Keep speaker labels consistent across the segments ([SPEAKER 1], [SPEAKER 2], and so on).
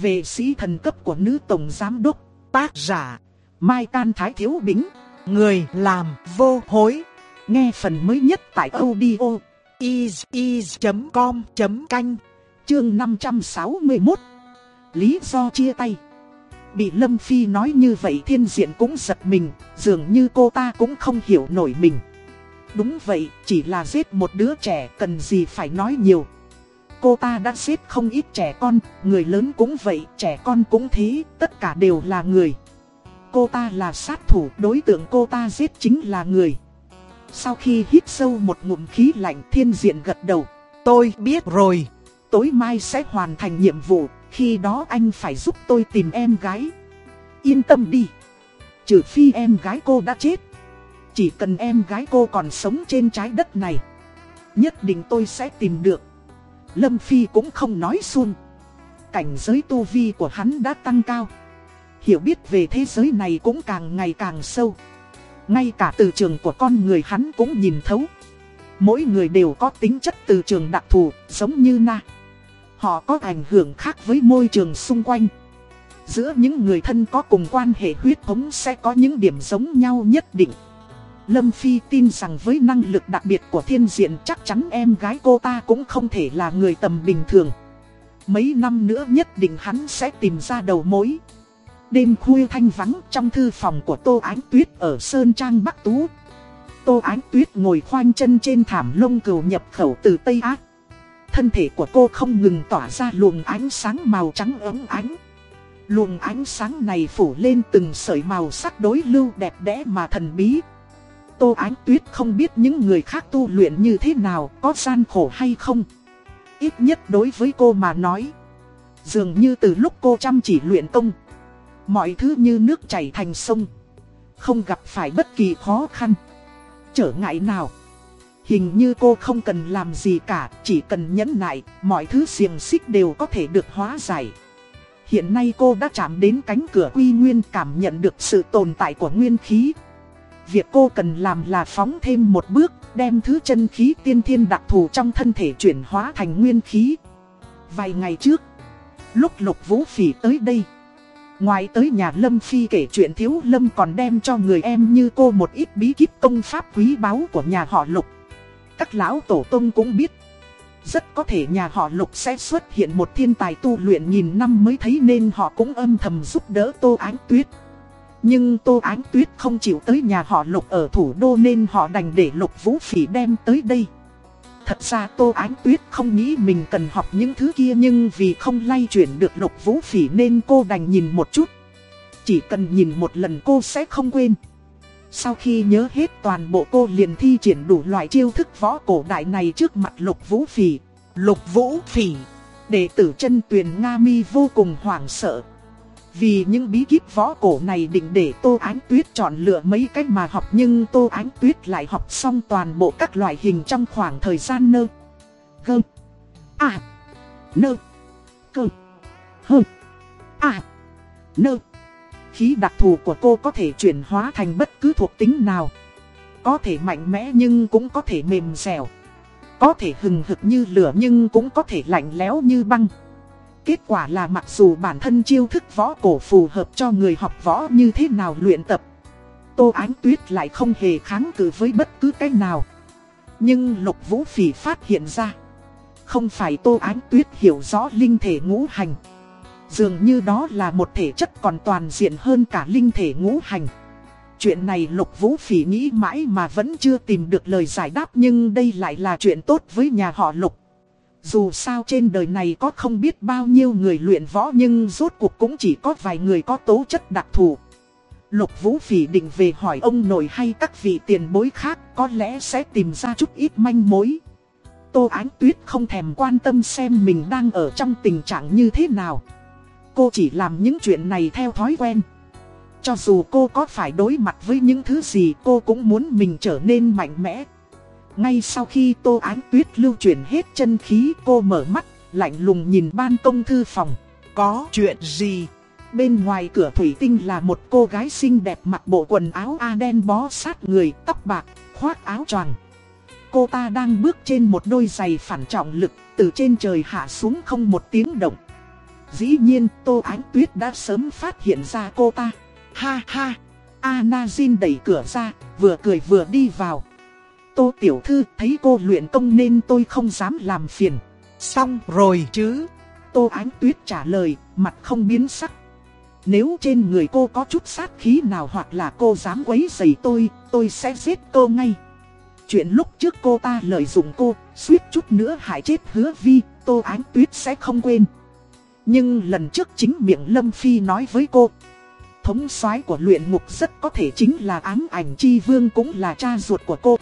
[SPEAKER 1] về sĩ thần cấp của nữ tổng giám đốc, tác giả, Mai Can Thái Thiếu Bính, người làm vô hối. Nghe phần mới nhất tại audio is.com.canh, chương 561. Lý do chia tay. Bị Lâm Phi nói như vậy thiên diện cũng giật mình, dường như cô ta cũng không hiểu nổi mình. Đúng vậy, chỉ là giết một đứa trẻ cần gì phải nói nhiều. Cô ta đã giết không ít trẻ con, người lớn cũng vậy, trẻ con cũng thế, tất cả đều là người. Cô ta là sát thủ, đối tượng cô ta giết chính là người. Sau khi hít sâu một ngụm khí lạnh thiên diện gật đầu. Tôi biết rồi, tối mai sẽ hoàn thành nhiệm vụ, khi đó anh phải giúp tôi tìm em gái. Yên tâm đi, trừ phi em gái cô đã chết. Chỉ cần em gái cô còn sống trên trái đất này, nhất định tôi sẽ tìm được. Lâm Phi cũng không nói xuông. Cảnh giới tu vi của hắn đã tăng cao. Hiểu biết về thế giới này cũng càng ngày càng sâu. Ngay cả từ trường của con người hắn cũng nhìn thấu. Mỗi người đều có tính chất từ trường đặc thù, giống như na. Họ có ảnh hưởng khác với môi trường xung quanh. Giữa những người thân có cùng quan hệ huyết thống sẽ có những điểm giống nhau nhất định. Lâm Phi tin rằng với năng lực đặc biệt của thiên diện chắc chắn em gái cô ta cũng không thể là người tầm bình thường. Mấy năm nữa nhất định hắn sẽ tìm ra đầu mối. Đêm khuya thanh vắng trong thư phòng của Tô Ánh Tuyết ở Sơn Trang, Bắc Tú. Tô Ánh Tuyết ngồi khoanh chân trên thảm lông cừu nhập khẩu từ Tây Á. Thân thể của cô không ngừng tỏa ra luồng ánh sáng màu trắng ấm ánh. Luồng ánh sáng này phủ lên từng sợi màu sắc đối lưu đẹp đẽ mà thần bí. Tô Ánh Tuyết không biết những người khác tu luyện như thế nào, có gian khổ hay không. Ít nhất đối với cô mà nói. Dường như từ lúc cô chăm chỉ luyện công, mọi thứ như nước chảy thành sông. Không gặp phải bất kỳ khó khăn, trở ngại nào. Hình như cô không cần làm gì cả, chỉ cần nhẫn nại, mọi thứ xiềng xích đều có thể được hóa giải. Hiện nay cô đã chạm đến cánh cửa quy nguyên cảm nhận được sự tồn tại của nguyên khí. Việc cô cần làm là phóng thêm một bước, đem thứ chân khí tiên thiên đặc thù trong thân thể chuyển hóa thành nguyên khí. Vài ngày trước, lúc Lục Vũ Phỉ tới đây, ngoài tới nhà Lâm Phi kể chuyện thiếu Lâm còn đem cho người em như cô một ít bí kíp công pháp quý báu của nhà họ Lục. Các lão tổ tông cũng biết, rất có thể nhà họ Lục sẽ xuất hiện một thiên tài tu luyện nghìn năm mới thấy nên họ cũng âm thầm giúp đỡ Tô Ánh Tuyết. Nhưng Tô Ánh Tuyết không chịu tới nhà họ Lục ở thủ đô nên họ đành để Lục Vũ Phỉ đem tới đây. Thật ra Tô Ánh Tuyết không nghĩ mình cần học những thứ kia nhưng vì không lay chuyển được Lục Vũ Phỉ nên cô đành nhìn một chút. Chỉ cần nhìn một lần cô sẽ không quên. Sau khi nhớ hết toàn bộ cô liền thi triển đủ loại chiêu thức võ cổ đại này trước mặt Lục Vũ Phỉ. Lục Vũ Phỉ, đệ tử chân tuyền Nga Mi vô cùng hoảng sợ. Vì những bí kíp võ cổ này định để Tô Ánh Tuyết chọn lựa mấy cách mà học, nhưng Tô Ánh Tuyết lại học xong toàn bộ các loại hình trong khoảng thời gian nơ. Gơ. À. Nơ. Cơ. Hơ. À. Nơ. Khí đặc thù của cô có thể chuyển hóa thành bất cứ thuộc tính nào. Có thể mạnh mẽ nhưng cũng có thể mềm dẻo. Có thể hừng hực như lửa nhưng cũng có thể lạnh lẽo như băng. Kết quả là mặc dù bản thân chiêu thức võ cổ phù hợp cho người học võ như thế nào luyện tập, Tô Ánh Tuyết lại không hề kháng cự với bất cứ cách nào. Nhưng Lục Vũ Phỉ phát hiện ra, Không phải Tô Ánh Tuyết hiểu rõ linh thể ngũ hành, Dường như đó là một thể chất còn toàn diện hơn cả linh thể ngũ hành. Chuyện này Lục Vũ Phỉ nghĩ mãi mà vẫn chưa tìm được lời giải đáp Nhưng đây lại là chuyện tốt với nhà họ Lục dù sao trên đời này có không biết bao nhiêu người luyện võ nhưng rốt cuộc cũng chỉ có vài người có tố chất đặc thù. Lục Vũ Phỉ định về hỏi ông nội hay các vị tiền bối khác, có lẽ sẽ tìm ra chút ít manh mối. Tô Ánh Tuyết không thèm quan tâm xem mình đang ở trong tình trạng như thế nào. Cô chỉ làm những chuyện này theo thói quen. Cho dù cô có phải đối mặt với những thứ gì, cô cũng muốn mình trở nên mạnh mẽ. Ngay sau khi Tô Ánh Tuyết lưu chuyển hết chân khí cô mở mắt, lạnh lùng nhìn ban công thư phòng. Có chuyện gì? Bên ngoài cửa thủy tinh là một cô gái xinh đẹp mặc bộ quần áo A đen bó sát người, tóc bạc, khoác áo choàng. Cô ta đang bước trên một đôi giày phản trọng lực, từ trên trời hạ xuống không một tiếng động. Dĩ nhiên Tô Ánh Tuyết đã sớm phát hiện ra cô ta. Ha ha, Anazin đẩy cửa ra, vừa cười vừa đi vào. Tô Tiểu Thư thấy cô luyện công nên tôi không dám làm phiền.
[SPEAKER 2] Xong rồi chứ.
[SPEAKER 1] Tô Ánh Tuyết trả lời, mặt không biến sắc. Nếu trên người cô có chút sát khí nào hoặc là cô dám quấy rầy tôi, tôi sẽ giết cô ngay. Chuyện lúc trước cô ta lợi dụng cô, suýt chút nữa hại chết hứa vi, Tô Ánh Tuyết sẽ không quên. Nhưng lần trước chính miệng Lâm Phi nói với cô, thống soái của luyện ngục rất có thể chính là ám ảnh chi vương cũng là cha ruột của cô.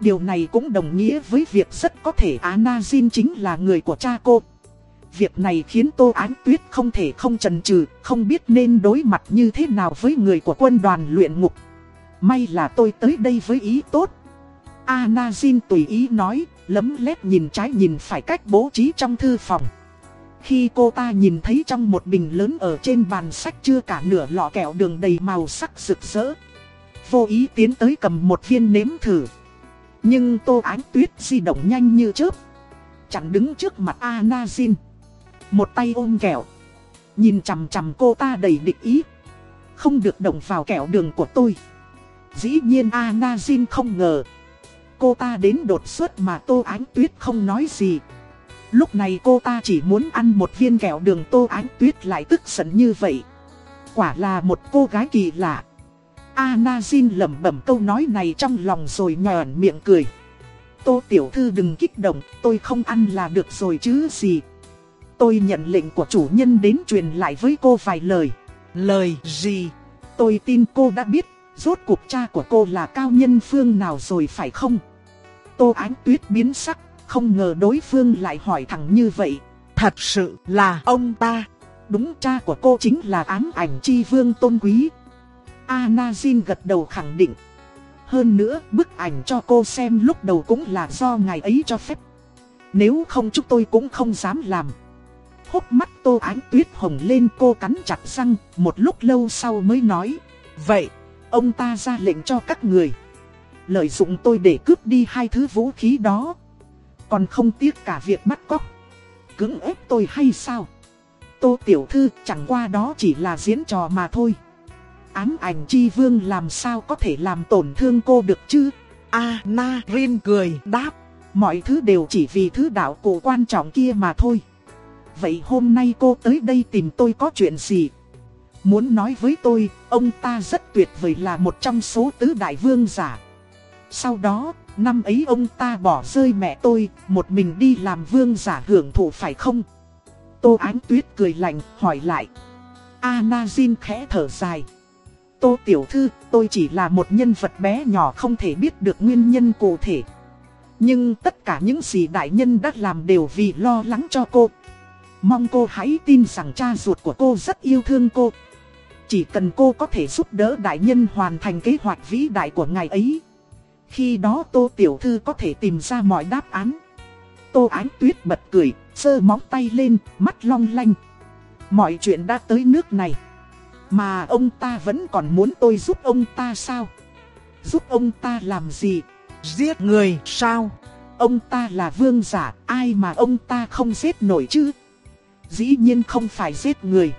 [SPEAKER 1] Điều này cũng đồng nghĩa với việc rất có thể Anazin chính là người của cha cô. Việc này khiến Tô Ánh Tuyết không thể không chần chừ, không biết nên đối mặt như thế nào với người của quân đoàn luyện ngục. May là tôi tới đây với ý tốt. Anazin tùy ý nói, lấm lét nhìn trái nhìn phải cách bố trí trong thư phòng. Khi cô ta nhìn thấy trong một bình lớn ở trên bàn sách chưa cả nửa lọ kẹo đường đầy màu sắc rực rỡ. Vô ý tiến tới cầm một viên nếm thử. Nhưng tô ánh tuyết di động nhanh như chớp. Chẳng đứng trước mặt Anazin. Một tay ôm kẹo. Nhìn chằm chằm cô ta đầy địch ý. Không được động vào kẹo đường của tôi. Dĩ nhiên Anazin không ngờ. Cô ta đến đột xuất mà Tô Ánh Tuyết không nói gì. Lúc này cô ta chỉ muốn ăn một viên kẹo đường Tô Ánh Tuyết lại tức giận như vậy. Quả là một cô gái kỳ lạ. Anazin lẩm bẩm câu nói này trong lòng rồi nhòn miệng cười. Tô Tiểu Thư đừng kích động, tôi không ăn là được rồi chứ gì. Tôi nhận lệnh của chủ nhân đến truyền lại với cô vài lời.
[SPEAKER 2] Lời gì?
[SPEAKER 1] Tôi tin cô đã biết, rốt cuộc cha của cô là cao nhân phương nào rồi phải không? Tô Ánh Tuyết biến sắc, không ngờ đối phương lại hỏi thẳng như vậy.
[SPEAKER 2] Thật sự là ông ta.
[SPEAKER 1] Đúng cha của cô chính là ám ảnh chi vương tôn quý. Anazin gật đầu khẳng định. Hơn nữa, bức ảnh cho cô xem lúc đầu cũng là do ngài ấy cho phép. Nếu không chúng tôi cũng không dám làm. Hốc mắt tô ánh tuyết hồng lên cô cắn chặt răng, một lúc lâu sau mới nói. Vậy, ông ta ra lệnh cho các người. Lợi dụng tôi để cướp đi hai thứ vũ khí đó. Còn không tiếc cả việc bắt cóc. Cưỡng ép tôi hay sao? Tô Tiểu Thư chẳng qua đó chỉ là diễn trò mà thôi. Ám ảnh chi vương làm sao có thể làm tổn thương cô được chứ?
[SPEAKER 2] A Na Rin cười đáp.
[SPEAKER 1] Mọi thứ đều chỉ vì thứ đạo cổ quan trọng kia mà thôi. Vậy hôm nay cô tới đây tìm tôi có chuyện gì? Muốn nói với tôi, ông ta rất tuyệt vời là một trong số tứ đại vương giả. Sau đó, năm ấy ông ta bỏ rơi mẹ tôi, một mình đi làm vương giả hưởng thụ phải không? Tô Ánh Tuyết cười lạnh, hỏi lại. Anazin khẽ thở dài. Tô Tiểu Thư, tôi chỉ là một nhân vật bé nhỏ không thể biết được nguyên nhân cụ thể. Nhưng tất cả những gì đại nhân đã làm đều vì lo lắng cho cô. Mong cô hãy tin rằng cha ruột của cô rất yêu thương cô. Chỉ cần cô có thể giúp đỡ đại nhân hoàn thành kế hoạch vĩ đại của ngài ấy. Khi đó Tô Tiểu Thư có thể tìm ra mọi đáp án. Tô Ánh Tuyết bật cười, sơ móng tay lên, mắt long lanh. Mọi chuyện đã tới nước này. Mà ông ta vẫn còn muốn tôi giúp ông ta sao? Giúp ông ta làm gì?
[SPEAKER 2] Giết người sao?
[SPEAKER 1] Ông ta là vương giả, ai mà ông ta không giết nổi chứ? Dĩ nhiên không phải giết người.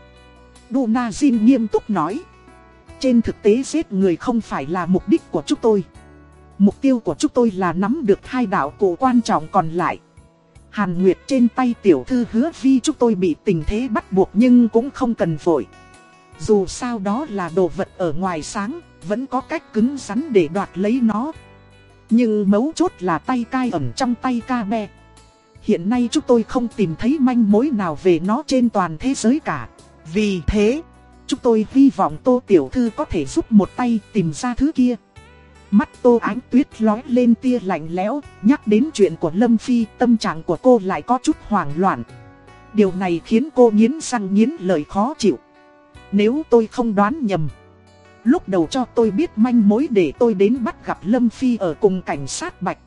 [SPEAKER 1] Duna Jin nghiêm túc nói. Trên thực tế giết người không phải là mục đích của chúng tôi. Mục tiêu của chúng tôi là nắm được hai đạo cổ quan trọng còn lại. Hàn Nguyệt trên tay tiểu thư hứa vi chúng tôi bị tình thế bắt buộc nhưng cũng không cần vội. Dù sao đó là đồ vật ở ngoài sáng, vẫn có cách cứng rắn để đoạt lấy nó. Nhưng mấu chốt là tay cai ẩn trong tay ca bè. Hiện nay chúng tôi không tìm thấy manh mối nào về nó trên toàn thế giới cả. Vì thế, chúng tôi hy vọng Tô Tiểu Thư có thể giúp một tay tìm ra thứ kia. Mắt Tô Ánh Tuyết lói lên tia lạnh lẽo, nhắc đến chuyện của Lâm Phi, tâm trạng của cô lại có chút hoảng loạn. Điều này khiến cô nghiến răng nghiến lời khó chịu. Nếu tôi không đoán nhầm, lúc đầu cho tôi biết manh mối để tôi đến bắt gặp Lâm Phi ở cùng cảnh sát Bạch.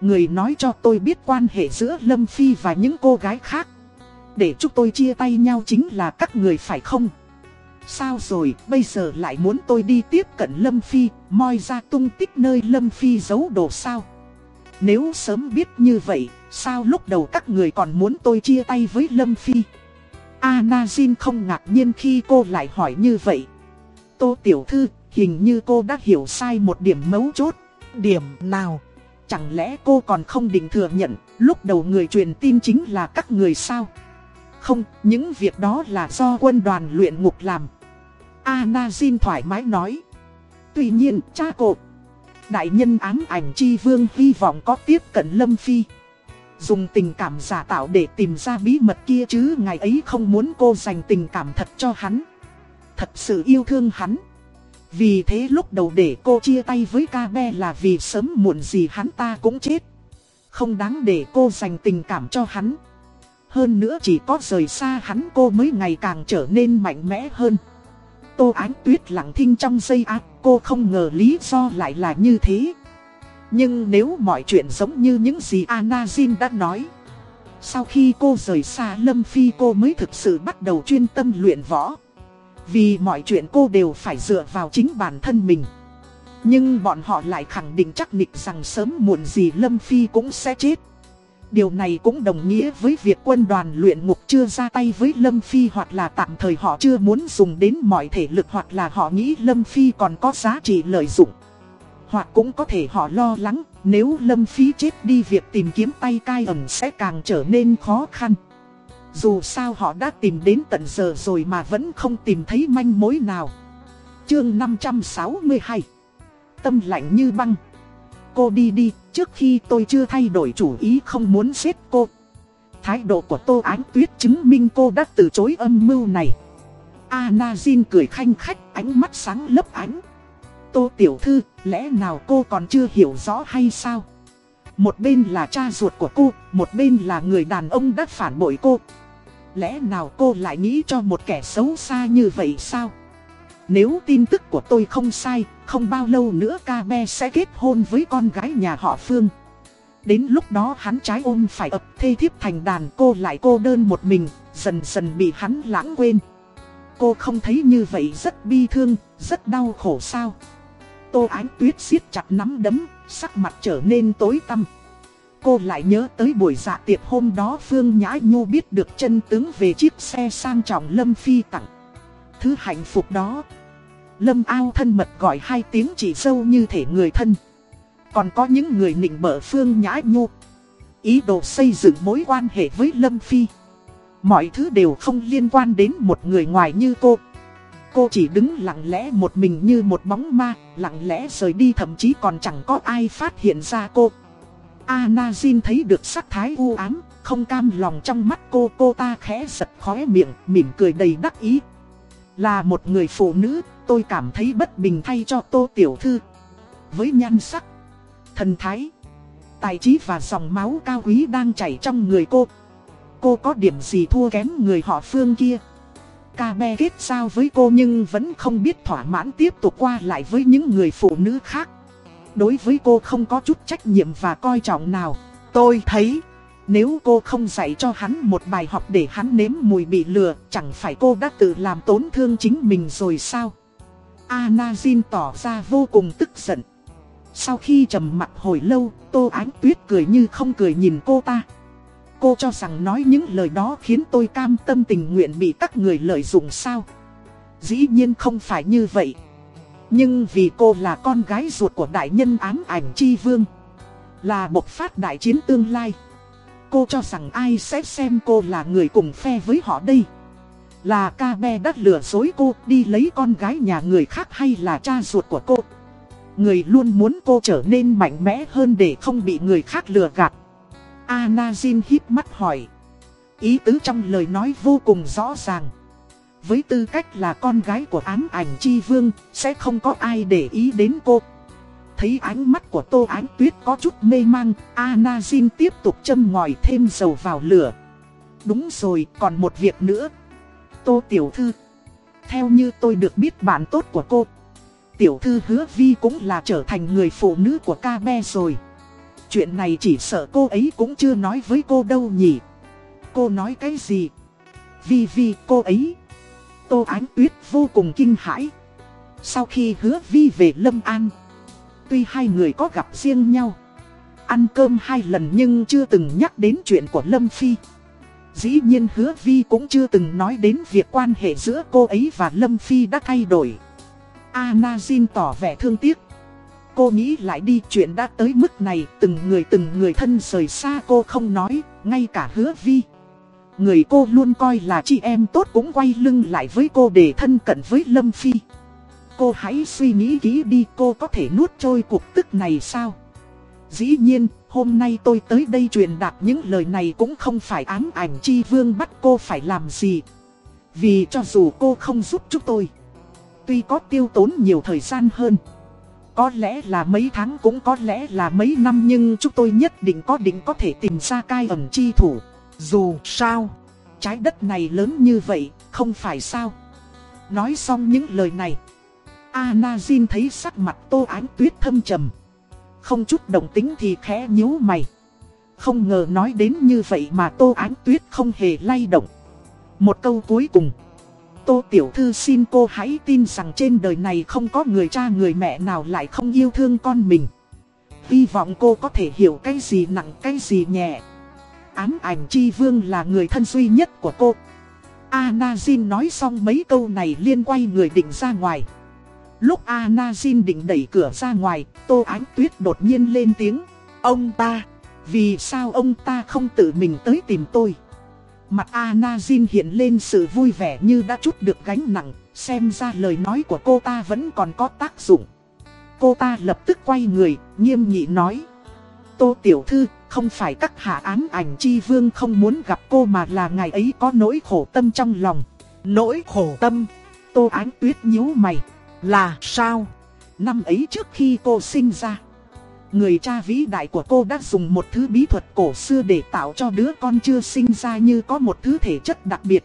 [SPEAKER 1] Người nói cho tôi biết quan hệ giữa Lâm Phi và những cô gái khác. Để chúng tôi chia tay nhau chính là các người phải không? Sao rồi, bây giờ lại muốn tôi đi tiếp cận Lâm Phi, moi ra tung tích nơi Lâm Phi giấu đồ sao? Nếu sớm biết như vậy, sao lúc đầu các người còn muốn tôi chia tay với Lâm Phi? Anazin không ngạc nhiên khi cô lại hỏi như vậy. Tô Tiểu Thư, hình như cô đã hiểu sai một điểm mấu chốt.
[SPEAKER 2] Điểm nào?
[SPEAKER 1] Chẳng lẽ cô còn không định thừa nhận, lúc đầu người truyền tin chính là các người sao? Không, những việc đó là do quân đoàn luyện ngục làm. Anazin thoải mái nói. Tuy nhiên, cha cột. đại nhân ám ảnh chi vương hy vọng có tiếp cận Lâm Phi. Dùng tình cảm giả tạo để tìm ra bí mật kia chứ ngày ấy không muốn cô dành tình cảm thật cho hắn. Thật sự yêu thương hắn. Vì thế lúc đầu để cô chia tay với ca be là vì sớm muộn gì hắn ta cũng chết. Không đáng để cô dành tình cảm cho hắn. Hơn nữa chỉ có rời xa hắn cô mới ngày càng trở nên mạnh mẽ hơn. Tô Ánh Tuyết lặng thinh trong giây ác, cô không ngờ lý do lại là như thế. Nhưng nếu mọi chuyện giống như những gì Anazin đã nói, Sau khi cô rời xa Lâm Phi, cô mới thực sự bắt đầu chuyên tâm luyện võ. Vì mọi chuyện cô đều phải dựa vào chính bản thân mình. Nhưng bọn họ lại khẳng định chắc nịch rằng sớm muộn gì Lâm Phi cũng sẽ chết. Điều này cũng đồng nghĩa với việc quân đoàn luyện ngục chưa ra tay với Lâm Phi hoặc là tạm thời họ chưa muốn dùng đến mọi thể lực hoặc là họ nghĩ Lâm Phi còn có giá trị lợi dụng. Hoặc cũng có thể họ lo lắng, nếu Lâm phí chết đi việc tìm kiếm tay cai ẩn sẽ càng trở nên khó khăn. Dù sao họ đã tìm đến tận giờ rồi mà vẫn không tìm thấy manh mối nào. Chương 562 Tâm lạnh như băng Cô đi đi, trước khi tôi chưa thay đổi chủ ý không muốn giết cô. Thái độ của Tô Ánh Tuyết chứng minh cô đã từ chối âm mưu này. Anazin cười khanh khách, ánh mắt sáng lấp ánh. Tô Tiểu Thư, lẽ nào cô còn chưa hiểu rõ hay sao? Một bên là cha ruột của cô, một bên là người đàn ông đã phản bội cô. Lẽ nào cô lại nghĩ cho một kẻ xấu xa như vậy sao? Nếu tin tức của tôi không sai, không bao lâu nữa ca be sẽ kết hôn với con gái nhà họ Phương. Đến lúc đó hắn trái ôm phải ập thê thiếp thành đàn cô lại cô đơn một mình, dần dần bị hắn lãng quên. Cô không thấy như vậy rất bi thương, rất đau khổ sao? Tô Ánh Tuyết siết chặt nắm đấm, sắc mặt trở nên tối tăm. Cô lại nhớ tới buổi dạ tiệc hôm đó Phương Nhã Nhu biết được chân tướng về chiếc xe sang trọng Lâm Phi tặng. Thứ hạnh phúc đó. Lâm ao thân mật gọi hai tiếng chỉ sâu như thể người thân. Còn có những người nịnh bợ Phương Nhã Nhu. Ý đồ xây dựng mối quan hệ với Lâm Phi. Mọi thứ đều không liên quan đến một người ngoài như cô. Cô chỉ đứng lặng lẽ một mình như một bóng ma, lặng lẽ rời đi thậm chí còn chẳng có ai phát hiện ra cô. Anazin thấy được sắc thái u ám, không cam lòng trong mắt cô, cô ta khẽ giật khóe miệng, mỉm cười đầy đắc ý. Là một người phụ nữ, tôi cảm thấy bất bình thay cho tô tiểu thư. Với nhan sắc, thần thái, tài trí và dòng máu cao quý đang chảy trong người cô. Cô có điểm gì thua kém người họ phương kia. Ca kết giao với cô nhưng vẫn không biết thỏa mãn tiếp tục qua lại với những người phụ nữ khác. Đối với cô không có chút trách nhiệm và coi trọng nào. Tôi thấy, nếu cô không dạy cho hắn một bài học để hắn nếm mùi bị lừa, chẳng phải cô đã tự làm tổn thương chính mình rồi sao? Anazin tỏ ra vô cùng tức giận. Sau khi trầm mặt hồi lâu, Tô Ánh Tuyết cười như không cười nhìn cô ta. Cô cho rằng nói những lời đó khiến tôi cam tâm tình nguyện bị các người lợi dụng sao? Dĩ nhiên không phải như vậy. Nhưng vì cô là con gái ruột của đại nhân ám ảnh chi vương. Là một phát đại chiến tương lai. Cô cho rằng ai sẽ xem cô là người cùng phe với họ đây. Là ca be đã lừa dối cô đi lấy con gái nhà người khác hay là cha ruột của cô. Người luôn muốn cô trở nên mạnh mẽ hơn để không bị người khác lừa gạt. Anazin híp mắt hỏi. Ý tứ trong lời nói vô cùng rõ ràng. Với tư cách là con gái của ám ảnh chi vương, sẽ không có ai để ý đến cô. Thấy ánh mắt của Tô Ánh Tuyết có chút mê mang, Anazin tiếp tục châm ngòi thêm dầu vào lửa. Đúng rồi, còn một việc nữa. Tô Tiểu Thư, theo như tôi được biết bạn tốt của cô, Tiểu Thư hứa Vi cũng là trở thành người phụ nữ của ca be rồi. Chuyện này chỉ sợ cô ấy cũng chưa nói với cô đâu nhỉ. Cô nói cái gì? Vi Vi, cô ấy. Tô Ánh Tuyết vô cùng kinh hãi. Sau khi hứa Vi về Lâm An. Tuy hai người có gặp riêng nhau. Ăn cơm hai lần nhưng chưa từng nhắc đến chuyện của Lâm Phi. Dĩ nhiên hứa vi cũng chưa từng nói đến việc quan hệ giữa cô ấy và Lâm Phi đã thay đổi. Anna Jin tỏ vẻ thương tiếc. Cô nghĩ lại đi chuyện đã tới mức này từng người từng người thân rời xa cô không nói, ngay cả hứa vi. Người cô luôn coi là chị em tốt cũng quay lưng lại với cô để thân cận với Lâm Phi. Cô hãy suy nghĩ kỹ đi cô có thể nuốt trôi cuộc tức này sao? Dĩ nhiên, hôm nay tôi tới đây truyền đạt những lời này cũng không phải ám ảnh chi vương bắt cô phải làm gì. Vì cho dù cô không giúp chúng tôi, tuy có tiêu tốn nhiều thời gian hơn, có lẽ là mấy tháng cũng có lẽ là mấy năm nhưng chúng tôi nhất định có định có thể tìm ra cai ẩn chi thủ. Dù sao, trái đất này lớn như vậy, không phải sao. Nói xong những lời này, Anazin thấy sắc mặt tô ánh tuyết thâm trầm. Không chút động tính thì khẽ nhíu mày. Không ngờ nói đến như vậy mà tô ánh tuyết không hề lay động. Một câu cuối cùng. Tô Tiểu Thư xin cô hãy tin rằng trên đời này không có người cha người mẹ nào lại không yêu thương con mình. Hy vọng cô có thể hiểu cái gì nặng cái gì nhẹ. Ám ảnh chi vương là người thân duy nhất của cô. Anazin nói xong mấy câu này liên quay người định ra ngoài. Lúc Anazin định đẩy cửa ra ngoài, Tô Ánh Tuyết đột nhiên lên tiếng. Ông ta, vì sao ông ta không tự mình tới tìm tôi? Mặt Anazin hiện lên sự vui vẻ như đã chút được gánh nặng, xem ra lời nói của cô ta vẫn còn có tác dụng. Cô ta lập tức quay người, nghiêm nghị nói. Tô Tiểu Thư, không phải các hạ án ảnh chi vương không muốn gặp cô mà là ngày ấy có nỗi khổ tâm trong lòng.
[SPEAKER 2] Nỗi khổ tâm,
[SPEAKER 1] Tô Ánh Tuyết nhíu mày.
[SPEAKER 2] là sao?
[SPEAKER 1] Năm ấy trước khi cô sinh ra, người cha vĩ đại của cô đã dùng một thứ bí thuật cổ xưa để tạo cho đứa con chưa sinh ra như có một thứ thể chất đặc biệt.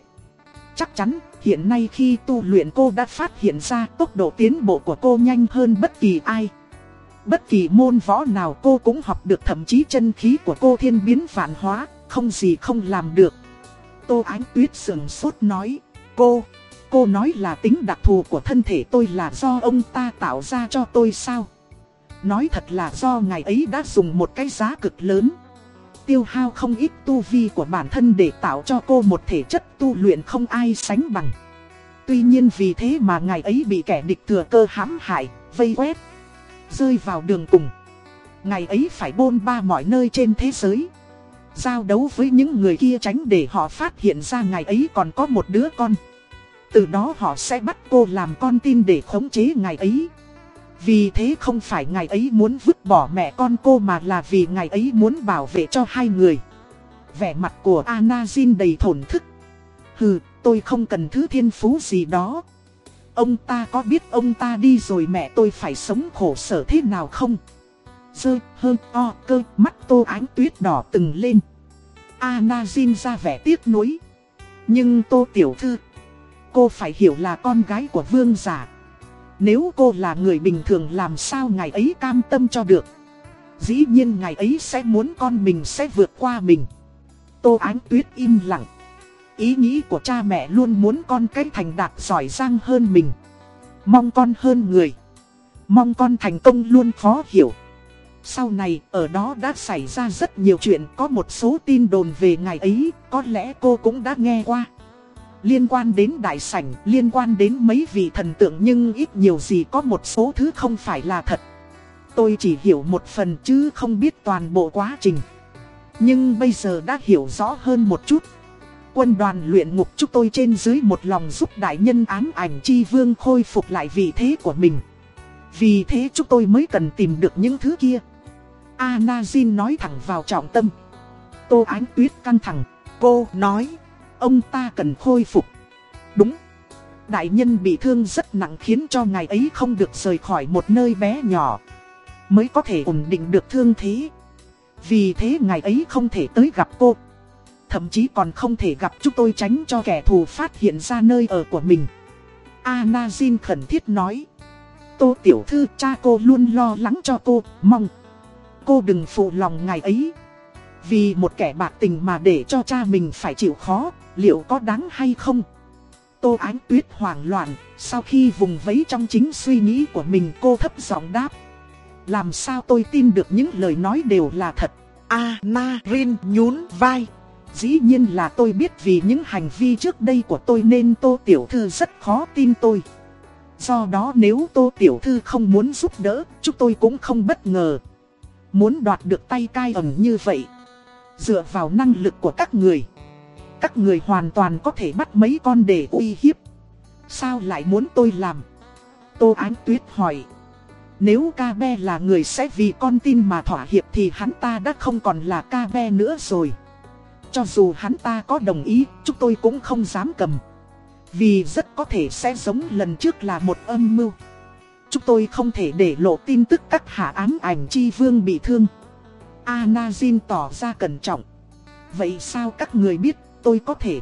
[SPEAKER 1] Chắc chắn, hiện nay khi tu luyện cô đã phát hiện ra tốc độ tiến bộ của cô nhanh hơn bất kỳ ai. Bất kỳ môn võ nào cô cũng học được thậm chí chân khí của cô thiên biến vạn hóa, không gì không làm được. Tô Ánh Tuyết sườn sốt nói, cô, cô nói là tính đặc thù của thân thể tôi là do ông ta tạo ra cho tôi sao? Nói thật là do ngày ấy đã dùng một cái giá cực lớn. Tiêu hao không ít tu vi của bản thân để tạo cho cô một thể chất tu luyện không ai sánh bằng. Tuy nhiên vì thế mà ngày ấy bị kẻ địch thừa cơ hãm hại, vây quét rơi vào đường cùng. Ngày ấy phải bôn ba mọi nơi trên thế giới. Giao đấu với những người kia tránh để họ phát hiện ra ngày ấy còn có một đứa con. Từ đó họ sẽ bắt cô làm con tin để khống chế ngày ấy. Vì thế không phải ngài ấy muốn vứt bỏ mẹ con cô mà là vì ngài ấy muốn bảo vệ cho hai người. Vẻ mặt của Anazin đầy thổn thức. Hừ, tôi không cần thứ thiên phú gì đó. Ông ta có biết ông ta đi rồi mẹ tôi phải sống khổ sở thế nào không? Dơ, hơ, o, cơ, mắt tô ánh tuyết đỏ từng lên. Anazin ra vẻ tiếc nuối. Nhưng tô tiểu thư, cô phải hiểu là con gái của vương giả. Nếu cô là người bình thường làm sao ngày ấy cam tâm cho được. Dĩ nhiên ngày ấy sẽ muốn con mình sẽ vượt qua mình. Tô ánh tuyết im lặng. Ý nghĩ của cha mẹ luôn muốn con cái thành đạt giỏi giang hơn mình. Mong con hơn người. Mong con thành công luôn khó hiểu. Sau này, ở đó đã xảy ra rất nhiều chuyện, có một số tin đồn về ngày ấy, có lẽ cô cũng đã nghe qua. Liên quan đến đại sảnh, liên quan đến mấy vị thần tượng nhưng ít nhiều gì có một số thứ không phải là thật. Tôi chỉ hiểu một phần chứ không biết toàn bộ quá trình. Nhưng bây giờ đã hiểu rõ hơn một chút. Quân đoàn luyện ngục chúc tôi trên dưới một lòng giúp đại nhân ám ảnh chi vương khôi phục lại vị thế của mình. Vì thế chúng tôi mới cần tìm được những thứ kia. Anazin nói thẳng vào trọng tâm. Tô Ánh Tuyết căng thẳng. Cô nói, ông ta cần khôi phục. Đúng. Đại nhân bị thương rất nặng khiến cho ngài ấy không được rời khỏi một nơi bé nhỏ. Mới có thể ổn định được thương thế. Vì thế ngài ấy không thể tới gặp cô thậm chí còn không thể gặp chúng tôi tránh cho kẻ thù phát hiện ra nơi ở của mình. Anazin khẩn thiết nói. Tô tiểu thư cha cô luôn lo lắng cho cô, mong. Cô đừng phụ lòng ngài ấy. Vì một kẻ bạc tình mà để cho cha mình phải chịu khó, liệu có đáng hay không? Tô ánh tuyết hoảng loạn, sau khi vùng vấy trong chính suy nghĩ của mình cô thấp giọng đáp. Làm sao tôi tin được những lời nói đều là thật?
[SPEAKER 2] A Na Rin nhún vai.
[SPEAKER 1] Dĩ nhiên là tôi biết vì những hành vi trước đây của tôi nên Tô Tiểu Thư rất khó tin tôi. Do đó nếu Tô Tiểu Thư không muốn giúp đỡ, chúng tôi cũng không bất ngờ. Muốn đoạt được tay cai ẩn như vậy, dựa vào năng lực của các người. Các người hoàn toàn có thể bắt mấy con để uy hiếp. Sao lại muốn tôi làm? Tô Ánh Tuyết hỏi. Nếu ca be là người sẽ vì con tin mà thỏa hiệp thì hắn ta đã không còn là ca be nữa rồi. Cho dù hắn ta có đồng ý, chúng tôi cũng không dám cầm. Vì rất có thể sẽ giống lần trước là một âm mưu. Chúng tôi không thể để lộ tin tức các hạ ám ảnh chi vương bị thương. Anazin tỏ ra cẩn trọng. Vậy sao các người biết tôi có thể?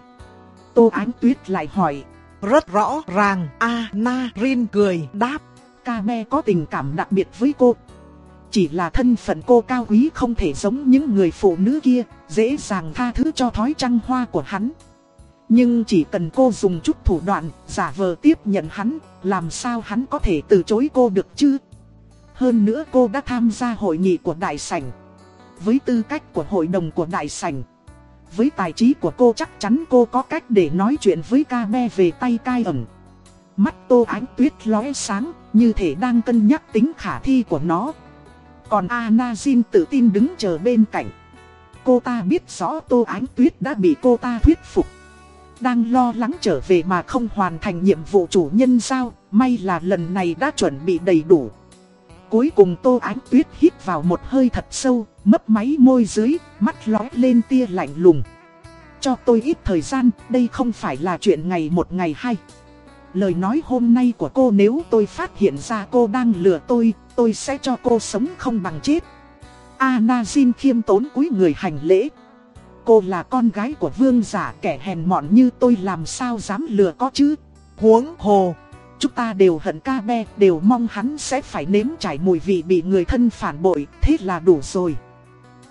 [SPEAKER 1] Tô Ánh Tuyết lại hỏi.
[SPEAKER 2] Rất rõ ràng, Anarin cười đáp.
[SPEAKER 1] Kame có tình cảm đặc biệt với cô. Chỉ là thân phận cô cao quý không thể giống những người phụ nữ kia, dễ dàng tha thứ cho thói trăng hoa của hắn. Nhưng chỉ cần cô dùng chút thủ đoạn, giả vờ tiếp nhận hắn, làm sao hắn có thể từ chối cô được chứ? Hơn nữa cô đã tham gia hội nghị của đại sảnh. Với tư cách của hội đồng của đại sảnh, với tài trí của cô chắc chắn cô có cách để nói chuyện với ca be về tay cai ẩn. Mắt tô ánh tuyết lóe sáng, như thể đang cân nhắc tính khả thi của nó. Còn Anazin tự tin đứng chờ bên cạnh. Cô ta biết rõ tô ánh tuyết đã bị cô ta thuyết phục. Đang lo lắng trở về mà không hoàn thành nhiệm vụ chủ nhân sao, may là lần này đã chuẩn bị đầy đủ. Cuối cùng Tô Ánh Tuyết hít vào một hơi thật sâu, mấp máy môi dưới, mắt lóe lên tia lạnh lùng. Cho tôi ít thời gian, đây không phải là chuyện ngày một ngày hai. Lời nói hôm nay của cô nếu tôi phát hiện ra cô đang lừa tôi, tôi sẽ cho cô sống không bằng chết. Anazin khiêm tốn cúi người hành lễ. Cô là con gái của vương giả kẻ hèn mọn như tôi làm sao dám lừa có chứ. Huống hồ. Chúng ta đều hận ca be, đều mong hắn sẽ phải nếm trải mùi vị bị người thân phản bội, thế là đủ rồi.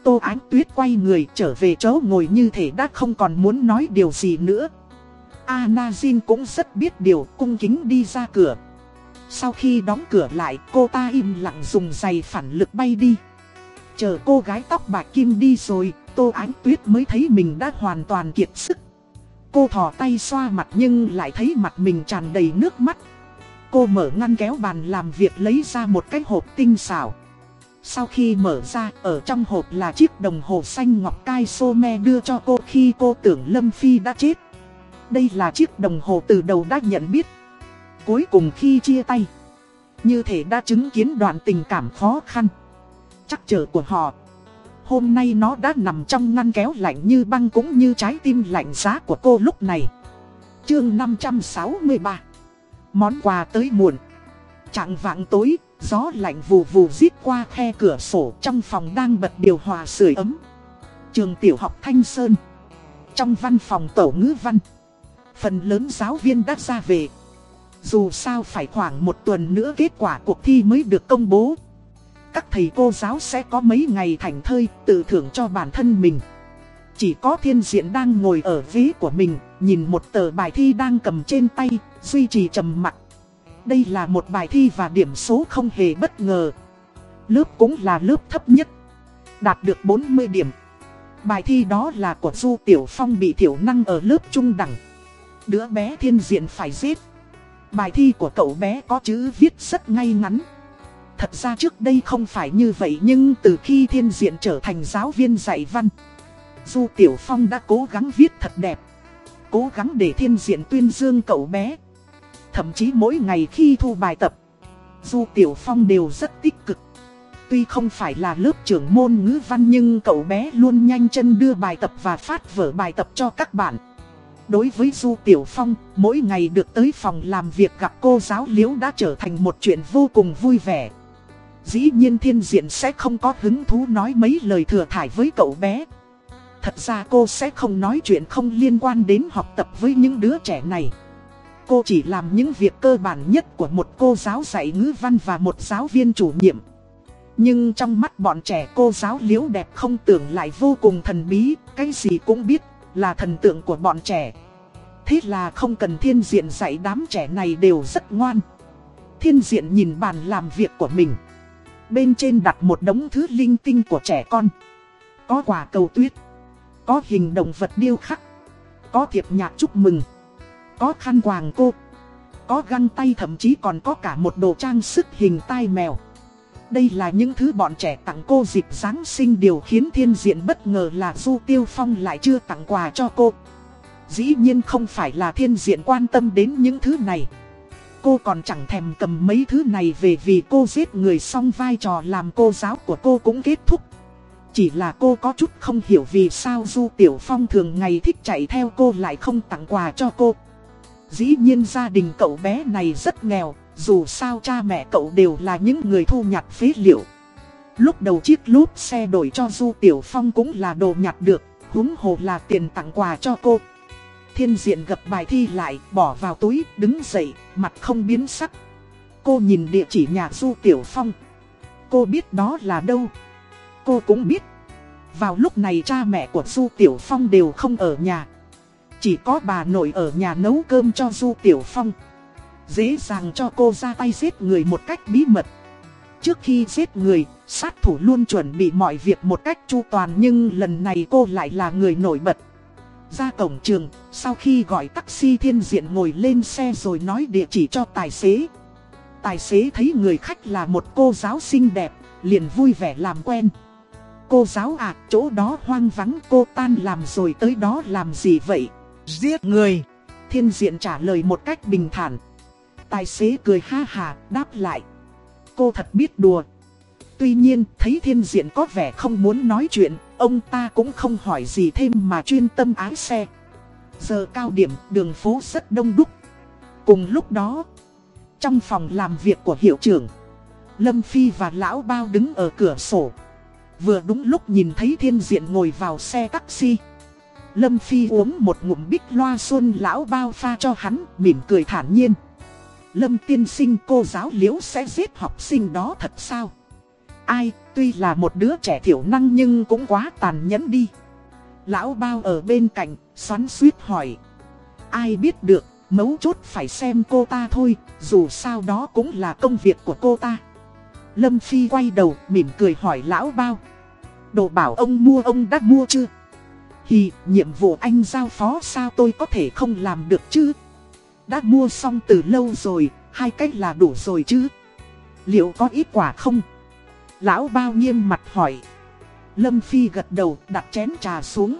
[SPEAKER 1] Tô Ánh Tuyết quay người trở về chỗ ngồi như thể đã không còn muốn nói điều gì nữa. Anazin cũng rất biết điều, cung kính đi ra cửa. Sau khi đóng cửa lại, cô ta im lặng dùng giày phản lực bay đi. Chờ cô gái tóc bạc kim đi rồi, Tô Ánh Tuyết mới thấy mình đã hoàn toàn kiệt sức. Cô thò tay xoa mặt nhưng lại thấy mặt mình tràn đầy nước mắt. Cô mở ngăn kéo bàn làm việc lấy ra một cái hộp tinh xảo. Sau khi mở ra, ở trong hộp là chiếc đồng hồ xanh ngọc cai Some đưa cho cô khi cô tưởng Lâm Phi đã chết. Đây là chiếc đồng hồ từ đầu đã nhận biết. Cuối cùng khi chia tay, như thể đã chứng kiến đoạn tình cảm khó khăn. Chắc trở của họ. Hôm nay nó đã nằm trong ngăn kéo lạnh như băng cũng như trái tim lạnh giá của cô lúc này. Chương 563 Món quà tới muộn. Trạng vạng tối, gió lạnh vù vù rít qua khe cửa sổ trong phòng đang bật điều hòa sưởi ấm. Trường tiểu học Thanh Sơn. Trong văn phòng tổ ngữ văn, phần lớn giáo viên đã ra về. Dù sao phải khoảng một tuần nữa kết quả cuộc thi mới được công bố. Các thầy cô giáo sẽ có mấy ngày thành thơi tự thưởng cho bản thân mình. Chỉ có thiên diện đang ngồi ở ví của mình, nhìn một tờ bài thi đang cầm trên tay, duy trì trầm mặc. Đây là một bài thi và điểm số không hề bất ngờ. Lớp cũng là lớp thấp nhất, đạt được 40 điểm. Bài thi đó là của Du Tiểu Phong bị thiểu năng ở lớp trung đẳng. Đứa bé thiên diện phải giết. Bài thi của cậu bé có chữ viết rất ngay ngắn. Thật ra trước đây không phải như vậy nhưng từ khi thiên diện trở thành giáo viên dạy văn Du Tiểu Phong đã cố gắng viết thật đẹp Cố gắng để thiên diện tuyên dương cậu bé Thậm chí mỗi ngày khi thu bài tập Du Tiểu Phong đều rất tích cực. Tuy không phải là lớp trưởng môn ngữ văn nhưng cậu bé luôn nhanh chân đưa bài tập và phát vở bài tập cho các bạn. Đối với Du Tiểu Phong, mỗi ngày được tới phòng làm việc gặp cô giáo liễu đã trở thành một chuyện vô cùng vui vẻ. Dĩ nhiên thiên diện sẽ không có hứng thú nói mấy lời thừa thải với cậu bé. Thật ra cô sẽ không nói chuyện không liên quan đến học tập với những đứa trẻ này. Cô chỉ làm những việc cơ bản nhất của một cô giáo dạy ngữ văn và một giáo viên chủ nhiệm. Nhưng trong mắt bọn trẻ cô giáo liễu đẹp không tưởng lại vô cùng thần bí, Cái gì cũng biết, là thần tượng của bọn trẻ. Thế là không cần thiên diện dạy đám trẻ này đều rất ngoan. Thiên diện nhìn bàn làm việc của mình. Bên trên đặt một đống thứ linh tinh của trẻ con. Có quả cầu tuyết. Có hình động vật điêu khắc. Có thiệp nhạc chúc mừng. Có khăn quàng cô, Có găng tay, thậm chí còn có cả một đồ trang sức hình tai mèo đây là những thứ bọn trẻ tặng cô dịp Giáng sinh điều khiến thiên diện bất ngờ là Du Tiêu Phong lại chưa tặng quà cho cô. Dĩ nhiên không phải là thiên diện quan tâm đến những thứ này. Cô còn chẳng thèm cầm mấy thứ này về vì cô giết người xong vai trò làm cô giáo của cô cũng kết thúc. Chỉ là cô có chút không hiểu vì sao Du Tiểu Phong thường ngày thích chạy theo cô lại không tặng quà cho cô. Dĩ nhiên gia đình cậu bé này rất nghèo, dù sao cha mẹ cậu đều là những người thu nhặt phế liệu. Lúc đầu chiếc lốp xe đổi cho Du Tiểu Phong cũng là đồ nhặt được, húng hồ là tiền tặng quà cho cô. Thiên diện gập bài thi lại, bỏ vào túi, đứng dậy, mặt không biến sắc. Cô nhìn địa chỉ nhà Du Tiểu Phong. Cô biết đó là đâu. Cô cũng biết. Vào lúc này cha mẹ của Du Tiểu Phong đều không ở nhà. Chỉ có bà nội ở nhà nấu cơm cho Du Tiểu Phong. Dễ dàng cho cô ra tay giết người một cách bí mật. Trước khi giết người, sát thủ luôn chuẩn bị mọi việc một cách chu toàn nhưng lần này cô lại là người nổi bật. Ra cổng trường, sau khi gọi taxi thiên diện ngồi lên xe rồi nói địa chỉ cho tài xế. Tài xế thấy người khách là một cô giáo xinh đẹp, liền vui vẻ làm quen. Cô giáo à, chỗ đó hoang vắng cô tan làm rồi tới đó làm gì vậy?
[SPEAKER 2] Giết người.
[SPEAKER 1] Thiên diện trả lời một cách bình thản. Tài xế cười ha hà, đáp lại. Cô thật biết đùa. Tuy nhiên, thấy thiên diện có vẻ không muốn nói chuyện, ông ta cũng không hỏi gì thêm mà chuyên tâm ái xe. Giờ cao điểm, đường phố rất đông đúc. Cùng lúc đó, trong phòng làm việc của hiệu trưởng, Lâm Phi và Lão Bao đứng ở cửa sổ. Vừa đúng lúc nhìn thấy thiên diện ngồi vào xe taxi. Lâm Phi uống một ngụm bích loa xuân Lão Bao pha cho hắn, mỉm cười thản nhiên. Lâm tiên sinh cô giáo liễu sẽ giết học sinh đó thật sao? Ai, tuy là một đứa trẻ thiểu năng nhưng cũng quá tàn nhẫn đi. Lão bao ở bên cạnh, xoắn suýt hỏi. Ai biết được, mấu chốt phải xem cô ta thôi, dù sao đó cũng là công việc của cô ta. Lâm Phi quay đầu, mỉm cười hỏi lão bao. Đồ bảo ông mua ông đã mua chưa? Hì, nhiệm vụ anh giao phó sao tôi có thể không làm được chứ? Đã mua xong từ lâu rồi, hai cách là đủ rồi chứ. Liệu có ít quả không? Lão bao nghiêm mặt hỏi. Lâm Phi gật đầu đặt chén trà xuống.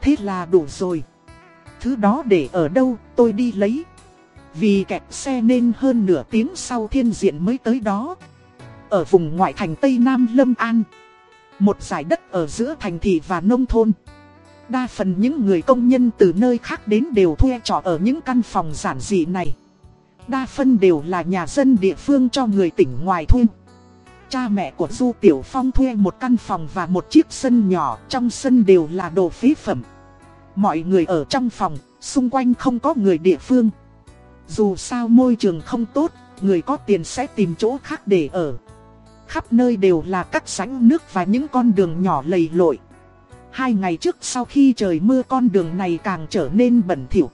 [SPEAKER 1] Thế là đủ rồi. Thứ đó để ở đâu tôi đi lấy. Vì kẹt xe nên hơn nửa tiếng sau thiên diện mới tới đó. Ở vùng ngoại thành Tây Nam Lâm An. Một giải đất ở giữa thành thị và nông thôn. Đa phần những người công nhân từ nơi khác đến đều thuê trọ ở những căn phòng giản dị này. Đa phần đều là nhà dân địa phương cho người tỉnh ngoài thuê. Cha mẹ của Du Tiểu Phong thuê một căn phòng và một chiếc sân nhỏ, trong sân đều là đồ phế phẩm. Mọi người ở trong phòng, xung quanh không có người địa phương. Dù sao môi trường không tốt, người có tiền sẽ tìm chỗ khác để ở. Khắp nơi đều là các sánh nước và những con đường nhỏ lầy lội. Hai ngày trước sau khi trời mưa con đường này càng trở nên bẩn thỉu.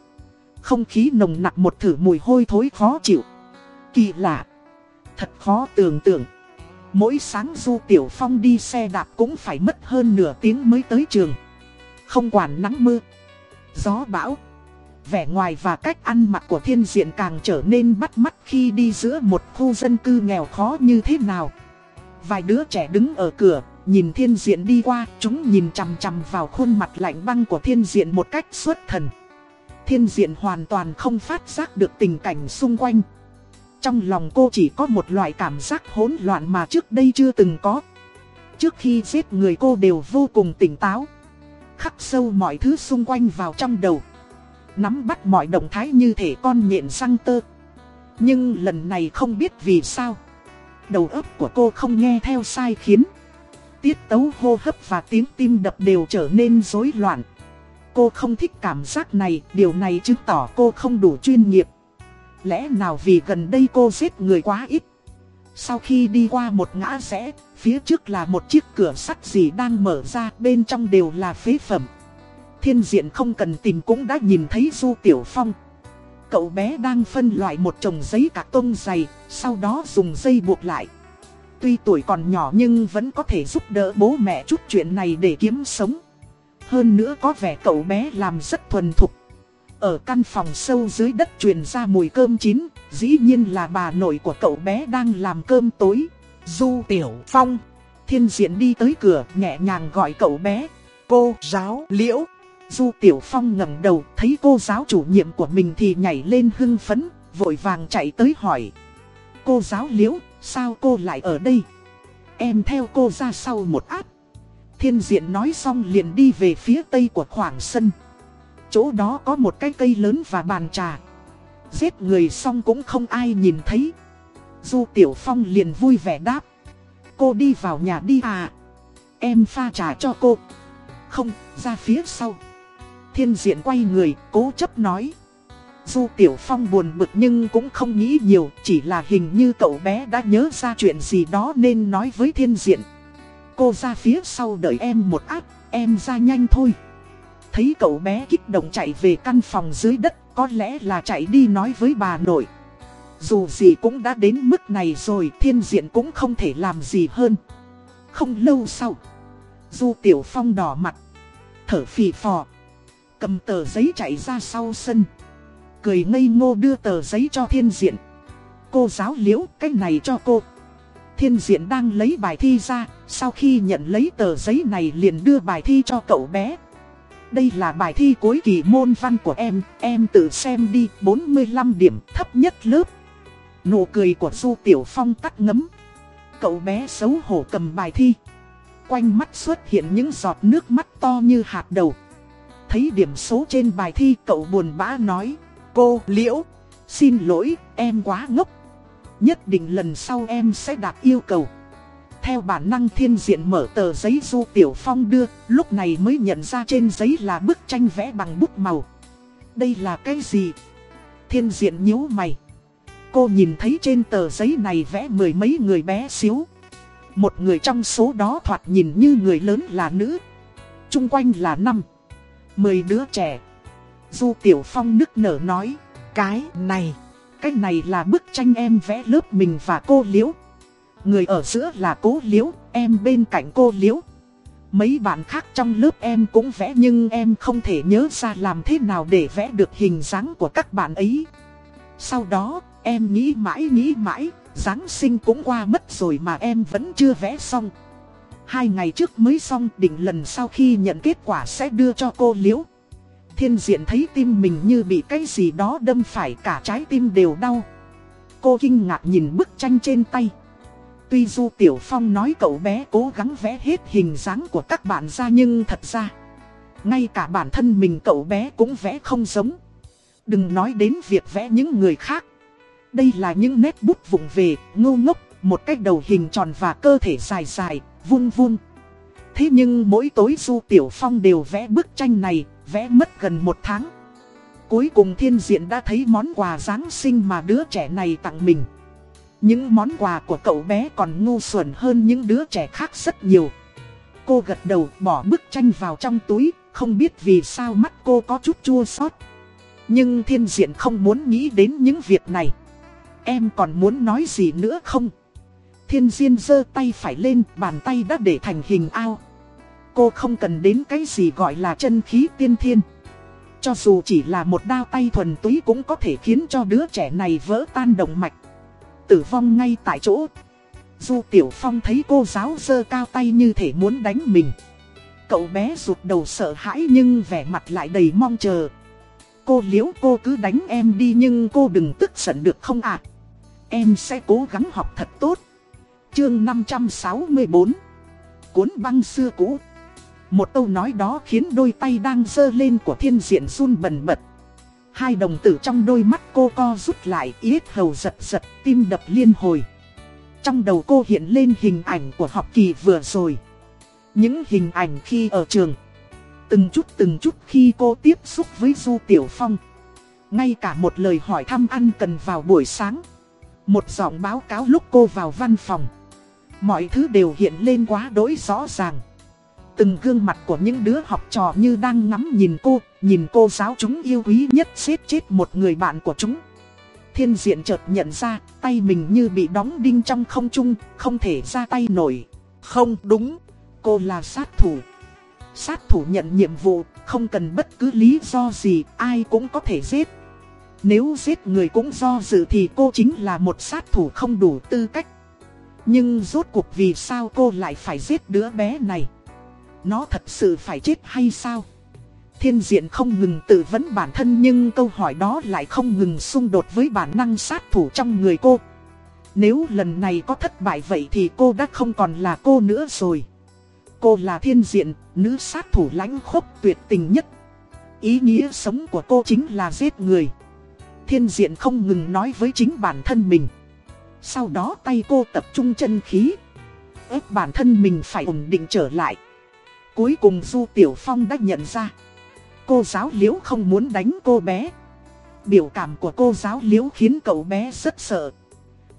[SPEAKER 1] Không khí nồng nặc một thử mùi hôi thối khó chịu. Kỳ lạ. Thật khó tưởng tượng. Mỗi sáng Du Tiểu Phong đi xe đạp cũng phải mất hơn nửa tiếng mới tới trường. Không quản nắng mưa, gió bão. Vẻ ngoài và cách ăn mặc của thiên diện càng trở nên bắt mắt khi đi giữa một khu dân cư nghèo khó như thế nào. Vài đứa trẻ đứng ở cửa, nhìn thiên diện đi qua, chúng nhìn chằm chằm vào khuôn mặt lạnh băng của thiên diện một cách xuất thần. Thiên diện hoàn toàn không phát giác được tình cảnh xung quanh. Trong lòng cô chỉ có một loại cảm giác hỗn loạn mà trước đây chưa từng có. Trước khi giết người cô đều vô cùng tỉnh táo. Khắc sâu mọi thứ xung quanh vào trong đầu. Nắm bắt mọi động thái như thể con nhện răng tơ. Nhưng lần này không biết vì sao. Đầu óc của cô không nghe theo sai khiến. Tiết tấu hô hấp và tiếng tim đập đều trở nên rối loạn. Cô không thích cảm giác này, điều này chứng tỏ cô không đủ chuyên nghiệp. Lẽ nào vì gần đây cô giết người quá ít Sau khi đi qua một ngã rẽ Phía trước là một chiếc cửa sắt gì đang mở ra Bên trong đều là phế phẩm Thiên diện không cần tìm cũng đã nhìn thấy Du Tiểu Phong Cậu bé đang phân loại một chồng giấy cạc tông dày Sau đó dùng dây buộc lại Tuy tuổi còn nhỏ nhưng vẫn có thể giúp đỡ bố mẹ chút chuyện này để kiếm sống Hơn nữa có vẻ cậu bé làm rất thuần thục. Ở căn phòng sâu dưới đất truyền ra mùi cơm chín, dĩ nhiên là bà nội của cậu bé đang làm cơm tối.
[SPEAKER 2] Du Tiểu Phong.
[SPEAKER 1] Thiên diện đi tới cửa nhẹ nhàng gọi cậu bé.
[SPEAKER 2] Cô giáo liễu.
[SPEAKER 1] Du Tiểu Phong ngẩng đầu thấy cô giáo chủ nhiệm của mình thì nhảy lên hưng phấn, vội vàng chạy tới hỏi. Cô giáo liễu, sao cô lại ở đây? Em theo cô ra sau một áp. Thiên diện nói xong liền đi về phía tây của khoảng sân. Chỗ đó có một cái cây lớn và bàn trà. Giết người xong cũng không ai nhìn thấy. Du Tiểu Phong liền vui vẻ đáp. Cô đi vào nhà đi à. Em pha trà cho cô. Không, ra phía sau. Thiên diện quay người, cố chấp nói. Du Tiểu Phong buồn bực nhưng cũng không nghĩ nhiều, chỉ là hình như cậu bé đã nhớ ra chuyện gì đó nên nói với thiên diện. Cô ra phía sau đợi em một áp, em ra nhanh thôi. Thấy cậu bé kích động chạy về căn phòng dưới đất, có lẽ là chạy đi nói với bà nội. Dù gì cũng đã đến mức này rồi, thiên diện cũng không thể làm gì hơn. Không lâu sau, Du Tiểu Phong đỏ mặt, thở phì phò, cầm tờ giấy chạy ra sau sân. Cười ngây ngô đưa tờ giấy cho thiên diện. Cô giáo liễu, cái này cho cô. Thiên diện đang lấy bài thi ra, sau khi nhận lấy tờ giấy này liền đưa bài thi cho cậu bé. Đây là bài thi cuối kỳ môn văn của em, em tự xem đi, 45 điểm thấp nhất lớp. Nụ cười của Du Tiểu Phong tắt ngấm. Cậu bé xấu hổ cầm bài thi. Quanh mắt xuất hiện những giọt nước mắt to như hạt đầu. Thấy điểm số trên bài thi cậu buồn bã nói. Cô Liễu, xin lỗi, em quá ngốc. Nhất định lần sau em sẽ đạt yêu cầu. Theo bản năng thiên diện mở tờ giấy Du Tiểu Phong đưa, lúc này mới nhận ra trên giấy là bức tranh vẽ bằng bút màu. Đây là cái gì? Thiên diện nhíu mày. Cô nhìn thấy trên tờ giấy này vẽ mười mấy người bé xíu. Một người trong số đó thoạt nhìn như người lớn là nữ. Trung quanh là năm, mười đứa trẻ. Du Tiểu Phong nức nở nói, cái này, cái này là bức tranh em vẽ lớp mình và cô Liễu. Người ở giữa là cố Liễu, em bên cạnh cô Liễu. Mấy bạn khác trong lớp em cũng vẽ nhưng em không thể nhớ ra làm thế nào để vẽ được hình dáng của các bạn ấy. Sau đó, em nghĩ mãi nghĩ mãi, Giáng sinh cũng qua mất rồi mà em vẫn chưa vẽ xong. Hai ngày trước mới xong định lần sau khi nhận kết quả sẽ đưa cho cô Liễu. Thiên diện thấy tim mình như bị cái gì đó đâm phải cả trái tim đều đau. Cô kinh ngạc nhìn bức tranh trên tay. Tuy Du Tiểu Phong nói cậu bé cố gắng vẽ hết hình dáng của các bạn ra nhưng thật ra Ngay cả bản thân mình cậu bé cũng vẽ không giống Đừng nói đến việc vẽ những người khác Đây là những nét bút vụng về, ngô ngốc Một cái đầu hình tròn và cơ thể dài dài, vun vun Thế nhưng mỗi tối Du Tiểu Phong đều vẽ bức tranh này vẽ mất gần một tháng. Cuối cùng thiên diện đã thấy món quà Giáng sinh mà đứa trẻ này tặng mình. Những món quà của cậu bé còn ngu xuẩn hơn những đứa trẻ khác rất nhiều. Cô gật đầu bỏ bức tranh vào trong túi, không biết vì sao mắt cô có chút chua xót. Nhưng thiên diện không muốn nghĩ đến những việc này. Em còn muốn nói gì nữa không? Thiên diện giơ tay phải lên, bàn tay đã để thành hình ao. Cô không cần đến cái gì gọi là chân khí tiên thiên. Cho dù chỉ là một đao tay thuần túy cũng có thể khiến cho đứa trẻ này vỡ tan động mạch. Tử vong ngay tại chỗ. Du Tiểu Phong thấy cô giáo dơ cao tay như thể muốn đánh mình. Cậu bé rụt đầu sợ hãi nhưng vẻ mặt lại đầy mong chờ. Cô liễu cô cứ đánh em đi nhưng cô đừng tức giận được không ạ? Em sẽ cố gắng học thật tốt. Chương 564 Cuốn băng xưa cũ một câu nói đó khiến đôi tay đang dơ lên của thiên diện run bần bật. Hai đồng tử trong đôi mắt cô co rút lại, yết hầu giật giật, tim đập liên hồi. Trong đầu cô hiện lên hình ảnh của học kỳ vừa rồi. Những hình ảnh khi ở trường. Từng chút từng chút khi cô tiếp xúc với Du Tiểu Phong. Ngay cả một lời hỏi thăm ăn cần vào buổi sáng. Một giọng báo cáo lúc cô vào văn phòng. Mọi thứ đều hiện lên quá đỗi rõ ràng. Từng gương mặt của những đứa học trò như đang ngắm nhìn cô, nhìn cô giáo chúng yêu quý nhất xếp chết một người bạn của chúng. Thiên diện chợt nhận ra, tay mình như bị đóng đinh trong không trung, không thể ra tay nổi. Không đúng, cô là sát thủ. Sát thủ nhận nhiệm vụ, không cần bất cứ lý do gì, ai cũng có thể giết. Nếu giết người cũng do dự thì cô chính là một sát thủ không đủ tư cách. Nhưng rốt cuộc vì sao cô lại phải giết đứa bé này? Nó thật sự phải chết hay sao? Thiên diện không ngừng tự vấn bản thân nhưng câu hỏi đó lại không ngừng xung đột với bản năng sát thủ trong người cô. Nếu lần này có thất bại vậy thì cô đã không còn là cô nữa rồi. Cô là thiên diện, nữ sát thủ lãnh khốc tuyệt tình nhất. Ý nghĩa sống của cô chính là giết người. Thiên diện không ngừng nói với chính bản thân mình. Sau đó tay cô tập trung chân khí. ép bản thân mình phải ổn định trở lại. Cuối cùng Du Tiểu Phong đã nhận ra. Cô giáo liễu không muốn đánh cô bé. Biểu cảm của cô giáo liễu khiến cậu bé rất sợ.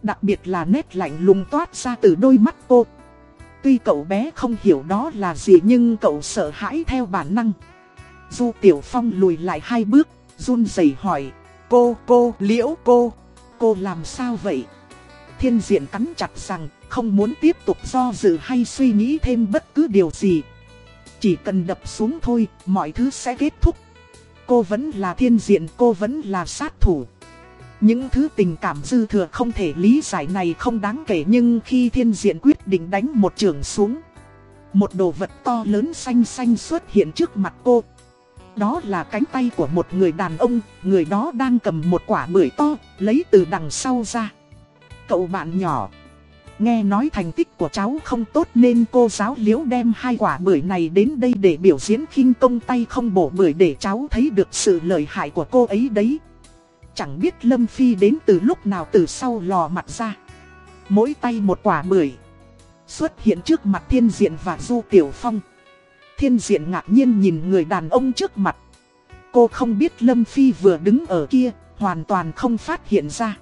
[SPEAKER 1] Đặc biệt là nét lạnh lùng toát ra từ đôi mắt cô. Tuy cậu bé không hiểu đó là gì nhưng cậu sợ hãi theo bản năng. Du Tiểu Phong lùi lại hai bước, run rẩy hỏi. Cô, cô, liễu cô, cô làm sao vậy? Thiên diện cắn chặt rằng không muốn tiếp tục do dự hay suy nghĩ thêm bất cứ điều gì. Chỉ cần đập xuống thôi, mọi thứ sẽ kết thúc. Cô vẫn là thiên diện, cô vẫn là sát thủ. Những thứ tình cảm dư thừa không thể lý giải này không đáng kể nhưng khi thiên diện quyết định đánh một trường xuống. Một đồ vật to lớn xanh xanh xuất hiện trước mặt cô. Đó là cánh tay của một người đàn ông, người đó đang cầm một quả bưởi to, lấy từ đằng sau ra. Cậu bạn nhỏ, nghe nói thành tích của cháu không tốt nên cô giáo liễu đem hai quả bưởi này đến đây để biểu diễn khinh công tay không bổ bưởi để cháu thấy được sự lợi hại của cô ấy đấy. Chẳng biết Lâm Phi đến từ lúc nào từ sau lò mặt ra. Mỗi tay một quả bưởi. Xuất hiện trước mặt thiên diện và du tiểu phong. Thiên diện ngạc nhiên nhìn người đàn ông trước mặt. Cô không biết Lâm Phi vừa đứng ở kia, hoàn toàn không phát hiện ra.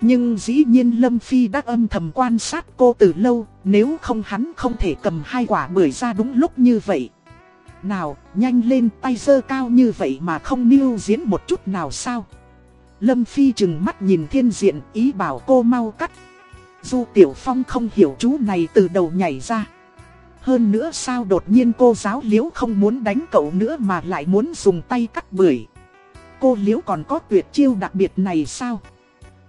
[SPEAKER 1] Nhưng dĩ nhiên Lâm Phi đã âm thầm quan sát cô từ lâu, nếu không hắn không thể cầm hai quả bưởi ra đúng lúc như vậy. Nào, nhanh lên tay dơ cao như vậy mà không nêu diễn một chút nào sao? Lâm Phi chừng mắt nhìn thiên diện ý bảo cô mau cắt. Du Tiểu Phong không hiểu chú này từ đầu nhảy ra. Hơn nữa sao đột nhiên cô giáo liễu không muốn đánh cậu nữa mà lại muốn dùng tay cắt bưởi. Cô liễu còn có tuyệt chiêu đặc biệt này sao?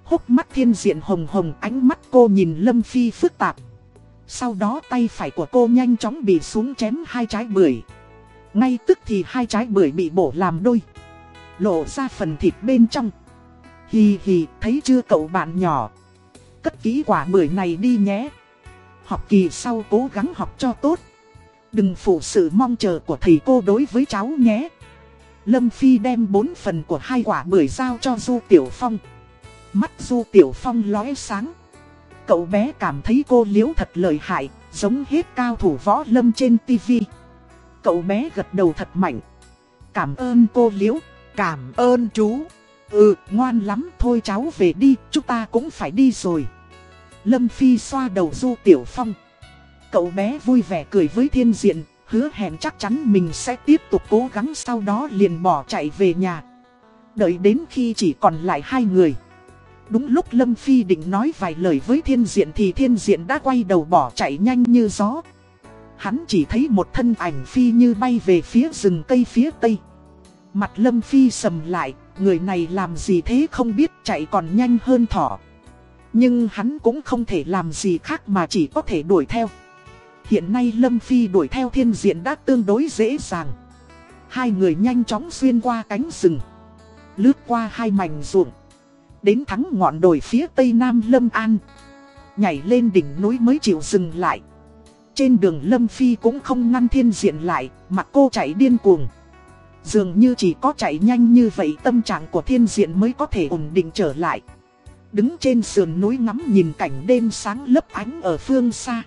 [SPEAKER 1] Hốc mắt thiên diện hồng hồng ánh mắt cô nhìn Lâm Phi phức tạp. Sau đó tay phải của cô nhanh chóng bị xuống chém hai trái bưởi. Ngay tức thì hai trái bưởi bị bổ làm đôi. Lộ ra phần thịt bên trong. Hì hì, thấy chưa cậu bạn nhỏ. Cất kỹ quả bưởi này đi nhé. Học kỳ sau cố gắng học cho tốt. Đừng phụ sự mong chờ của thầy cô đối với cháu nhé. Lâm Phi đem bốn phần của hai quả bưởi giao cho Du Tiểu Phong. Mắt Du Tiểu Phong lóe sáng. Cậu bé cảm thấy cô liễu thật lợi hại, giống hết cao thủ võ lâm trên tivi. Cậu bé gật đầu thật mạnh. Cảm ơn cô liễu
[SPEAKER 2] cảm ơn chú.
[SPEAKER 1] Ừ, ngoan lắm, thôi cháu về đi, chúng ta cũng phải đi rồi. Lâm Phi xoa đầu Du Tiểu Phong. Cậu bé vui vẻ cười với thiên diện, hứa hẹn chắc chắn mình sẽ tiếp tục cố gắng sau đó liền bỏ chạy về nhà. Đợi đến khi chỉ còn lại hai người. Đúng lúc Lâm Phi định nói vài lời với thiên diện thì thiên diện đã quay đầu bỏ chạy nhanh như gió. Hắn chỉ thấy một thân ảnh Phi như bay về phía rừng cây phía tây. Mặt Lâm Phi sầm lại, người này làm gì thế không biết chạy còn nhanh hơn thỏ. Nhưng hắn cũng không thể làm gì khác mà chỉ có thể đuổi theo. Hiện nay Lâm Phi đuổi theo thiên diện đã tương đối dễ dàng. Hai người nhanh chóng xuyên qua cánh rừng. Lướt qua hai mảnh ruộng. Đến thắng ngọn đồi phía tây nam Lâm An. Nhảy lên đỉnh núi mới chịu dừng lại. Trên đường Lâm Phi cũng không ngăn thiên diện lại, mà cô chạy điên cuồng. Dường như chỉ có chạy nhanh như vậy tâm trạng của thiên diện mới có thể ổn định trở lại. Đứng trên sườn núi ngắm nhìn cảnh đêm sáng lấp ánh ở phương xa.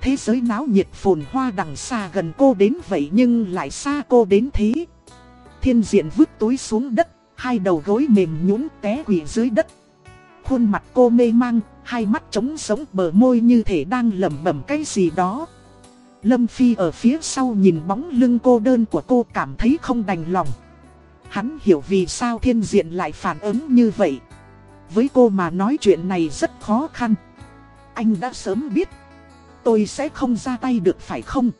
[SPEAKER 1] Thế giới náo nhiệt phồn hoa đằng xa gần cô đến vậy nhưng lại xa cô đến thế. Thiên diện vứt túi xuống đất, hai đầu gối mềm nhũn té quỷ dưới đất. Khuôn mặt cô mê mang, hai mắt trống sống bờ môi như thể đang lẩm bẩm cái gì đó. Lâm Phi ở phía sau nhìn bóng lưng cô đơn của cô cảm thấy không đành lòng. Hắn hiểu vì sao thiên diện lại phản ứng như vậy. Với cô mà nói chuyện này rất khó khăn. Anh đã sớm biết. Tôi sẽ không ra tay được phải không?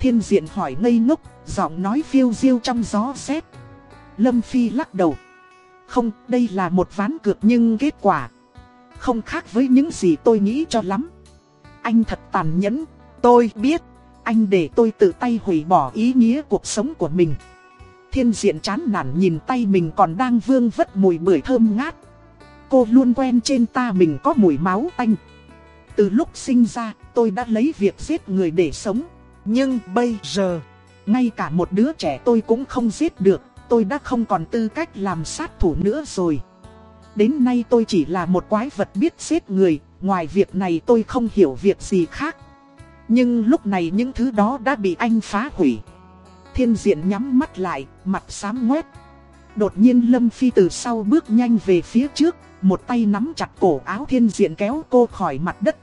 [SPEAKER 1] Thiên diện hỏi ngây ngốc, giọng nói phiêu diêu trong gió rét. Lâm Phi lắc đầu. Không, đây là một ván cược nhưng kết quả không khác với những gì tôi nghĩ cho lắm. Anh thật tàn nhẫn, tôi biết, anh để tôi tự tay hủy bỏ ý nghĩa cuộc sống của mình. Thiên diện chán nản nhìn tay mình còn đang vương vất mùi bưởi thơm ngát. Cô luôn quen trên ta mình có mùi máu tanh. Từ lúc sinh ra, tôi đã lấy việc giết người để sống. Nhưng bây giờ, ngay cả một đứa trẻ tôi cũng không giết được. Tôi đã không còn tư cách làm sát thủ nữa rồi. Đến nay tôi chỉ là một quái vật biết giết người, ngoài việc này tôi không hiểu việc gì khác. Nhưng lúc này những thứ đó đã bị anh phá hủy. Thiên diện nhắm mắt lại, mặt xám ngoét. Đột nhiên Lâm Phi từ sau bước nhanh về phía trước, một tay nắm chặt cổ áo thiên diện kéo cô khỏi mặt đất.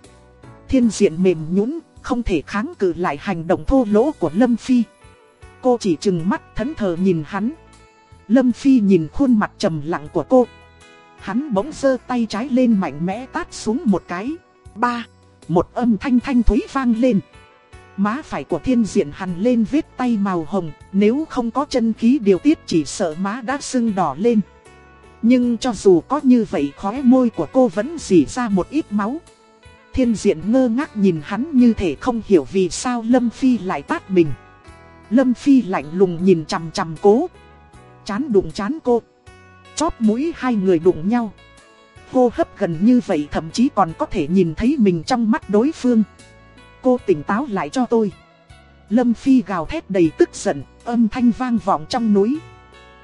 [SPEAKER 1] Thiên diện mềm nhũn không thể kháng cự lại hành động thô lỗ của Lâm Phi. Cô chỉ chừng mắt thẫn thờ nhìn hắn. Lâm Phi nhìn khuôn mặt trầm lặng của cô, Hắn bỗng giơ tay trái lên mạnh mẽ tát xuống một cái. Ba, một âm thanh thanh thúy vang lên. Má phải của thiên diện hằn lên vết tay màu hồng, nếu không có chân khí điều tiết chỉ sợ má đã sưng đỏ lên. Nhưng cho dù có như vậy khóe môi của cô vẫn dì ra một ít máu. Thiên diện ngơ ngác nhìn hắn như thể không hiểu vì sao Lâm Phi lại tát mình. Lâm Phi lạnh lùng nhìn chằm chằm cố. Chán đụng chán cô chóp mũi hai người đụng nhau. Hô hấp gần như vậy thậm chí còn có thể nhìn thấy mình trong mắt đối phương. Cô tỉnh táo lại cho tôi. Lâm Phi gào thét đầy tức giận, âm thanh vang vọng trong núi.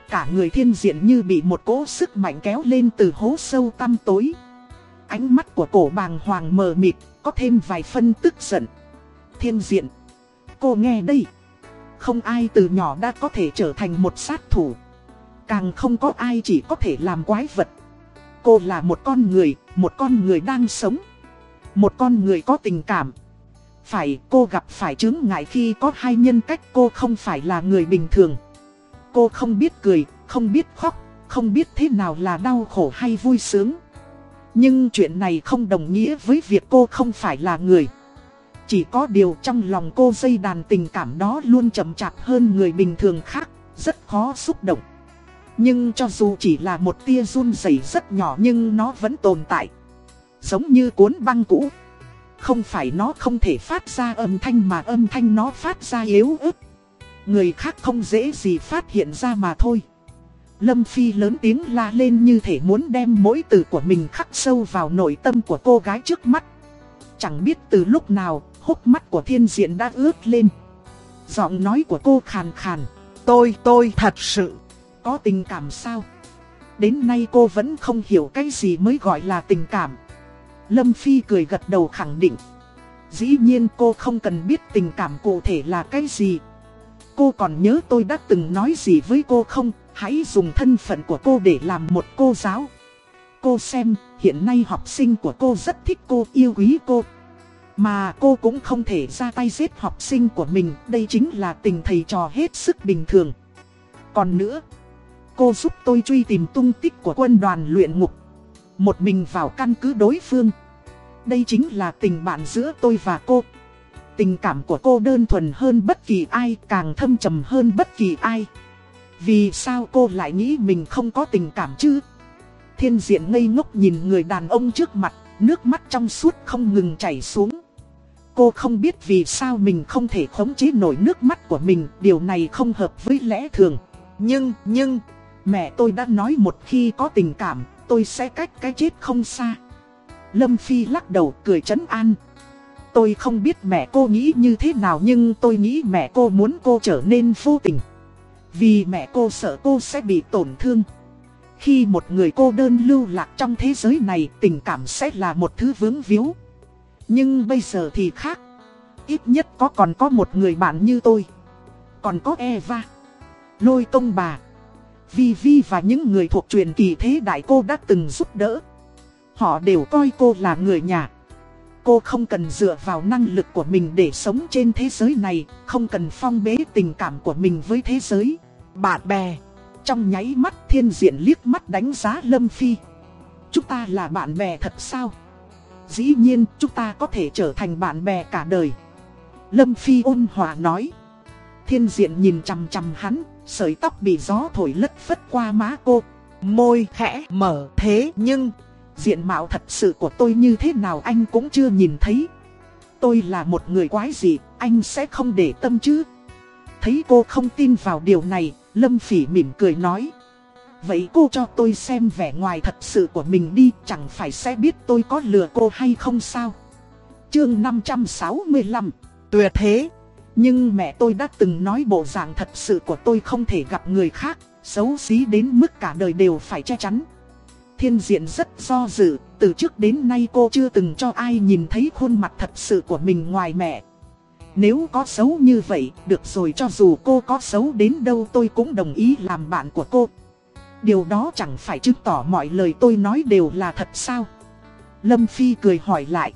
[SPEAKER 1] Cả người thiên diện như bị một cỗ sức mạnh kéo lên từ hố sâu tăm tối. Ánh mắt của cổ bàng hoàng mờ mịt, có thêm vài phân tức giận. Thiên diện. Cô nghe đây. Không ai từ nhỏ đã có thể trở thành một sát thủ. Càng không có ai chỉ có thể làm quái vật. Cô là một con người, một con người đang sống. Một con người có tình cảm. Phải cô gặp phải chứng ngại khi có hai nhân cách cô không phải là người bình thường. Cô không biết cười, không biết khóc, không biết thế nào là đau khổ hay vui sướng. Nhưng chuyện này không đồng nghĩa với việc cô không phải là người. Chỉ có điều trong lòng cô dây đàn tình cảm đó luôn chậm chạp hơn người bình thường khác, rất khó xúc động nhưng cho dù chỉ là một tia run rẩy rất nhỏ nhưng nó vẫn tồn tại. Giống như cuốn băng cũ. Không phải nó không thể phát ra âm thanh mà âm thanh nó phát ra yếu ớt. Người khác không dễ gì phát hiện ra mà thôi. Lâm Phi lớn tiếng la lên như thể muốn đem mỗi từ của mình khắc sâu vào nội tâm của cô gái trước mắt. Chẳng biết từ lúc nào, hốc mắt của thiên diện đã ướt lên. Giọng nói của cô khàn khàn. Tôi, tôi thật sự có tình cảm sao? Đến nay cô vẫn không hiểu cái gì mới gọi là tình cảm. Lâm Phi cười gật đầu khẳng định. Dĩ nhiên cô không cần biết tình cảm cụ thể là cái gì. Cô còn nhớ tôi đã từng nói gì với cô không? Hãy dùng thân phận của cô để làm một cô giáo. Cô xem, hiện nay học sinh của cô rất thích cô, yêu quý cô. Mà cô cũng không thể ra tay giết học sinh của mình, đây chính là tình thầy trò hết sức bình thường. Còn nữa, Cô giúp tôi truy tìm tung tích của quân đoàn luyện ngục. Một mình vào căn cứ đối phương. Đây chính là tình bạn giữa tôi và cô. Tình cảm của cô đơn thuần hơn bất kỳ ai Càng thâm trầm hơn bất kỳ ai. Vì sao cô lại nghĩ mình không có tình cảm chứ? Thiên diện ngây ngốc nhìn người đàn ông trước mặt Nước mắt trong suốt không ngừng chảy xuống. Cô không biết vì sao mình không thể khống chế nổi nước mắt của mình Điều này không hợp với lẽ thường. Nhưng, nhưng, Mẹ tôi đã nói một khi có tình cảm, tôi sẽ cách cái chết không xa. Lâm Phi lắc đầu cười chấn an. Tôi không biết mẹ cô nghĩ như thế nào nhưng tôi nghĩ mẹ cô muốn cô trở nên vô tình. Vì mẹ cô sợ cô sẽ bị tổn thương. Khi một người cô đơn lưu lạc trong thế giới này tình cảm sẽ là một thứ vướng víu. Nhưng bây giờ thì khác. Ít nhất có còn có một người bạn như tôi. Còn có Eva. Lôi công bà. Vi Vi và những người thuộc truyền kỳ thế đại cô đã từng giúp đỡ. Họ đều coi cô là người nhà. Cô không cần dựa vào năng lực của mình để sống trên thế giới này, không cần phong bế tình cảm của mình với thế giới. Bạn bè, trong nháy mắt thiên diện liếc mắt đánh giá Lâm Phi. Chúng ta là bạn bè thật sao? Dĩ nhiên chúng ta có thể trở thành bạn bè cả đời. Lâm Phi ôn hòa nói. Thiên diện nhìn chằm chằm hắn, sợi tóc bị gió thổi lất phất qua má cô.
[SPEAKER 2] Môi khẽ mở thế nhưng
[SPEAKER 1] Diện mạo thật sự của tôi như thế nào anh cũng chưa nhìn thấy. Tôi là một người quái gì, anh sẽ không để tâm chứ. Thấy cô không tin vào điều này, Lâm Phỉ mỉm cười nói. Vậy cô cho tôi xem vẻ ngoài thật sự của mình đi, chẳng phải sẽ biết tôi có lừa cô hay không sao. Chương 565
[SPEAKER 2] tuyệt thế.
[SPEAKER 1] Nhưng mẹ tôi đã từng nói bộ dạng thật sự của tôi không thể gặp người khác, xấu xí đến mức cả đời đều phải che chắn. Thiên diện rất do dự, từ trước đến nay cô chưa từng cho ai nhìn thấy khuôn mặt thật sự của mình ngoài mẹ. Nếu có xấu như vậy, được rồi cho dù cô có xấu đến đâu tôi cũng đồng ý làm bạn của cô. Điều đó chẳng phải chứng tỏ mọi lời tôi nói đều là thật sao? Lâm Phi cười hỏi lại.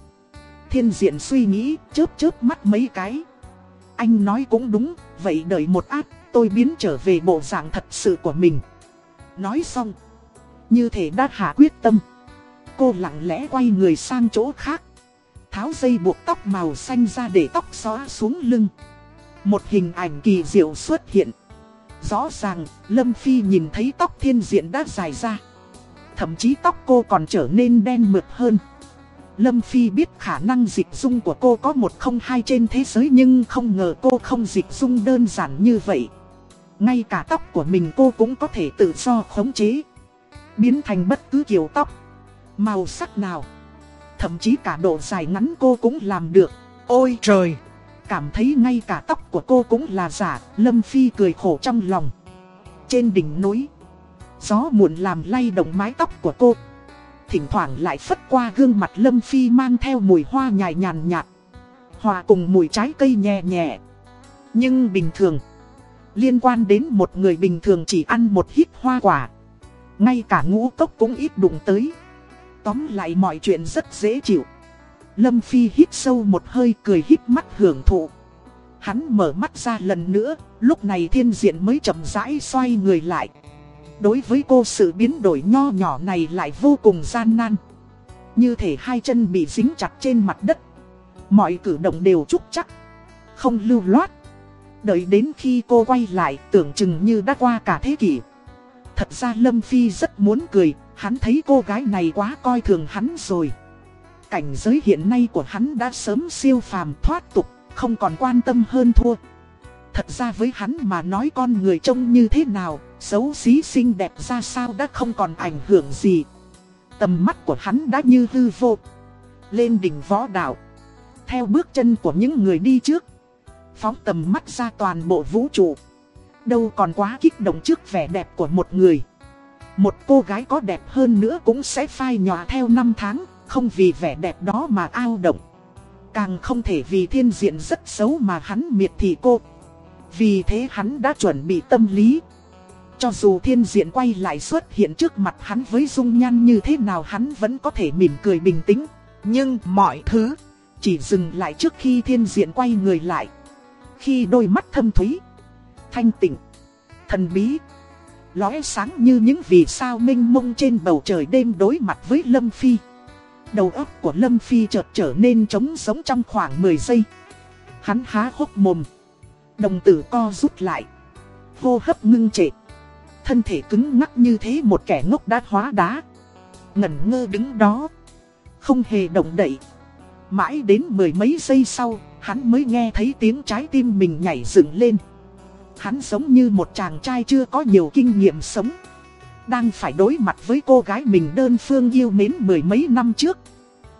[SPEAKER 1] Thiên diện suy nghĩ, chớp chớp mắt mấy cái. Anh nói cũng đúng, vậy đợi một át, tôi biến trở về bộ dạng thật sự của mình. Nói xong, như thể đã hạ quyết tâm. Cô lặng lẽ quay người sang chỗ khác. Tháo dây buộc tóc màu xanh ra để tóc xóa xuống lưng. Một hình ảnh kỳ diệu xuất hiện. Rõ ràng, Lâm Phi nhìn thấy tóc thiên diện đã dài ra. Thậm chí tóc cô còn trở nên đen mượt hơn. Lâm Phi biết khả năng dịch dung của cô có một không hai trên thế giới nhưng không ngờ cô không dịch dung đơn giản như vậy. Ngay cả tóc của mình cô cũng có thể tự do khống chế. Biến thành bất cứ kiểu tóc, màu sắc nào. Thậm chí cả độ dài ngắn cô cũng làm được.
[SPEAKER 2] Ôi trời!
[SPEAKER 1] Cảm thấy ngay cả tóc của cô cũng là giả, Lâm Phi cười khổ trong lòng. Trên đỉnh núi, gió muộn làm lay động mái tóc của cô. Thỉnh thoảng lại phất qua gương mặt Lâm Phi mang theo mùi hoa nhài nhàn nhạt. Hòa cùng mùi trái cây nhẹ nhẹ. Nhưng bình thường, liên quan đến một người bình thường chỉ ăn một hít hoa quả. Ngay cả ngũ cốc cũng ít đụng tới. Tóm lại mọi chuyện rất dễ chịu. Lâm Phi hít sâu một hơi cười hít mắt hưởng thụ. Hắn mở mắt ra lần nữa, lúc này thiên diện mới chậm rãi xoay người lại. Đối với cô sự biến đổi nho nhỏ này lại vô cùng gian nan. Như thể hai chân bị dính chặt trên mặt đất. Mọi cử động đều trúc chắc, không lưu loát. Đợi đến khi cô quay lại tưởng chừng như đã qua cả thế kỷ. Thật ra Lâm Phi rất muốn cười, hắn thấy cô gái này quá coi thường hắn rồi. Cảnh giới hiện nay của hắn đã sớm siêu phàm thoát tục, không còn quan tâm hơn thua. Thật ra với hắn mà nói con người trông như thế nào, xấu xí xinh đẹp ra sao đã không còn ảnh hưởng gì. Tầm mắt của hắn đã như hư vô. Lên đỉnh võ đạo. Theo bước chân của những người đi trước. Phóng tầm mắt ra toàn bộ vũ trụ. Đâu còn quá kích động trước vẻ đẹp của một người. Một cô gái có đẹp hơn nữa cũng sẽ phai nhòa theo năm tháng, không vì vẻ đẹp đó mà ao động. Càng không thể vì thiên diện rất xấu mà hắn miệt thị cô. Vì thế hắn đã chuẩn bị tâm lý. Cho dù thiên diện quay lại xuất hiện trước mặt hắn với dung nhan như thế nào hắn vẫn có thể mỉm cười bình tĩnh. Nhưng mọi thứ chỉ dừng lại trước khi thiên diện quay người lại. Khi đôi mắt thâm thúy, thanh tịnh, thần bí, lóe sáng như những vì sao minh mông trên bầu trời đêm đối mặt với Lâm Phi. Đầu óc của Lâm Phi chợt trở nên trống sống trong khoảng 10 giây. Hắn há hốc mồm. Đồng tử co rút lại. Hô hấp ngưng trệ. Thân thể cứng ngắc như thế một kẻ ngốc đã hóa đá. Ngẩn ngơ đứng đó. Không hề động đậy. Mãi đến mười mấy giây sau, hắn mới nghe thấy tiếng trái tim mình nhảy dựng lên. Hắn giống như một chàng trai chưa có nhiều kinh nghiệm sống. Đang phải đối mặt với cô gái mình đơn phương yêu mến mười mấy năm trước.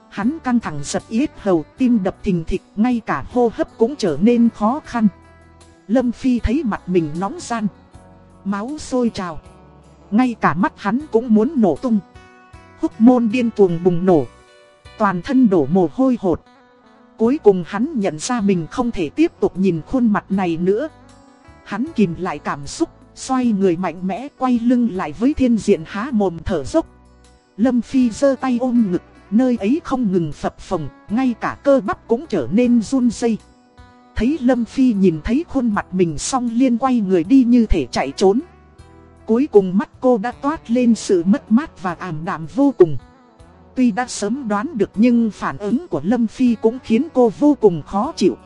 [SPEAKER 1] Hắn căng thẳng giật yết hầu, tim đập thình thịch, ngay cả hô hấp cũng trở nên khó khăn. Lâm Phi thấy mặt mình nóng gian. Máu sôi trào. Ngay cả mắt hắn cũng muốn nổ tung. Húc môn điên cuồng bùng nổ. Toàn thân đổ mồ hôi hột. Cuối cùng hắn nhận ra mình không thể tiếp tục nhìn khuôn mặt này nữa. Hắn kìm lại cảm xúc, xoay người mạnh mẽ quay lưng lại với thiên diện há mồm thở dốc. Lâm Phi giơ tay ôm ngực, nơi ấy không ngừng phập phồng, ngay cả cơ bắp cũng trở nên run dây. Thấy Lâm Phi nhìn thấy khuôn mặt mình xong liên quay người đi như thể chạy trốn. Cuối cùng mắt cô đã toát lên sự mất mát và ảm đạm vô cùng. Tuy đã sớm đoán được nhưng phản ứng của Lâm Phi cũng khiến cô vô cùng khó chịu.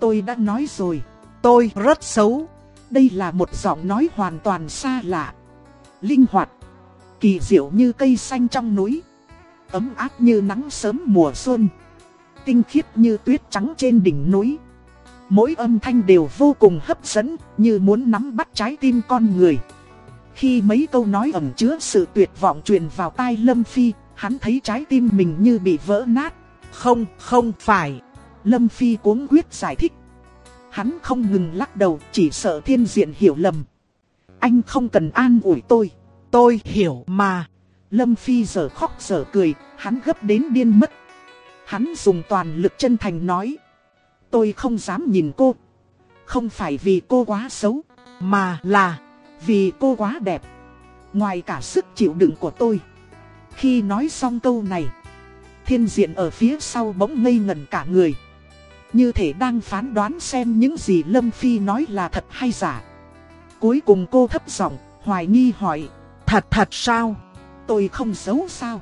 [SPEAKER 1] Tôi đã nói rồi,
[SPEAKER 2] tôi rất xấu.
[SPEAKER 1] Đây là một giọng nói hoàn toàn xa lạ. Linh hoạt. Kỳ diệu như cây xanh trong núi. Ấm áp như nắng sớm mùa xuân. Tinh khiết như tuyết trắng trên đỉnh núi. Mỗi âm thanh đều vô cùng hấp dẫn, như muốn nắm bắt trái tim con người. Khi mấy câu nói ẩn chứa sự tuyệt vọng truyền vào tai Lâm Phi, hắn thấy trái tim mình như bị vỡ nát.
[SPEAKER 2] Không, không phải.
[SPEAKER 1] Lâm Phi cuống quyết giải thích. Hắn không ngừng lắc đầu, chỉ sợ thiên diện hiểu lầm. Anh không cần an ủi tôi.
[SPEAKER 2] Tôi hiểu mà.
[SPEAKER 1] Lâm Phi giờ khóc giờ cười, hắn gấp đến điên mất. Hắn dùng toàn lực chân thành nói. Tôi không dám nhìn cô. Không phải vì cô quá xấu,
[SPEAKER 2] mà là
[SPEAKER 1] vì cô quá đẹp. Ngoài cả sức chịu đựng của tôi. Khi nói xong câu này, thiên diện ở phía sau bỗng ngây ngẩn cả người. Như thể đang phán đoán xem những gì Lâm Phi nói là thật hay giả. Cuối cùng cô thấp giọng, hoài nghi hỏi.
[SPEAKER 2] Thật thật sao?
[SPEAKER 1] Tôi không xấu sao?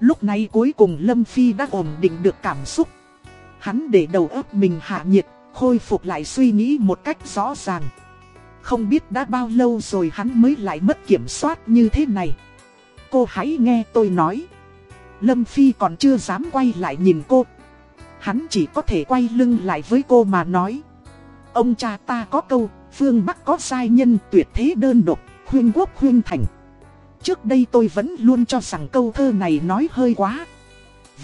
[SPEAKER 1] Lúc này cuối cùng Lâm Phi đã ổn định được cảm xúc. Hắn để đầu óc mình hạ nhiệt, khôi phục lại suy nghĩ một cách rõ ràng. Không biết đã bao lâu rồi hắn mới lại mất kiểm soát như thế này. Cô hãy nghe tôi nói. Lâm Phi còn chưa dám quay lại nhìn cô. Hắn chỉ có thể quay lưng lại với cô mà nói. Ông cha ta có câu, phương Bắc có sai nhân tuyệt thế đơn độc, khuyên quốc khuyên thành. Trước đây tôi vẫn luôn cho rằng câu thơ này nói hơi quá.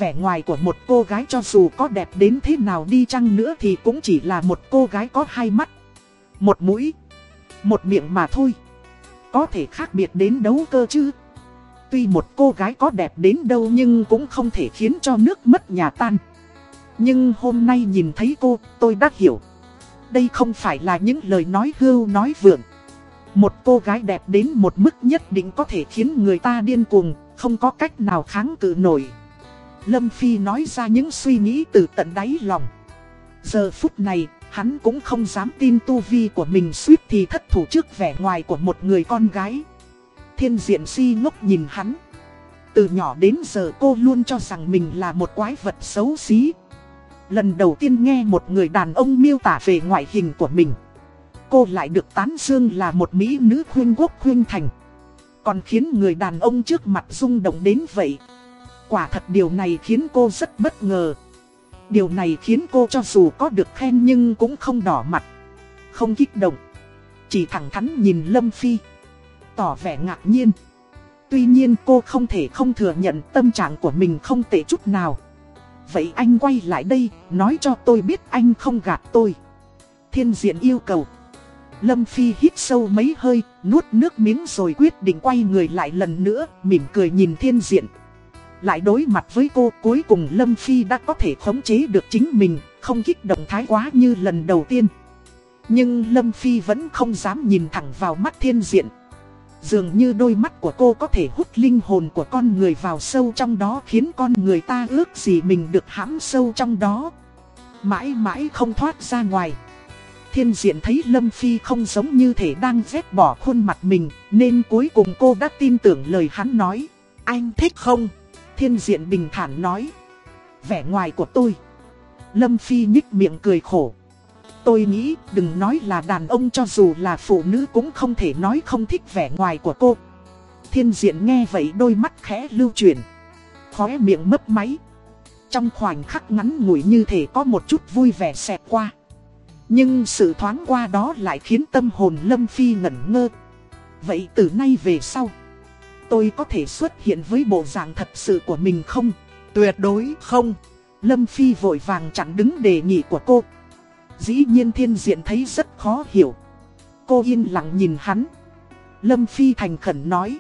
[SPEAKER 1] Vẻ ngoài của một cô gái cho dù có đẹp đến thế nào đi chăng nữa thì cũng chỉ là một cô gái có hai mắt, một mũi, một miệng mà thôi. Có thể khác biệt đến đấu cơ chứ. Tuy một cô gái có đẹp đến đâu nhưng cũng không thể khiến cho nước mất nhà tan. Nhưng hôm nay nhìn thấy cô, tôi đã hiểu. Đây không phải là những lời nói hưu nói vượng. Một cô gái đẹp đến một mức nhất định có thể khiến người ta điên cuồng, không có cách nào kháng cự nổi. Lâm Phi nói ra những suy nghĩ từ tận đáy lòng. Giờ phút này, hắn cũng không dám tin tu vi của mình suýt thì thất thủ trước vẻ ngoài của một người con gái. Thiên diện si ngốc nhìn hắn. Từ nhỏ đến giờ cô luôn cho rằng mình là một quái vật xấu xí. Lần đầu tiên nghe một người đàn ông miêu tả về ngoại hình của mình. Cô lại được tán dương là một mỹ nữ khuyên quốc khuyên thành. Còn khiến người đàn ông trước mặt rung động đến vậy. Quả thật điều này khiến cô rất bất ngờ. Điều này khiến cô cho dù có được khen nhưng cũng không đỏ mặt. Không kích động. Chỉ thẳng thắn nhìn Lâm Phi. Tỏ vẻ ngạc nhiên. Tuy nhiên cô không thể không thừa nhận tâm trạng của mình không tệ chút nào. Vậy anh quay lại đây, nói cho tôi biết anh không gạt tôi. Thiên diện yêu cầu. Lâm Phi hít sâu mấy hơi, nuốt nước miếng rồi quyết định quay người lại lần nữa, mỉm cười nhìn thiên diện. Lại đối mặt với cô cuối cùng Lâm Phi đã có thể khống chế được chính mình, không kích động thái quá như lần đầu tiên. Nhưng Lâm Phi vẫn không dám nhìn thẳng vào mắt thiên diện. Dường như đôi mắt của cô có thể hút linh hồn của con người vào sâu trong đó khiến con người ta ước gì mình được hãm sâu trong đó. Mãi mãi không thoát ra ngoài. Thiên diện thấy Lâm Phi không giống như thể đang vét bỏ khuôn mặt mình nên cuối cùng cô đã tin tưởng lời hắn nói. Anh thích không? Thiên diện bình thản nói. Vẻ ngoài của tôi. Lâm Phi nhích miệng cười khổ. Tôi nghĩ đừng nói là đàn ông cho dù là phụ nữ cũng không thể nói không thích vẻ ngoài của cô. Thiên diện nghe vậy đôi mắt khẽ lưu chuyển. Khóe miệng mấp máy. Trong khoảnh khắc ngắn ngủi như thể có một chút vui vẻ xẹt qua. Nhưng sự thoáng qua đó lại khiến tâm hồn Lâm Phi ngẩn ngơ. Vậy từ nay về sau, tôi có thể xuất hiện với bộ dạng thật sự của mình không?
[SPEAKER 2] Tuyệt đối không.
[SPEAKER 1] Lâm Phi vội vàng chặn đứng đề nghị của cô. Dĩ nhiên thiên diện thấy rất khó hiểu. Cô yên lặng nhìn hắn. Lâm Phi thành khẩn nói.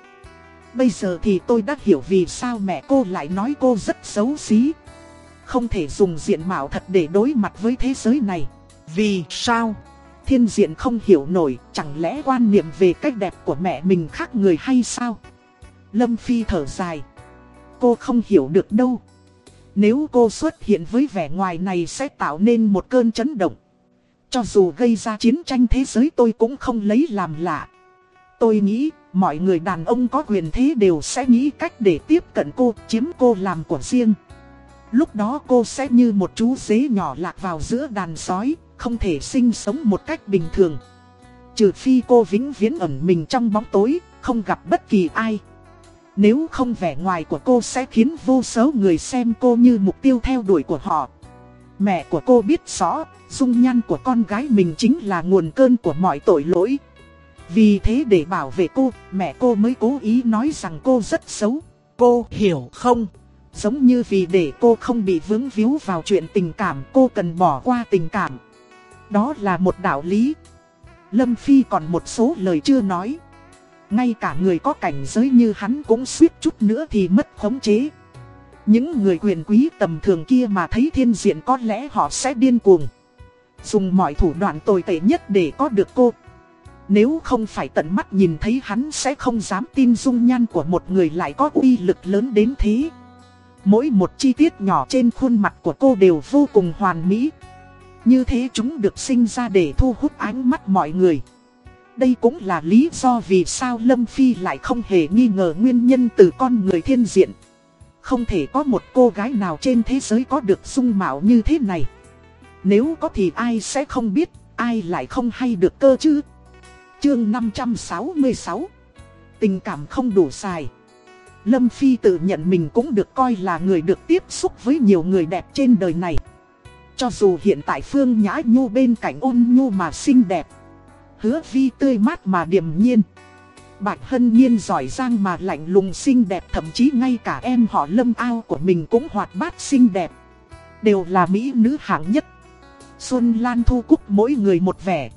[SPEAKER 1] Bây giờ thì tôi đã hiểu vì sao mẹ cô lại nói cô rất xấu xí. Không thể dùng diện mạo thật để đối mặt với thế giới này.
[SPEAKER 2] Vì sao?
[SPEAKER 1] Thiên diện không hiểu nổi, chẳng lẽ quan niệm về cách đẹp của mẹ mình khác người hay sao? Lâm Phi thở dài. Cô không hiểu được đâu. Nếu cô xuất hiện với vẻ ngoài này sẽ tạo nên một cơn chấn động. Cho dù gây ra chiến tranh thế giới tôi cũng không lấy làm lạ. Tôi nghĩ mọi người đàn ông có quyền thế đều sẽ nghĩ cách để tiếp cận cô, chiếm cô làm của riêng. Lúc đó cô sẽ như một chú dế nhỏ lạc vào giữa đàn sói, không thể sinh sống một cách bình thường. Trừ phi cô vĩnh viễn ẩn mình trong bóng tối, không gặp bất kỳ ai. Nếu không vẻ ngoài của cô sẽ khiến vô số người xem cô như mục tiêu theo đuổi của họ. Mẹ của cô biết rõ, dung nhan của con gái mình chính là nguồn cơn của mọi tội lỗi. Vì thế để bảo vệ cô, mẹ cô mới cố ý nói rằng cô rất xấu. Cô hiểu không? Giống như vì để cô không bị vướng víu vào chuyện tình cảm cô cần bỏ qua tình cảm. Đó là một đạo lý. Lâm Phi còn một số lời chưa nói. Ngay cả người có cảnh giới như hắn cũng suýt chút nữa thì mất khống chế. Những người quyền quý tầm thường kia mà thấy thiên diện có lẽ họ sẽ điên cuồng. Dùng mọi thủ đoạn tồi tệ nhất để có được cô. Nếu không phải tận mắt nhìn thấy hắn sẽ không dám tin dung nhan của một người lại có uy lực lớn đến thế. Mỗi một chi tiết nhỏ trên khuôn mặt của cô đều vô cùng hoàn mỹ. Như thế chúng được sinh ra để thu hút ánh mắt mọi người. Đây cũng là lý do vì sao Lâm Phi lại không hề nghi ngờ nguyên nhân từ con người thiên diện. Không thể có một cô gái nào trên thế giới có được dung mạo như thế này. Nếu có thì ai sẽ không biết, ai lại không hay được cơ chứ. Chương 566 Tình cảm không đủ xài Lâm Phi tự nhận mình cũng được coi là người được tiếp xúc với nhiều người đẹp trên đời này Cho dù hiện tại Phương Nhã Nhu bên cạnh ôn nhu mà xinh đẹp Hứa Vi tươi mát mà điềm nhiên. Bạch Hân Nhiên giỏi giang mà lạnh lùng xinh đẹp, Thậm chí ngay cả em họ Lâm Ao của mình cũng hoạt bát xinh đẹp. Đều là mỹ nữ hạng nhất. Xuân Lan Thu Cúc mỗi người một vẻ.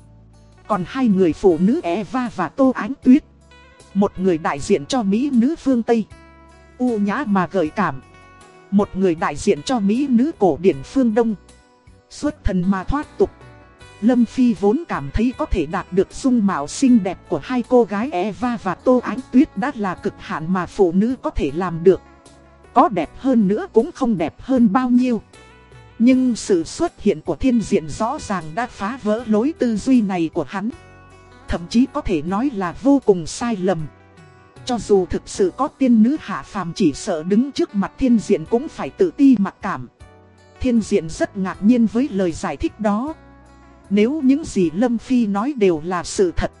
[SPEAKER 1] Còn hai người phụ nữ Eva và Tô Ánh Tuyết. Một người đại diện cho Mỹ nữ phương Tây. U nhã mà gợi cảm. Một người đại diện cho Mỹ nữ cổ điển phương Đông. Xuất thần mà thoát tục. Lâm Phi vốn cảm thấy có thể đạt được dung mạo xinh đẹp của hai cô gái Eva và Tô Ánh Tuyết đã là cực hạn mà phụ nữ có thể làm được. Có đẹp hơn nữa cũng không đẹp hơn bao nhiêu. Nhưng sự xuất hiện của thiên diện rõ ràng đã phá vỡ lối tư duy này của hắn. Thậm chí có thể nói là vô cùng sai lầm. Cho dù thực sự có tiên nữ hạ phàm chỉ sợ đứng trước mặt thiên diện cũng phải tự ti mặc cảm. Thiên diện rất ngạc nhiên với lời giải thích đó. Nếu những gì Lâm Phi nói đều là sự thật.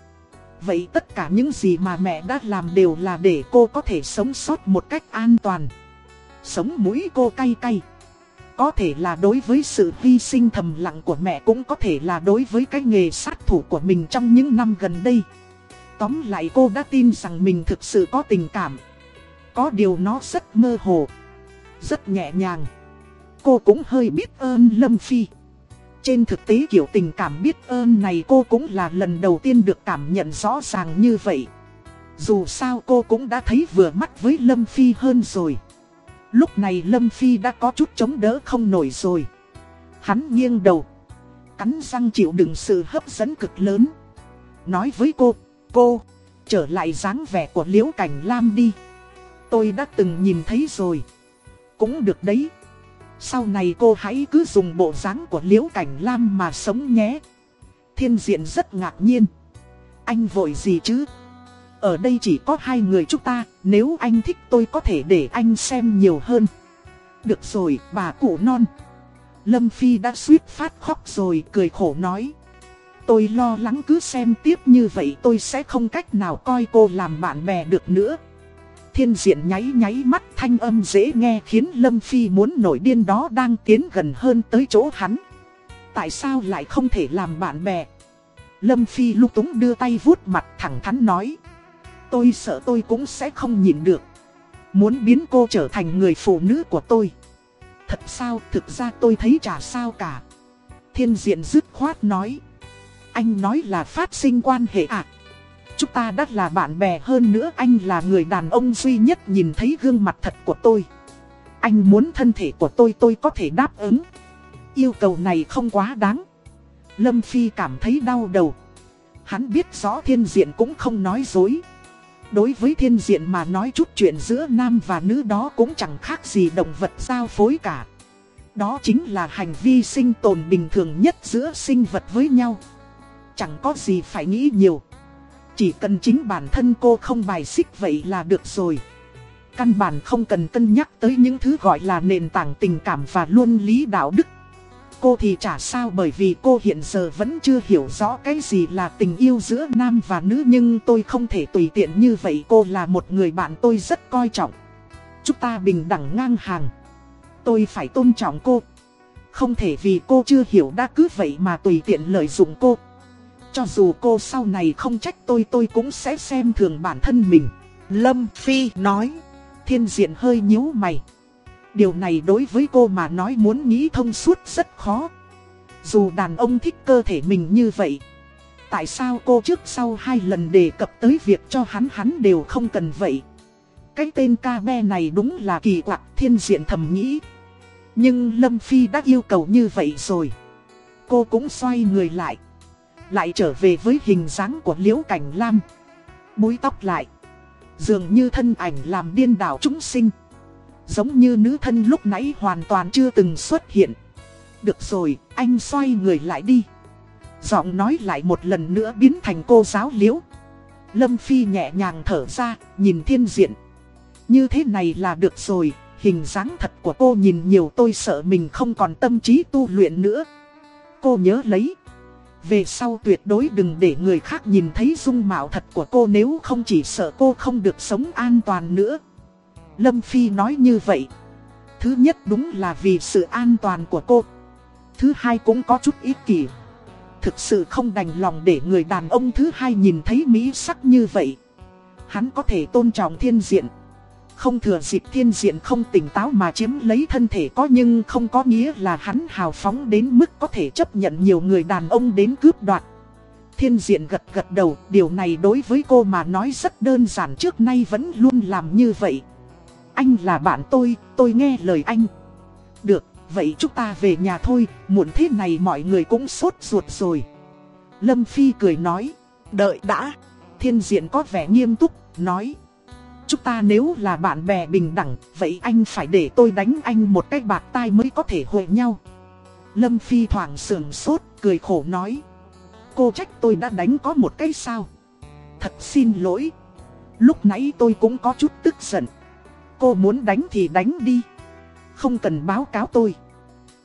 [SPEAKER 1] Vậy tất cả những gì mà mẹ đã làm đều là để cô có thể sống sót một cách an toàn. Sống mũi cô cay cay. Có thể là đối với sự hy sinh thầm lặng của mẹ cũng có thể là đối với cái nghề sát thủ của mình trong những năm gần đây. Tóm lại cô đã tin rằng mình thực sự có tình cảm. Có điều nó rất mơ hồ, rất nhẹ nhàng. Cô cũng hơi biết ơn Lâm Phi. Trên thực tế kiểu tình cảm biết ơn này cô cũng là lần đầu tiên được cảm nhận rõ ràng như vậy. Dù sao cô cũng đã thấy vừa mắt với Lâm Phi hơn rồi. Lúc này Lâm Phi đã có chút chống đỡ không nổi rồi. Hắn nghiêng đầu. Cắn răng chịu đựng sự hấp dẫn cực lớn. Nói với cô, cô, trở lại dáng vẻ của Liễu Cảnh Lam đi. Tôi đã từng nhìn thấy rồi. Cũng được đấy. Sau này cô hãy cứ dùng bộ dáng của Liễu Cảnh Lam mà sống nhé. Thiên diện rất ngạc nhiên. Anh vội gì chứ? Ở đây chỉ có hai người chúng ta, nếu anh thích tôi có thể để anh xem nhiều hơn. Được rồi, bà cụ non. Lâm Phi đã suýt phát khóc rồi, cười khổ nói. Tôi lo lắng cứ xem tiếp như vậy tôi sẽ không cách nào coi cô làm bạn bè được nữa. Thiên diện nháy nháy mắt thanh âm dễ nghe khiến Lâm Phi muốn nổi điên đó đang tiến gần hơn tới chỗ hắn. Tại sao lại không thể làm bạn bè? Lâm Phi lúc túng đưa tay vuốt mặt thẳng thắn nói tôi sợ tôi cũng sẽ không nhìn được. Muốn biến cô trở thành người phụ nữ của tôi. Thật sao, thực ra tôi thấy chả sao cả. Thiên diện dứt khoát nói. Anh nói là phát sinh quan hệ ạ. À? Chúng ta đã là bạn bè hơn nữa, anh là người đàn ông duy nhất nhìn thấy gương mặt thật của tôi. Anh muốn thân thể của tôi tôi có thể đáp ứng. Yêu cầu này không quá đáng. Lâm Phi cảm thấy đau đầu. Hắn biết rõ thiên diện cũng không nói dối. Đối với thiên diện mà nói, chút chuyện giữa nam và nữ đó cũng chẳng khác gì động vật giao phối cả. Đó chính là hành vi sinh tồn bình thường nhất giữa sinh vật với nhau. Chẳng có gì phải nghĩ nhiều. Chỉ cần chính bản thân cô không bài xích vậy là được rồi. Căn bản không cần cân nhắc tới những thứ gọi là nền tảng tình cảm và luân lý đạo đức. Cô thì chả sao bởi vì cô hiện giờ vẫn chưa hiểu rõ cái gì là tình yêu giữa nam và nữ, Nhưng tôi không thể tùy tiện như vậy. Cô là một người bạn tôi rất coi trọng. Chúng ta bình đẳng ngang hàng. Tôi phải tôn trọng cô. Không thể vì cô chưa hiểu đã cứ vậy mà tùy tiện lợi dụng cô. Cho dù cô sau này không trách tôi tôi cũng sẽ xem thường bản thân mình.
[SPEAKER 2] Lâm Phi nói,
[SPEAKER 1] Thiên diện hơi nhíu mày. Điều này đối với cô mà nói muốn nghĩ thông suốt rất khó. Dù đàn ông thích cơ thể mình như vậy, Tại sao cô trước sau hai lần đề cập tới việc cho hắn hắn đều không cần vậy? Cái tên ca be này đúng là kỳ quặc, thiên diện thầm nghĩ. Nhưng Lâm Phi đã yêu cầu như vậy rồi. Cô cũng xoay người lại. Lại trở về với hình dáng của Liễu Cảnh Lam. Búi tóc lại. Dường như thân ảnh làm điên đảo chúng sinh. Giống như nữ thân lúc nãy hoàn toàn chưa từng xuất hiện. Được rồi, anh xoay người lại đi. Giọng nói lại một lần nữa biến thành cô giáo liễu. Lâm Phi nhẹ nhàng thở ra, nhìn thiên diện. Như thế này là được rồi, hình dáng thật của cô nhìn nhiều tôi sợ mình không còn tâm trí tu luyện nữa. Cô nhớ lấy về sau tuyệt đối đừng để người khác nhìn thấy dung mạo thật của cô nếu không chỉ sợ cô không được sống an toàn nữa Lâm Phi nói như vậy. Thứ nhất đúng là vì sự an toàn của cô. Thứ hai cũng có chút ích kỷ. Thực sự không đành lòng để người đàn ông thứ hai nhìn thấy mỹ sắc như vậy. Hắn có thể tôn trọng thiên diện. Không thừa dịp thiên diện không tỉnh táo mà chiếm lấy thân thể có nhưng không có nghĩa là hắn hào phóng đến mức có thể chấp nhận nhiều người đàn ông đến cướp đoạt. Thiên diện gật gật đầu, điều này đối với cô mà nói rất đơn giản trước nay vẫn luôn làm như vậy. Anh là bạn tôi, tôi nghe lời anh. Được, vậy chúng ta về nhà thôi, muộn thế này mọi người cũng sốt ruột rồi. Lâm Phi cười nói, đợi đã. Thiên diện có vẻ nghiêm túc, nói. Chúng ta nếu là bạn bè bình đẳng, vậy anh phải để tôi đánh anh một cái bạc tai mới có thể hội nhau. Lâm Phi thoảng sườn sốt, cười khổ nói. Cô trách tôi đã đánh có một cái sao. Thật xin lỗi. Lúc nãy tôi cũng có chút tức giận. Cô muốn đánh thì đánh đi. Không cần báo cáo tôi.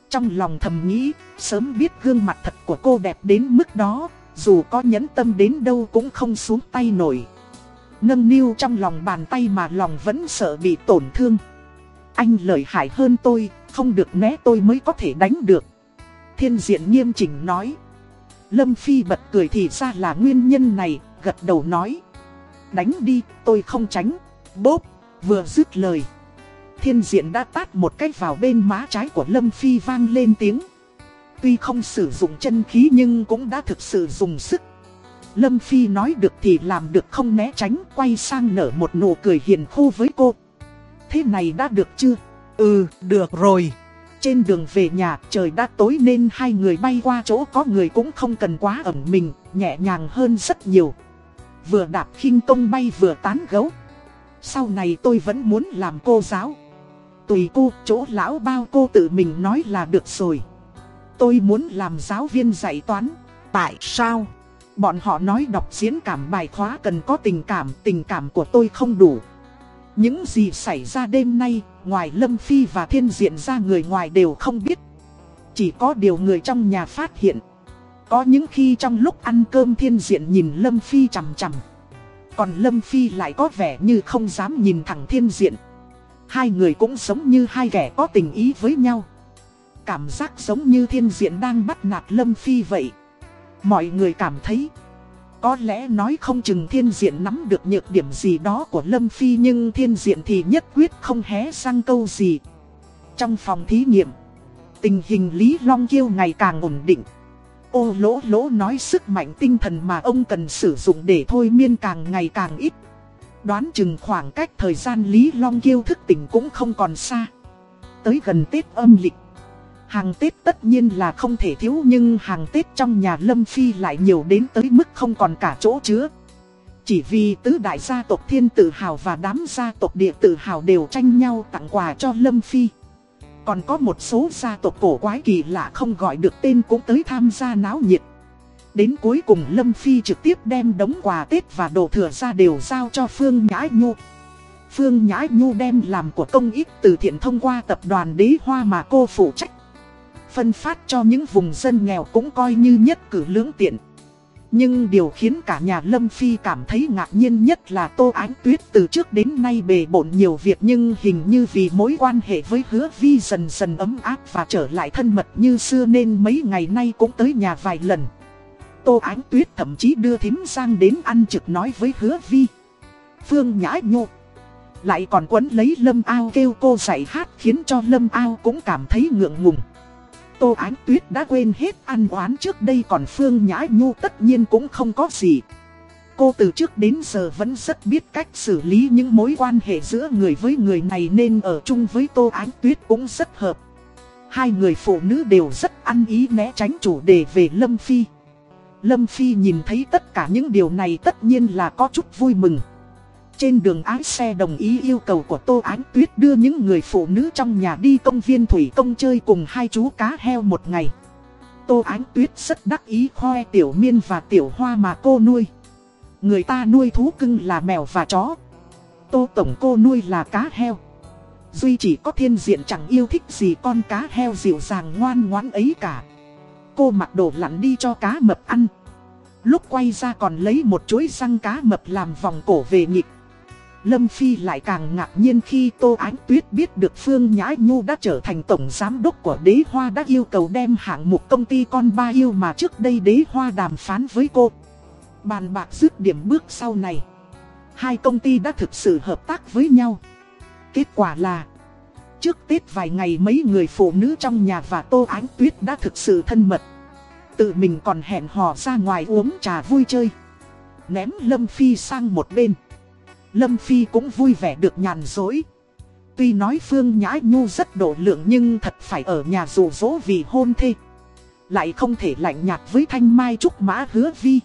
[SPEAKER 1] Trong lòng thầm nghĩ, sớm biết gương mặt thật của cô đẹp đến mức đó, dù có nhẫn tâm đến đâu cũng không xuống tay nổi. Nâng niu trong lòng bàn tay mà lòng vẫn sợ bị tổn thương. Anh lợi hại hơn tôi, không được né tôi mới có thể đánh được. Thiên diện nghiêm chỉnh nói. Lâm Phi bật cười thì ra là nguyên nhân này, gật đầu nói. Đánh đi, tôi không tránh. Bốp. Vừa dứt lời Thiên diện đã tát một cách vào bên má trái của Lâm Phi vang lên tiếng Tuy không sử dụng chân khí nhưng cũng đã thực sự dùng sức Lâm Phi nói được thì làm được không né tránh Quay sang nở một nụ cười hiền khu với cô. Thế này đã được chưa?
[SPEAKER 2] Ừ, được rồi.
[SPEAKER 1] Trên đường về nhà trời đã tối nên hai người bay qua chỗ có người cũng không cần quá ẩn mình Nhẹ nhàng hơn rất nhiều. Vừa đạp khinh công bay vừa tán gấu. Sau này tôi vẫn muốn làm cô giáo. Tùy cô, chỗ lão bao cô tự mình nói là được rồi. Tôi muốn làm giáo viên dạy toán.
[SPEAKER 2] Tại sao?
[SPEAKER 1] Bọn họ nói đọc diễn cảm bài khóa cần có tình cảm Tình cảm của tôi không đủ. Những gì xảy ra đêm nay, Ngoài Lâm Phi và Thiên Diện ra người ngoài đều không biết. Chỉ có điều người trong nhà phát hiện. Có những khi trong lúc ăn cơm Thiên Diện nhìn Lâm Phi chằm chằm. Còn Lâm Phi lại có vẻ như không dám nhìn thẳng thiên diện. Hai người cũng giống như hai kẻ có tình ý với nhau. Cảm giác giống như thiên diện đang bắt nạt Lâm Phi vậy. Mọi người cảm thấy, Có lẽ nói không chừng thiên diện nắm được nhược điểm gì đó của Lâm Phi Nhưng thiên diện thì nhất quyết không hé răng câu gì Trong phòng thí nghiệm, Tình hình Lý Long Kiêu ngày càng ổn định Ô lỗ lỗ nói sức mạnh tinh thần mà ông cần sử dụng để thôi miên càng ngày càng ít. Đoán chừng khoảng cách thời gian Lý Long Kiêu thức tỉnh cũng không còn xa. Tới gần Tết âm lịch. Hàng Tết tất nhiên là không thể thiếu nhưng hàng Tết trong nhà Lâm Phi lại nhiều đến tới mức không còn cả chỗ chứa. Chỉ vì tứ đại gia tộc thiên tự hào và đám gia tộc địa tự hào đều tranh nhau tặng quà cho Lâm Phi. Còn có một số gia tộc cổ quái kỳ lạ không gọi được tên cũng tới tham gia náo nhiệt. Đến cuối cùng Lâm Phi trực tiếp đem đống quà Tết và đồ thừa ra đều giao cho Phương Nhã Nhu. Phương Nhã Nhu đem làm của công ích từ thiện thông qua tập đoàn đế hoa mà cô phụ trách phân phát cho những vùng dân nghèo cũng coi như nhất cử lưỡng tiện. Nhưng điều khiến cả nhà Lâm Phi cảm thấy ngạc nhiên nhất là Tô Ánh Tuyết từ trước đến nay bề bộn nhiều việc nhưng hình như vì mối quan hệ với hứa vi dần dần ấm áp và trở lại thân mật như xưa nên mấy ngày nay cũng tới nhà vài lần. Tô Ánh Tuyết thậm chí đưa thím sang đến ăn trực nói với hứa vi. Phương Nhã nhộ. Lại còn quấn lấy Lâm Ao kêu cô dạy hát khiến cho Lâm Ao cũng cảm thấy ngượng ngùng. Tô Ánh Tuyết đã quên hết ăn oán trước đây còn Phương Nhã Nhu tất nhiên cũng không có gì. Cô từ trước đến giờ vẫn rất biết cách xử lý những mối quan hệ giữa người với người này nên ở chung với Tô Ánh Tuyết cũng rất hợp. Hai người phụ nữ đều rất ăn ý né tránh chủ đề về Lâm Phi. Lâm Phi nhìn thấy tất cả những điều này tất nhiên là có chút vui mừng. Trên đường ái xe đồng ý yêu cầu của Tô Ánh Tuyết đưa những người phụ nữ trong nhà đi công viên thủy công chơi cùng hai chú cá heo một ngày. Tô Ánh Tuyết rất đắc ý khoe tiểu miên và tiểu hoa mà cô nuôi. Người ta nuôi thú cưng là mèo và chó. Tô Tổng cô nuôi là cá heo. Duy chỉ có thiên diện chẳng yêu thích gì con cá heo dịu dàng ngoan ngoãn ấy cả. Cô mặc đồ lặn đi cho cá mập ăn. Lúc quay ra còn lấy một chuỗi răng cá mập làm vòng cổ về nhịp. Lâm Phi lại càng ngạc nhiên khi Tô Ánh Tuyết biết được Phương Nhã Nhu đã trở thành tổng giám đốc của đế hoa đã yêu cầu đem hạng mục công ty con ba yêu mà trước đây đế hoa đàm phán với cô. Bàn bạc dứt điểm bước sau này. Hai công ty đã thực sự hợp tác với nhau. Kết quả là, Trước Tết vài ngày mấy người phụ nữ trong nhà và Tô Ánh Tuyết đã thực sự thân mật. Tự mình còn hẹn hò ra ngoài uống trà vui chơi. Ném Lâm Phi sang một bên. Lâm Phi cũng vui vẻ được nhàn dối. Tuy nói Phương Nhã Nhu rất độ lượng nhưng thật phải ở nhà rủ rỗ vì hôn thê. Lại không thể lạnh nhạt với Thanh Mai Trúc Mã hứa vi.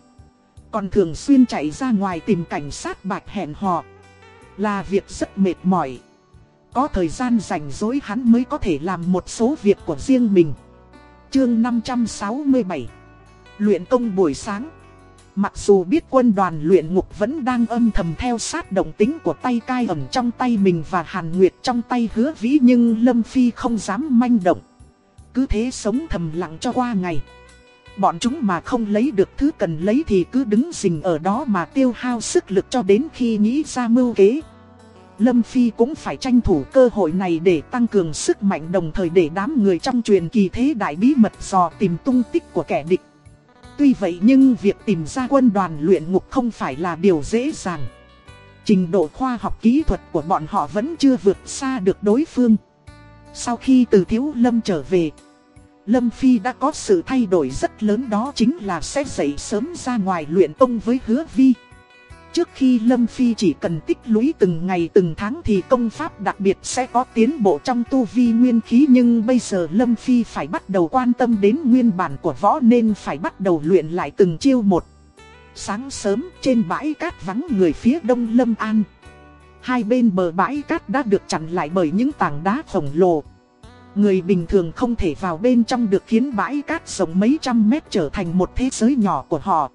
[SPEAKER 1] Còn thường xuyên chạy ra ngoài tìm cảnh sát bạch hẹn hò. Là việc rất mệt mỏi. Có thời gian rảnh rỗi hắn mới có thể làm một số việc của riêng mình. Chương 567 Luyện công buổi sáng Mặc dù biết quân đoàn luyện ngục vẫn đang âm thầm theo sát động tính của tay cai ẩm trong tay mình và Hàn Nguyệt trong tay hứa vĩ nhưng Lâm Phi không dám manh động. Cứ thế sống thầm lặng cho qua ngày. Bọn chúng mà không lấy được thứ cần lấy thì cứ đứng rình ở đó mà tiêu hao sức lực cho đến khi nghĩ ra mưu kế. Lâm Phi cũng phải tranh thủ cơ hội này để tăng cường sức mạnh đồng thời để đám người trong truyền kỳ thế đại bí mật dò tìm tung tích của kẻ địch. Tuy vậy nhưng việc tìm ra quân đoàn luyện ngục không phải là điều dễ dàng. Trình độ khoa học kỹ thuật của bọn họ vẫn chưa vượt xa được đối phương. Sau khi từ Thiếu Lâm trở về, Lâm Phi đã có sự thay đổi rất lớn đó chính là sẽ dậy sớm ra ngoài luyện tông với hứa vi. Trước khi Lâm Phi chỉ cần tích lũy từng ngày từng tháng thì công pháp đặc biệt sẽ có tiến bộ trong tu vi nguyên khí. Nhưng bây giờ Lâm Phi phải bắt đầu quan tâm đến nguyên bản của võ nên phải bắt đầu luyện lại từng chiêu một. Sáng sớm, trên bãi cát vắng người phía đông Lâm An. Hai bên bờ bãi cát đã được chặn lại bởi những tảng đá khổng lồ. Người bình thường không thể vào bên trong được khiến bãi cát rộng mấy trăm mét trở thành một thế giới nhỏ của họ.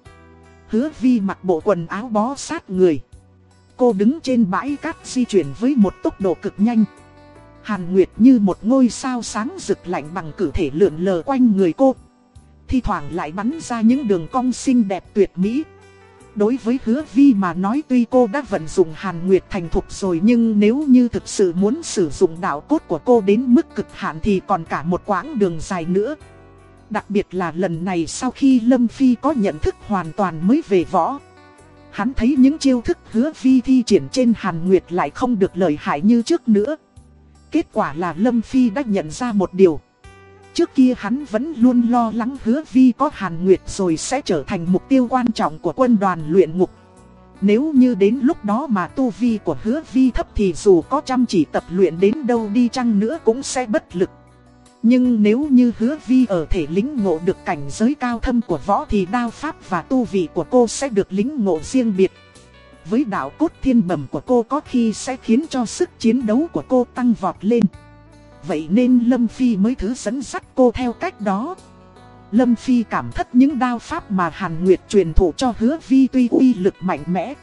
[SPEAKER 1] Hứa vi mặc bộ quần áo bó sát người. Cô đứng trên bãi cát di chuyển với một tốc độ cực nhanh. Hàn Nguyệt như một ngôi sao sáng rực lạnh bằng cử thể lượn lờ quanh người cô. Thi thoảng lại bắn ra những đường cong xinh đẹp tuyệt mỹ. Đối với hứa vi mà nói tuy cô đã vận dụng Hàn Nguyệt thành thục rồi nhưng nếu như thực sự muốn sử dụng đạo cốt của cô đến mức cực hạn thì còn cả một quãng đường dài nữa. Đặc biệt là lần này sau khi Lâm Phi có nhận thức hoàn toàn mới về võ. Hắn thấy những chiêu thức hứa vi thi triển trên Hàn Nguyệt lại không được lợi hại như trước nữa. Kết quả là Lâm Phi đã nhận ra một điều. Trước kia hắn vẫn luôn lo lắng hứa vi có Hàn Nguyệt rồi sẽ trở thành mục tiêu quan trọng của quân đoàn luyện ngục. Nếu như đến lúc đó mà tu vi của hứa vi thấp thì dù có chăm chỉ tập luyện đến đâu đi chăng nữa cũng sẽ bất lực. Nhưng nếu như hứa vi ở thể lính ngộ được cảnh giới cao thâm của võ thì đao pháp và tu vị của cô sẽ được lính ngộ riêng biệt. Với đạo cốt thiên bẩm của cô có khi sẽ khiến cho sức chiến đấu của cô tăng vọt lên. Vậy nên Lâm Phi mới thứ dẫn dắt cô theo cách đó. Lâm Phi cảm thất những đao pháp mà Hàn Nguyệt truyền thụ cho hứa vi tuy uy lực mạnh mẽ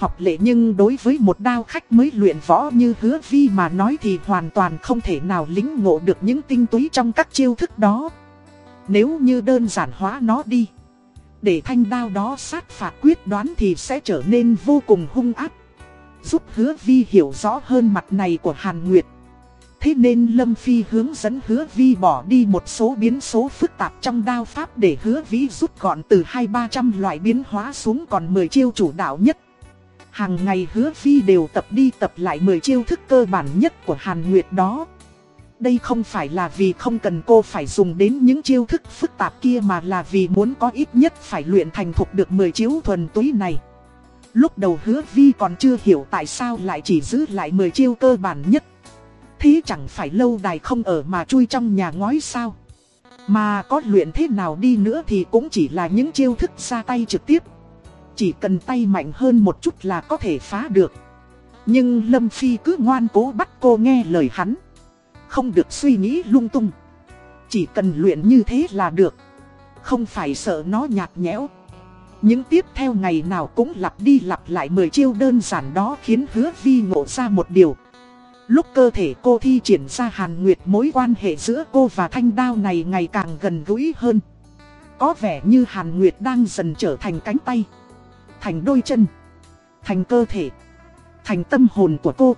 [SPEAKER 1] học lệ nhưng đối với một đao khách mới luyện võ như hứa vi mà nói thì hoàn toàn không thể nào lính ngộ được những tinh túy trong các chiêu thức đó. Nếu như đơn giản hóa nó đi, để thanh đao đó sát phạt quyết đoán thì sẽ trở nên vô cùng hung ác. Giúp hứa vi hiểu rõ hơn mặt này của Hàn Nguyệt. Thế nên Lâm Phi hướng dẫn hứa vi bỏ đi một số biến số phức tạp trong đao pháp để hứa vi rút gọn từ 2-300 loại biến hóa xuống còn 10 chiêu chủ đạo nhất. Hàng ngày hứa Phi đều tập đi tập lại 10 chiêu thức cơ bản nhất của Hàn Nguyệt đó. Đây không phải là vì không cần cô phải dùng đến những chiêu thức phức tạp kia mà là vì muốn có ít nhất phải luyện thành thục được 10 chiêu thuần túy này. Lúc đầu hứa vi còn chưa hiểu tại sao lại chỉ giữ lại 10 chiêu cơ bản nhất. Thế chẳng phải lâu đài không ở mà chui trong nhà ngói sao. Mà có luyện thế nào đi nữa thì cũng chỉ là những chiêu thức ra tay trực tiếp. Chỉ cần tay mạnh hơn một chút là có thể phá được. Nhưng Lâm Phi cứ ngoan cố bắt cô nghe lời hắn. Không được suy nghĩ lung tung. Chỉ cần luyện như thế là được. Không phải sợ nó nhạt nhẽo. Những tiếp theo ngày nào cũng lặp đi lặp lại 10 chiêu đơn giản đó khiến hứa vi ngộ ra một điều. Lúc cơ thể cô thi triển ra hàn nguyệt mối quan hệ giữa cô và thanh đao này ngày càng gần gũi hơn. Có vẻ như hàn nguyệt đang dần trở thành cánh tay, thành đôi chân, thành cơ thể, thành tâm hồn của cô.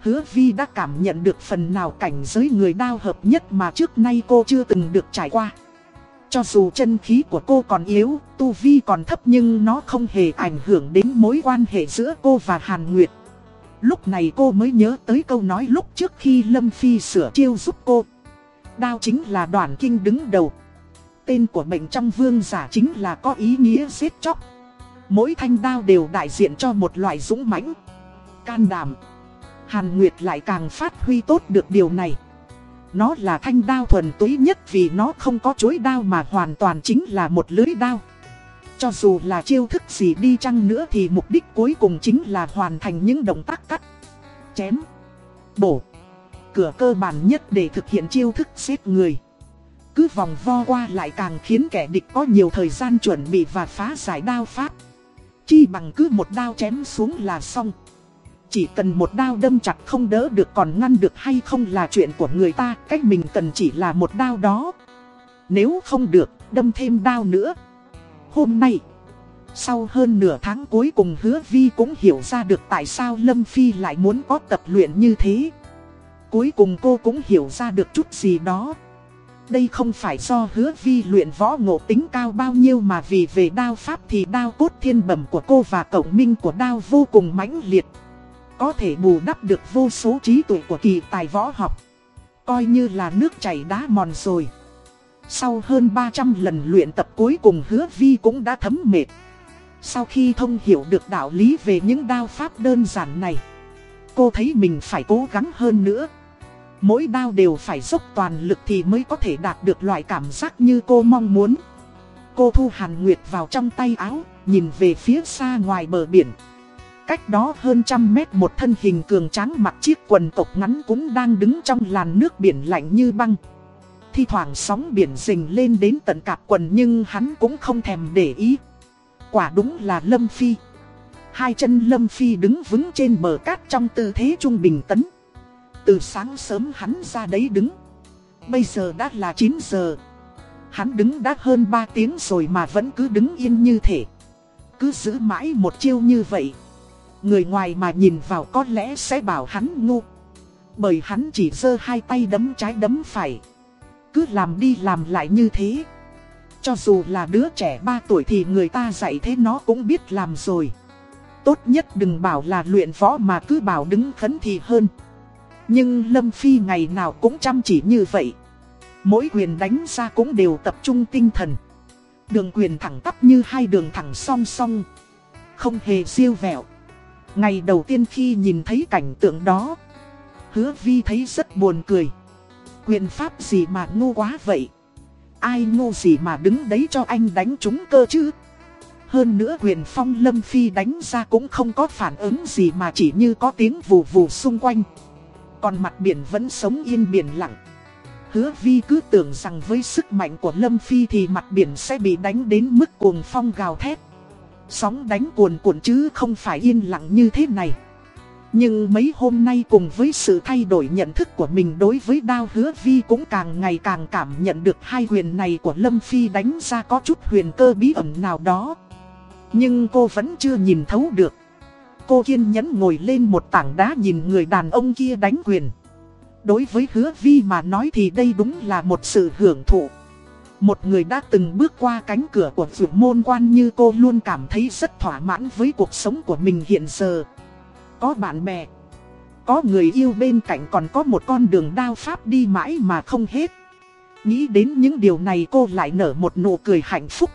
[SPEAKER 1] Hứa Vi đã cảm nhận được phần nào cảnh giới người đao hợp nhất mà trước nay cô chưa từng được trải qua. Cho dù chân khí của cô còn yếu, tu vi còn thấp nhưng nó không hề ảnh hưởng đến mối quan hệ giữa cô và Hàn Nguyệt. Lúc này cô mới nhớ tới câu nói lúc trước khi Lâm Phi sửa chiêu giúp cô. Đao chính là đoàn kinh đứng đầu. Tên của bệnh trong vương giả chính là có ý nghĩa giết chóc. Mỗi thanh đao đều đại diện cho một loại dũng mãnh, can đảm. Hàn Nguyệt lại càng phát huy tốt được điều này. Nó là thanh đao thuần túy nhất vì nó không có chối đao mà hoàn toàn chính là một lưới đao. Cho dù là chiêu thức gì đi chăng nữa thì mục đích cuối cùng chính là hoàn thành những động tác cắt, chém, bổ. Cửa cơ bản nhất để thực hiện chiêu thức giết người. Cứ vòng vo qua lại càng khiến kẻ địch có nhiều thời gian chuẩn bị và phá giải đao pháp. Chi bằng cứ một đao chém xuống là xong. Chỉ cần một đao đâm chặt không đỡ được còn ngăn được hay không là chuyện của người ta, cách mình cần chỉ là một đao đó. Nếu không được, đâm thêm đao nữa. Hôm nay, sau hơn nửa tháng cuối cùng hứa vi cũng hiểu ra được tại sao Lâm Phi lại muốn có tập luyện như thế. Cuối cùng cô cũng hiểu ra được chút gì đó. Đây không phải do hứa vi luyện võ ngộ tính cao bao nhiêu mà vì về đao pháp thì đao cốt thiên bẩm của cô và cậu minh của đao vô cùng mãnh liệt có thể bù đắp được vô số trí tuệ của kỳ tài võ học. Coi như là nước chảy đá mòn rồi. Sau hơn 300 lần luyện tập cuối cùng hứa vi cũng đã thấm mệt. Sau khi thông hiểu được đạo lý về những đao pháp đơn giản này, cô thấy mình phải cố gắng hơn nữa. Mỗi đao đều phải dốc toàn lực thì mới có thể đạt được loại cảm giác như cô mong muốn. Cô thu Hàn Nguyệt vào trong tay áo, nhìn về phía xa ngoài bờ biển. Cách đó hơn trăm mét một thân hình cường tráng mặc chiếc quần tộc ngắn cũng đang đứng trong làn nước biển lạnh như băng. Thi thoảng sóng biển rình lên đến tận cạp quần nhưng hắn cũng không thèm để ý. Quả đúng là Lâm Phi. Hai chân Lâm Phi đứng vững trên bờ cát trong tư thế trung bình tấn. Từ sáng sớm hắn ra đấy đứng. Bây giờ đã là 9 giờ. Hắn đứng đã hơn 3 tiếng rồi mà vẫn cứ đứng yên như thể. Cứ giữ mãi một chiêu như vậy. Người ngoài mà nhìn vào có lẽ sẽ bảo hắn ngu Bởi hắn chỉ giơ hai tay đấm trái đấm phải Cứ làm đi làm lại như thế Cho dù là đứa trẻ 3 tuổi thì người ta dạy thế nó cũng biết làm rồi Tốt nhất đừng bảo là luyện võ mà cứ bảo đứng khấn thì hơn nhưng Lâm Phi ngày nào cũng chăm chỉ như vậy Mỗi quyền đánh ra cũng đều tập trung tinh thần Đường quyền thẳng tắp như hai đường thẳng song song Không hề siêu vẹo Ngày đầu tiên khi nhìn thấy cảnh tượng đó, hứa vi thấy rất buồn cười. Quyền pháp gì mà ngu quá vậy? Ai ngu gì mà đứng đấy cho anh đánh trúng cơ chứ? Hơn nữa quyền phong lâm phi đánh ra cũng không có phản ứng gì mà chỉ như có tiếng vù vù xung quanh. Còn mặt biển vẫn sống yên biển lặng. Hứa vi cứ tưởng rằng với sức mạnh của lâm phi thì mặt biển sẽ bị đánh đến mức cuồng phong gào thét. Sóng đánh cuồn cuộn chứ không phải yên lặng như thế này. Nhưng mấy hôm nay cùng với sự thay đổi nhận thức của mình đối với đao hứa vi cũng càng ngày càng cảm nhận được hai huyền này của Lâm Phi đánh ra có chút huyền cơ bí ẩn nào đó. Nhưng cô vẫn chưa nhìn thấu được. Cô kiên nhẫn ngồi lên một tảng đá nhìn người đàn ông kia đánh quyền. Đối với hứa vi mà nói thì đây đúng là một sự hưởng thụ. Một người đã từng bước qua cánh cửa của vượt môn quan như cô luôn cảm thấy rất thỏa mãn với cuộc sống của mình hiện giờ. Có bạn bè, có người yêu bên cạnh còn có một con đường đao pháp đi mãi mà không hết. Nghĩ đến những điều này cô lại nở một nụ cười hạnh phúc.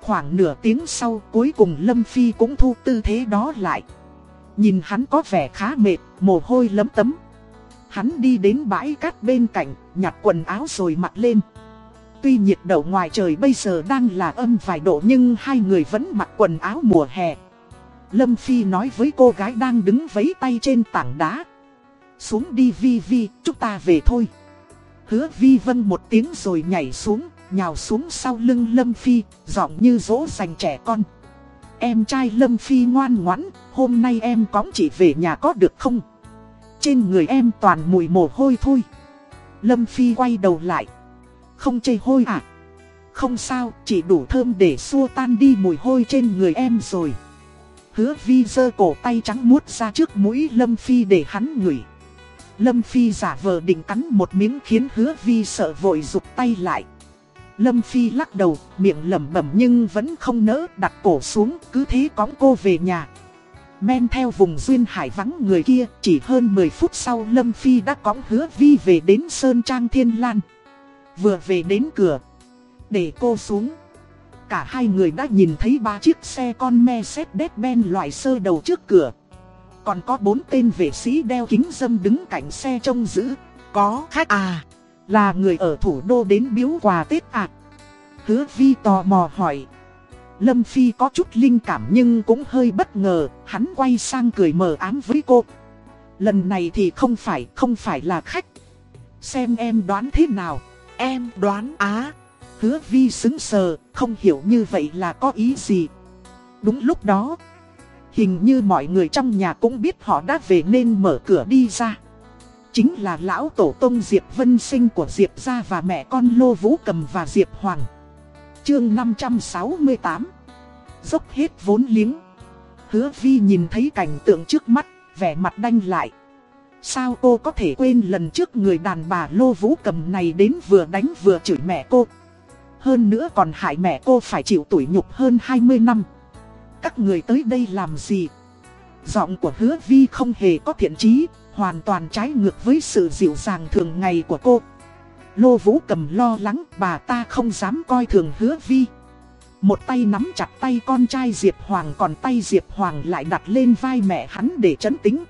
[SPEAKER 1] Khoảng nửa tiếng sau cuối cùng Lâm Phi cũng thu tư thế đó lại. Nhìn hắn có vẻ khá mệt, mồ hôi lấm tấm. Hắn đi đến bãi cát bên cạnh, nhặt quần áo rồi mặc lên. Tuy nhiệt độ ngoài trời bây giờ đang là âm vài độ nhưng hai người vẫn mặc quần áo mùa hè. Lâm Phi nói với cô gái đang đứng vấy tay trên tảng đá. Xuống đi Vi Vi, chúng ta về thôi. Hứa Vi vân một tiếng rồi nhảy xuống, nhào xuống sau lưng Lâm Phi, giọng như dỗ dành trẻ con. Em trai Lâm Phi ngoan ngoãn, hôm nay em cõng chị về nhà có được không? Trên người em toàn mùi mồ hôi thôi. Lâm Phi quay đầu lại. Không chê hôi à? Không sao, chỉ đủ thơm để xua tan đi mùi hôi trên người em rồi. Hứa vi giơ cổ tay trắng muốt ra trước mũi Lâm Phi để hắn ngửi. Lâm Phi giả vờ định cắn một miếng khiến hứa vi sợ vội rụt tay lại. Lâm Phi lắc đầu, miệng lẩm bẩm nhưng vẫn không nỡ đặt cổ xuống, cứ thế cõng cô về nhà. Men theo vùng duyên hải vắng người kia, chỉ hơn 10 phút sau Lâm Phi đã cõng hứa vi về đến Sơn Trang Thiên Lan. Vừa về đến cửa, để cô xuống. Cả hai người đã nhìn thấy ba chiếc xe con Mercedes-Benz loại sơ đầu trước cửa. Còn có bốn tên vệ sĩ đeo kính dâm đứng cạnh xe trông giữ. Có khách à, là người ở thủ đô đến biếu quà Tết à. Hứa Vi tò mò hỏi. Lâm Phi có chút linh cảm nhưng cũng hơi bất ngờ, hắn quay sang cười mờ ám với cô. Lần này thì không phải, không phải là khách. Xem em đoán thế nào. Em đoán á. Hứa Vi xứng sờ, không hiểu như vậy là có ý gì. Đúng lúc đó, hình như mọi người trong nhà cũng biết họ đã về nên mở cửa đi ra. Chính là lão tổ tông Diệp Vân Sinh của Diệp Gia và mẹ con Lô Vũ Cầm và Diệp Hoàng. Chương 568 Dốc hết vốn liếng. Hứa Vi nhìn thấy cảnh tượng trước mắt, vẻ mặt đanh lại. Sao cô có thể quên lần trước người đàn bà Lô Vũ Cầm này đến vừa đánh vừa chửi mẹ cô? Hơn nữa còn hại mẹ cô phải chịu tủi nhục hơn 20 năm. Các người tới đây làm gì? Giọng của hứa vi không hề có thiện chí, hoàn toàn trái ngược với sự dịu dàng thường ngày của cô. Lô Vũ cầm lo lắng bà ta không dám coi thường hứa vi. Một tay nắm chặt tay con trai Diệp Hoàng còn tay Diệp Hoàng lại đặt lên vai mẹ hắn để chấn tĩnh.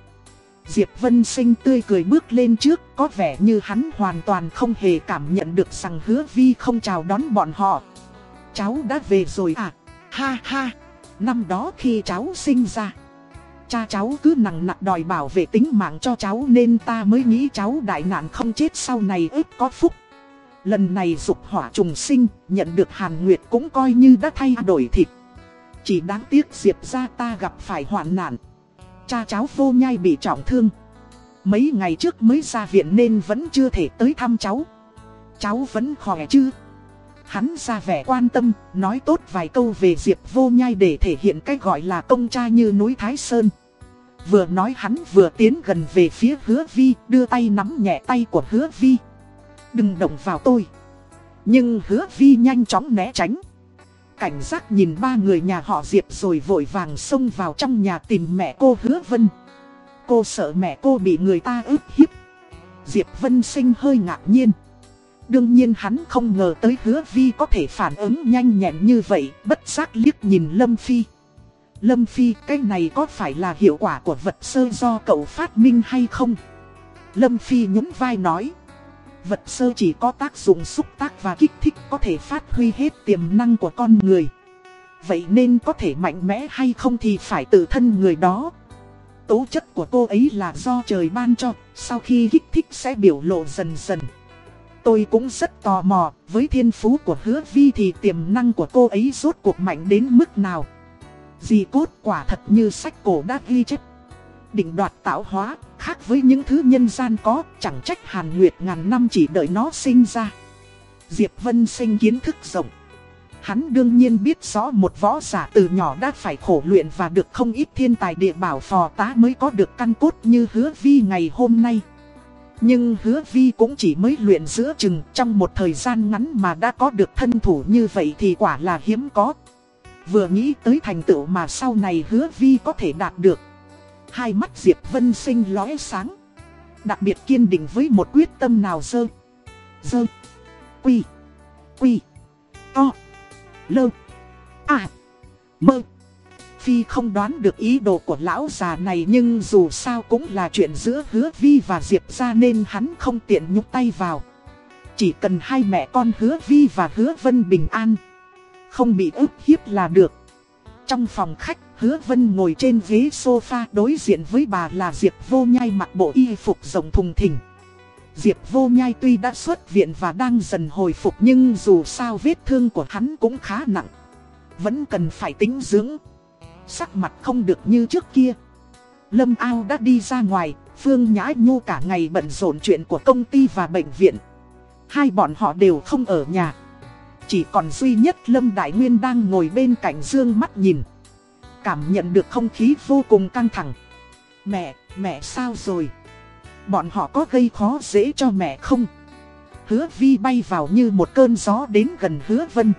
[SPEAKER 1] Diệp Vân Sinh tươi cười bước lên trước, có vẻ như hắn hoàn toàn không hề cảm nhận được rằng hứa vi không chào đón bọn họ. Cháu đã về rồi à? Ha ha! Năm đó khi cháu sinh ra, cha cháu cứ nặng nặng đòi bảo vệ tính mạng cho cháu nên ta mới nghĩ cháu đại nạn không chết sau này ếp có phúc. Lần này dục hỏa trùng sinh, nhận được Hàn Nguyệt cũng coi như đã thay đổi thịt. Chỉ đáng tiếc Diệp ra ta gặp phải hoạn nạn. Cha cháu vô nhai bị trọng thương. Mấy ngày trước mới ra viện nên vẫn chưa thể tới thăm cháu. Cháu vẫn khỏe chứ? Hắn ra vẻ quan tâm, nói tốt vài câu về Diệp vô nhai để thể hiện cách gọi là công cha như núi Thái Sơn. Vừa nói hắn vừa tiến gần về phía hứa vi, đưa tay nắm nhẹ tay của hứa vi. Đừng động vào tôi. Nhưng hứa vi nhanh chóng né tránh. Cảnh giác nhìn ba người nhà họ Diệp rồi vội vàng xông vào trong nhà tìm mẹ cô hứa vân. Cô sợ mẹ cô bị người ta ức hiếp. Diệp Vân sinh hơi ngạc nhiên. Đương nhiên hắn không ngờ tới hứa vi có thể phản ứng nhanh nhẹn như vậy, bất giác liếc nhìn Lâm Phi. Lâm Phi, cái này có phải là hiệu quả của vật sơ do cậu phát minh hay không? Lâm Phi nhún vai nói. Vật sơ chỉ có tác dụng xúc tác và kích thích có thể phát huy hết tiềm năng của con người. Vậy nên có thể mạnh mẽ hay không thì phải tự thân người đó. Tố chất của cô ấy là do trời ban cho, sau khi kích thích sẽ biểu lộ dần dần. Tôi cũng rất tò mò, với thiên phú của hứa vi thì tiềm năng của cô ấy rốt cuộc mạnh đến mức nào. Di cốt quả thật như sách cổ đã ghi chép. Định đoạt tạo hóa, khác với những thứ nhân gian có, chẳng trách Hàn Nguyệt ngàn năm chỉ đợi nó sinh ra. Diệp Vân sinh kiến thức rộng. Hắn đương nhiên biết rõ một võ giả từ nhỏ đã phải khổ luyện và được không ít thiên tài địa bảo phò tá mới có được căn cốt như hứa vi ngày hôm nay. Nhưng hứa vi cũng chỉ mới luyện giữa chừng trong một thời gian ngắn mà đã có được thân thủ như vậy thì quả là hiếm có. Vừa nghĩ tới thành tựu mà sau này hứa vi có thể đạt được. Hai mắt Diệp Vân sinh lóe sáng. Đặc biệt kiên định với một quyết tâm nào dơ. Dơ. Quy. Quy. To. Lơ. À. Mơ. Phi không đoán được ý đồ của lão già này nhưng dù sao cũng là chuyện giữa hứa Vi và Diệp ra nên hắn không tiện nhúc tay vào. Chỉ cần hai mẹ con hứa Vi và hứa Vân bình an. Không bị ức hiếp là được. Trong phòng khách, hứa Vân ngồi trên ghế sofa đối diện với bà là Diệp vô nhai mặc bộ y phục rộng thùng thình. Diệp vô nhai tuy đã xuất viện và đang dần hồi phục nhưng dù sao vết thương của hắn cũng khá nặng. Vẫn cần phải tính dưỡng. Sắc mặt không được như trước kia. Lâm ao đã đi ra ngoài, Phương Nhã Nhu cả ngày bận rộn chuyện của công ty và bệnh viện. Hai bọn họ đều không ở nhà. Chỉ còn duy nhất Lâm Đại Nguyên đang ngồi bên cạnh Dương mắt nhìn. Cảm nhận được không khí vô cùng căng thẳng. Mẹ, mẹ sao rồi? Bọn họ có gây khó dễ cho mẹ không? Hứa Vi bay vào như một cơn gió đến gần hứa Vân.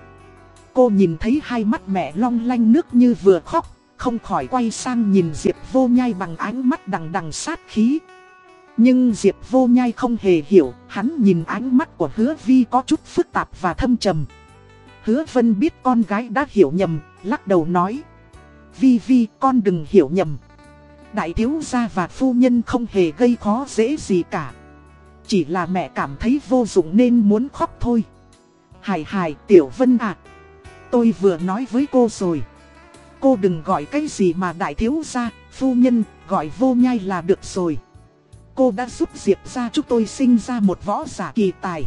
[SPEAKER 1] Cô nhìn thấy hai mắt mẹ long lanh nước như vừa khóc, không khỏi quay sang nhìn Diệp vô nhai bằng ánh mắt đằng đằng sát khí. Nhưng Diệp vô nhai không hề hiểu, hắn nhìn ánh mắt của hứa Vi có chút phức tạp và thâm trầm. Hứa Vân biết con gái đã hiểu nhầm, lắc đầu nói. Vi Vi con đừng hiểu nhầm. Đại thiếu gia và phu nhân không hề gây khó dễ gì cả. Chỉ là mẹ cảm thấy vô dụng nên muốn khóc thôi. Hài hài Tiểu Vân à. Tôi vừa nói với cô rồi. Cô đừng gọi cái gì mà đại thiếu gia, phu nhân, gọi vô nhai là được rồi. Cô đã giúp Diệp ra chúng tôi sinh ra một võ giả kỳ tài.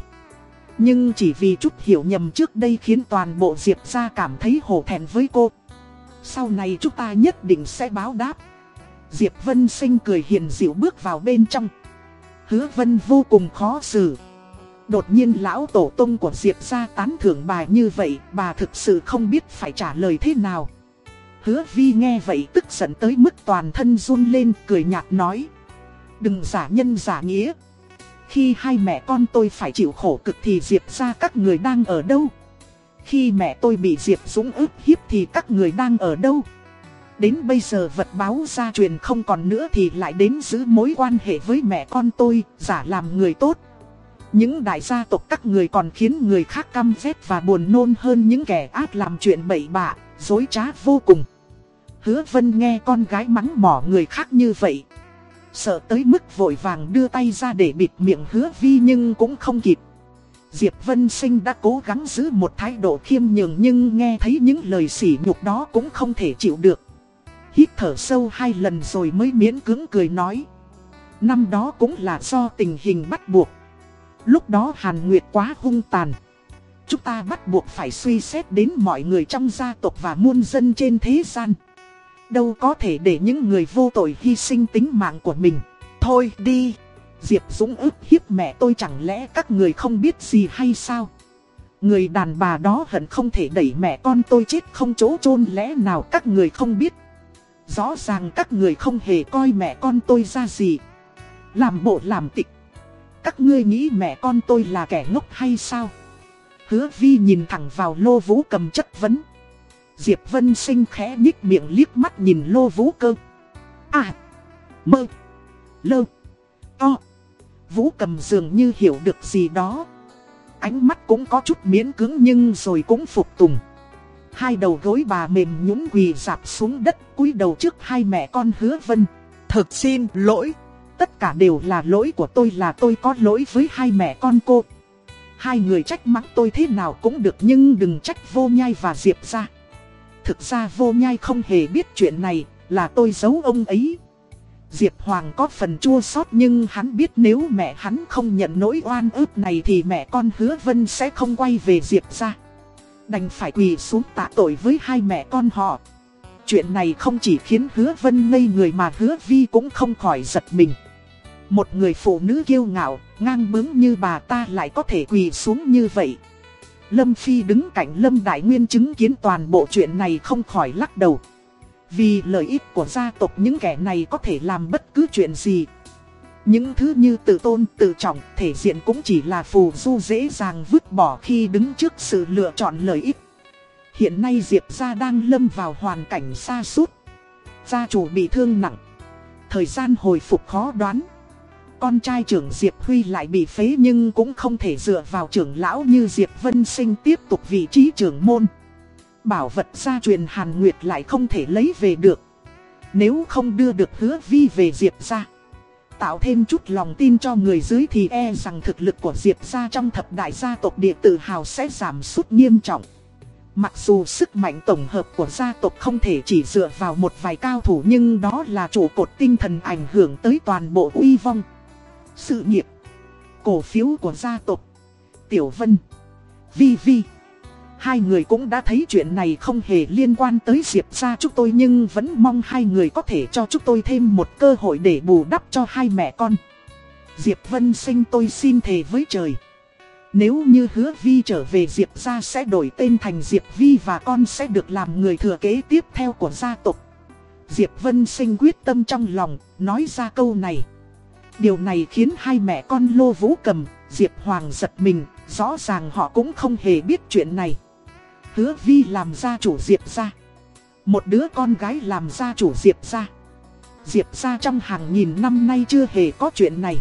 [SPEAKER 1] Nhưng chỉ vì chút hiểu nhầm trước đây khiến toàn bộ Diệp ra cảm thấy hổ thẹn với cô. Sau này chúng ta nhất định sẽ báo đáp. Diệp Vân Sinh cười hiền dịu bước vào bên trong. Hứa Vân vô cùng khó xử. Đột nhiên lão tổ tông của Diệp ra tán thưởng bà như vậy, bà thực sự không biết phải trả lời thế nào. Hứa Vi nghe vậy tức giận tới mức toàn thân run lên cười nhạt nói. Đừng giả nhân giả nghĩa. Khi hai mẹ con tôi phải chịu khổ cực thì Diệp ra các người đang ở đâu? Khi mẹ tôi bị Diệp Dũng ức hiếp thì các người đang ở đâu? Đến bây giờ vật báo gia truyền không còn nữa thì lại đến giữ mối quan hệ với mẹ con tôi, giả làm người tốt. Những đại gia tộc các người còn khiến người khác căm ghét và buồn nôn hơn những kẻ ác làm chuyện bậy bạ, dối trá vô cùng. Hứa Vân nghe con gái mắng mỏ người khác như vậy. Sợ tới mức vội vàng đưa tay ra để bịt miệng hứa vi nhưng cũng không kịp. Diệp Vân Sinh đã cố gắng giữ một thái độ khiêm nhường nhưng nghe thấy những lời sỉ nhục đó cũng không thể chịu được. Hít thở sâu hai lần rồi mới miễn cưỡng cười nói. Năm đó cũng là do tình hình bắt buộc. Lúc đó Hàn Nguyệt quá hung tàn. Chúng ta bắt buộc phải suy xét đến mọi người trong gia tộc và muôn dân trên thế gian. Đâu có thể để những người vô tội hy sinh tính mạng của mình. Thôi đi. Diệp Dũng ức hiếp mẹ tôi chẳng lẽ các người không biết gì hay sao? Người đàn bà đó hận không thể đẩy mẹ con tôi chết không chỗ chôn lẽ nào các người không biết. Rõ ràng các người không hề coi mẹ con tôi ra gì. Làm bộ làm tịch. Các ngươi nghĩ mẹ con tôi là kẻ ngốc hay sao? Hứa vi nhìn thẳng vào lô vũ cầm chất vấn. Diệp Vân sinh khẽ nhích miệng liếc mắt nhìn lô vũ cơ. À! Mơ! Lơ! To! Vũ cầm dường như hiểu được gì đó. Ánh mắt cũng có chút miễn cứng nhưng rồi cũng phục tùng. Hai đầu gối bà mềm nhũn quỳ dạp xuống đất, cúi đầu trước hai mẹ con hứa vân. Thực xin lỗi. Tất cả đều là lỗi của tôi là tôi có lỗi với hai mẹ con cô. Hai người trách mắng tôi thế nào cũng được nhưng đừng trách vô nhai và diệp ra. Thực ra vô nhai không hề biết chuyện này, là tôi giấu ông ấy. Diệp Hoàng có phần chua xót nhưng hắn biết nếu mẹ hắn không nhận nỗi oan ức này thì mẹ con hứa vân sẽ không quay về Diệp ra. Đành phải quỳ xuống tạ tội với hai mẹ con họ. chuyện này không chỉ khiến hứa vân ngây người mà hứa vi cũng không khỏi giật mình. Một người phụ nữ kiêu ngạo, ngang bướng như bà ta lại có thể quỳ xuống như vậy. Lâm Phi đứng cạnh Lâm Đại Nguyên chứng kiến toàn bộ chuyện này không khỏi lắc đầu. Vì lợi ích của gia tộc những kẻ này có thể làm bất cứ chuyện gì. Những thứ như tự tôn, tự trọng, thể diện cũng chỉ là phù du dễ dàng vứt bỏ khi đứng trước sự lựa chọn lợi ích. Hiện nay Diệp gia đang lâm vào hoàn cảnh xa sút Gia chủ bị thương nặng. Thời gian hồi phục khó đoán. Con trai trưởng Diệp Huy lại bị phế nhưng cũng không thể dựa vào trưởng lão như Diệp Vân Sinh tiếp tục vị trí trưởng môn. Bảo vật gia truyền Hàn Nguyệt lại không thể lấy về được. Nếu không đưa được hứa vi về Diệp gia, Tạo thêm chút lòng tin cho người dưới thì e rằng thực lực của Diệp gia trong thập đại gia tộc địa tự hào sẽ giảm sút nghiêm trọng. Mặc dù sức mạnh tổng hợp của gia tộc không thể chỉ dựa vào một vài cao thủ nhưng đó là trụ cột tinh thần ảnh hưởng tới toàn bộ uy vong. Sự nghiệp, cổ phiếu của gia tộc, Tiểu Vân, Vi Vi. Hai người cũng đã thấy chuyện này không hề liên quan tới Diệp gia chúng tôi nhưng vẫn mong hai người có thể cho chúng tôi thêm một cơ hội để bù đắp cho hai mẹ con. Diệp Vân sinh tôi xin thề với trời. Nếu như hứa Vi trở về Diệp gia sẽ đổi tên thành Diệp Vi và con sẽ được làm người thừa kế tiếp theo của gia tộc. Diệp Vân sinh quyết tâm trong lòng, nói ra câu này. Điều này khiến hai mẹ con Lô Vũ Cầm, Diệp Hoàng giật mình, rõ ràng họ cũng không hề biết chuyện này. Hứa Vi làm gia chủ Diệp gia. Một đứa con gái làm gia chủ Diệp gia. Diệp gia trong hàng nghìn năm nay chưa hề có chuyện này.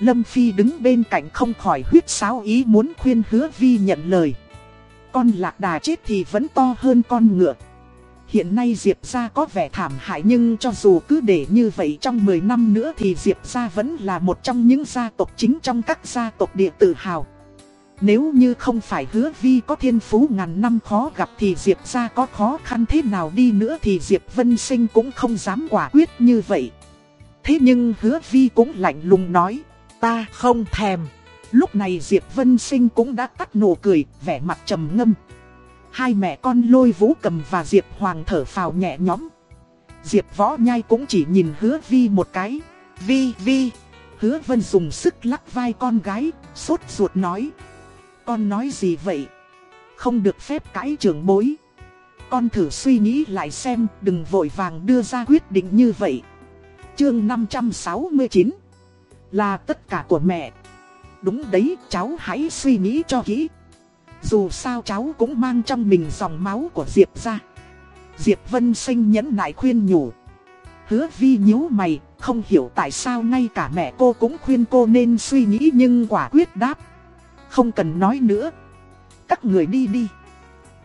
[SPEAKER 1] Lâm Phi đứng bên cạnh không khỏi huyết sáo ý muốn khuyên hứa Vi nhận lời. Con lạc đà chết thì vẫn to hơn con ngựa. Hiện nay Diệp gia có vẻ thảm hại nhưng cho dù cứ để như vậy trong 10 năm nữa thì Diệp gia vẫn là một trong những gia tộc chính trong các gia tộc địa tự hào. Nếu như không phải hứa vi có thiên phú ngàn năm khó gặp thì Diệp gia có khó khăn thế nào đi nữa thì Diệp Vân Sinh cũng không dám quả quyết như vậy. Thế nhưng hứa vi cũng lạnh lùng nói, ta không thèm. Lúc này Diệp Vân Sinh cũng đã tắt nụ cười, vẻ mặt trầm ngâm. Hai mẹ con lôi vũ cầm và Diệp Hoàng thở phào nhẹ nhõm. Diệp võ nhai cũng chỉ nhìn hứa vi một cái. Vi, vi. Hứa vân dùng sức lắc vai con gái, sốt ruột nói. Con nói gì vậy? Không được phép cãi trưởng bối. Con thử suy nghĩ lại xem, đừng vội vàng đưa ra quyết định như vậy. Chương 569 Là tất cả của mẹ. Đúng đấy, cháu hãy suy nghĩ cho kỹ. Dù sao cháu cũng mang trong mình dòng máu của Diệp ra. Diệp Vân sinh nhẫn nại khuyên nhủ. Hứa vi nhíu mày, không hiểu tại sao ngay cả mẹ cô cũng khuyên cô nên suy nghĩ nhưng quả quyết đáp. Không cần nói nữa. Các người đi đi.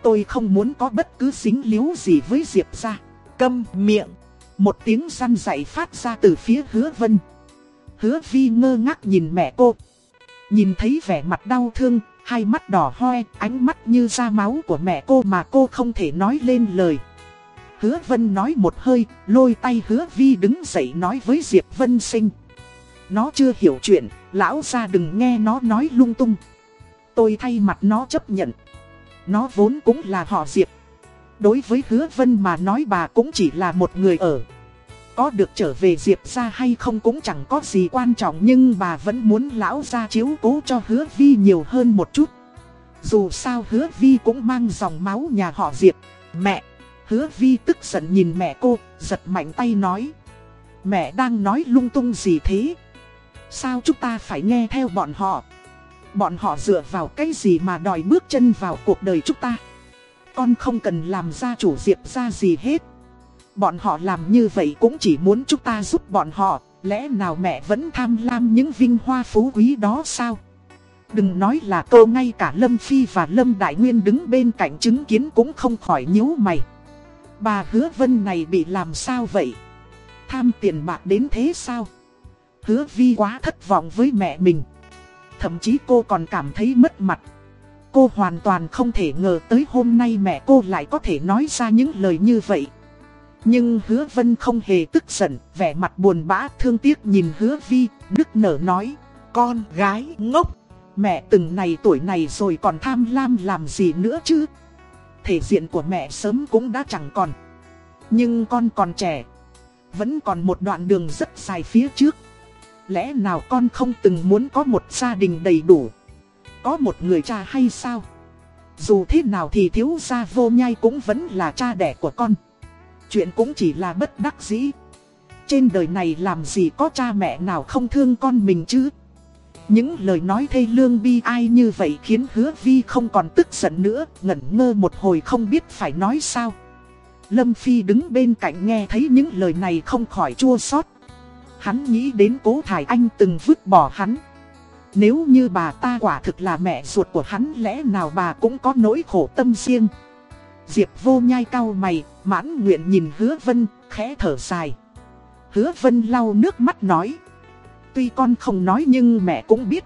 [SPEAKER 1] Tôi không muốn có bất cứ xính líu gì với Diệp ra. Câm miệng. Một tiếng răn dạy phát ra từ phía hứa vân. Hứa vi ngơ ngác nhìn mẹ cô. Nhìn thấy vẻ mặt đau thương, hai mắt đỏ hoe, ánh mắt như da máu của mẹ cô mà cô không thể nói lên lời. Hứa Vân nói một hơi, lôi tay hứa Vi đứng dậy nói với Diệp Vân Sinh. Nó chưa hiểu chuyện, lão ra đừng nghe nó nói lung tung. Tôi thay mặt nó chấp nhận. Nó vốn cũng là họ Diệp. Đối với hứa Vân mà nói bà cũng chỉ là một người ở. Có được trở về Diệp ra hay không cũng chẳng có gì quan trọng nhưng bà vẫn muốn lão ra chiếu cố cho hứa Vi nhiều hơn một chút. Dù sao hứa Vi cũng mang dòng máu nhà họ Diệp. Mẹ! Hứa Vi tức giận nhìn mẹ cô, giật mạnh tay nói. Mẹ đang nói lung tung gì thế? Sao chúng ta phải nghe theo bọn họ? Bọn họ dựa vào cái gì mà đòi bước chân vào cuộc đời chúng ta? Con không cần làm gia chủ Diệp ra gì hết. Bọn họ làm như vậy cũng chỉ muốn chúng ta giúp bọn họ, lẽ nào mẹ vẫn tham lam những vinh hoa phú quý đó sao? Đừng nói là cô ngay cả Lâm Phi và Lâm Đại Nguyên đứng bên cạnh chứng kiến cũng không khỏi nhíu mày. Bà hứa vân này bị làm sao vậy? Tham tiền bạc đến thế sao? Hứa vi quá thất vọng với mẹ mình. Thậm chí cô còn cảm thấy mất mặt. Cô hoàn toàn không thể ngờ tới hôm nay mẹ cô lại có thể nói ra những lời như vậy. Nhưng hứa vân không hề tức giận, vẻ mặt buồn bã thương tiếc nhìn hứa vi, nức nở nói, con gái ngốc, mẹ từng này tuổi này rồi còn tham lam làm gì nữa chứ. Thể diện của mẹ sớm cũng đã chẳng còn. Nhưng con còn trẻ. Vẫn còn một đoạn đường rất dài phía trước. Lẽ nào con không từng muốn có một gia đình đầy đủ? Có một người cha hay sao? Dù thế nào thì thiếu gia vô nhai cũng vẫn là cha đẻ của con. Chuyện cũng chỉ là bất đắc dĩ. Trên đời này làm gì có cha mẹ nào không thương con mình chứ? Những lời nói thê lương bi ai như vậy khiến hứa vi không còn tức giận nữa, ngẩn ngơ một hồi không biết phải nói sao. Lâm Phi đứng bên cạnh nghe thấy những lời này không khỏi chua xót Hắn nghĩ đến cố thải anh từng vứt bỏ hắn. Nếu như bà ta quả thực là mẹ ruột của hắn lẽ nào bà cũng có nỗi khổ tâm riêng. Diệp vô nhai cao mày, mãn nguyện nhìn hứa vân, khẽ thở dài. Hứa vân lau nước mắt nói. Tuy con không nói nhưng mẹ cũng biết.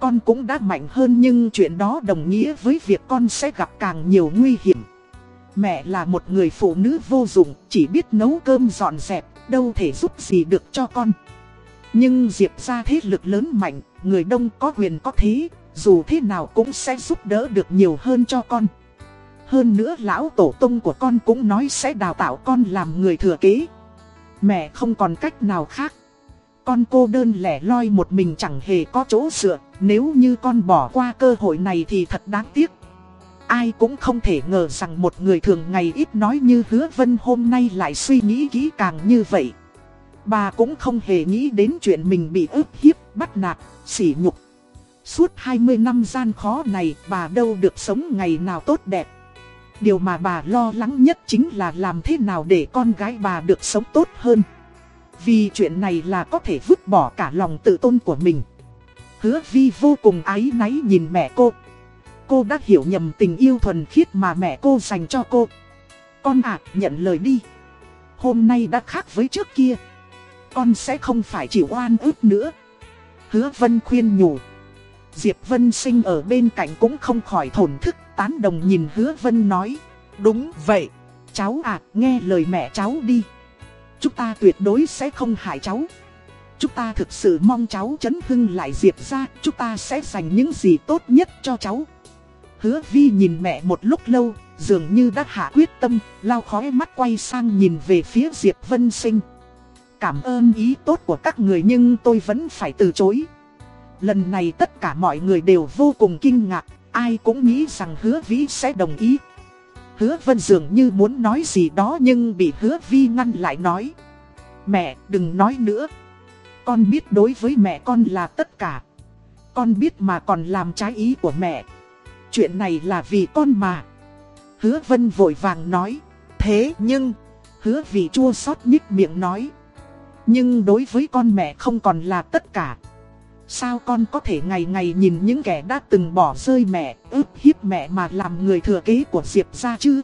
[SPEAKER 1] Con cũng đã mạnh hơn nhưng chuyện đó đồng nghĩa với việc con sẽ gặp càng nhiều nguy hiểm. Mẹ là một người phụ nữ vô dụng, chỉ biết nấu cơm dọn dẹp, đâu thể giúp gì được cho con. Nhưng Diệp ra thế lực lớn mạnh, người đông có quyền có thế, dù thế nào cũng sẽ giúp đỡ được nhiều hơn cho con. Hơn nữa lão tổ tông của con cũng nói sẽ đào tạo con làm người thừa kế. Mẹ không còn cách nào khác. Con cô đơn lẻ loi một mình chẳng hề có chỗ dựa, nếu như con bỏ qua cơ hội này thì thật đáng tiếc. Ai cũng không thể ngờ rằng một người thường ngày ít nói như hứa vân hôm nay lại suy nghĩ kỹ càng như vậy. Bà cũng không hề nghĩ đến chuyện mình bị ức hiếp, bắt nạt, sỉ nhục. Suốt 20 năm gian khó này bà đâu được sống ngày nào tốt đẹp. Điều mà bà lo lắng nhất chính là làm thế nào để con gái bà được sống tốt hơn. Vì chuyện này là có thể vứt bỏ cả lòng tự tôn của mình. Hứa vi vô cùng ái náy nhìn mẹ cô. Cô đã hiểu nhầm tình yêu thuần khiết mà mẹ cô dành cho cô. Con ạ, nhận lời đi. Hôm nay đã khác với trước kia. Con sẽ không phải chịu oan ức nữa. Hứa Vân khuyên nhủ. Diệp Vân sinh ở bên cạnh cũng không khỏi thổn thức tán đồng nhìn Hứa Vân nói. Đúng vậy, cháu à, nghe lời mẹ cháu đi. Chúng ta tuyệt đối sẽ không hại cháu. Chúng ta thực sự mong cháu chấn hưng lại Diệp ra, chúng ta sẽ dành những gì tốt nhất cho cháu. Hứa Vi nhìn mẹ một lúc lâu, dường như đã hạ quyết tâm, lau khói mắt quay sang nhìn về phía Diệp Vân Sinh. Cảm ơn ý tốt của các người nhưng tôi vẫn phải từ chối. Lần này tất cả mọi người đều vô cùng kinh ngạc, ai cũng nghĩ rằng hứa vĩ sẽ đồng ý. Hứa vân dường như muốn nói gì đó nhưng bị hứa vi ngăn lại nói. Mẹ đừng nói nữa. Con biết đối với mẹ con là tất cả. Con biết mà còn làm trái ý của mẹ. Chuyện này là vì con mà. Hứa vân vội vàng nói. Thế nhưng, hứa vị chua xót nhích miệng nói. Nhưng đối với con mẹ không còn là tất cả. Sao con có thể ngày ngày nhìn những kẻ đã từng bỏ rơi mẹ, ức hiếp mẹ mà làm người thừa kế của Diệp ra chứ?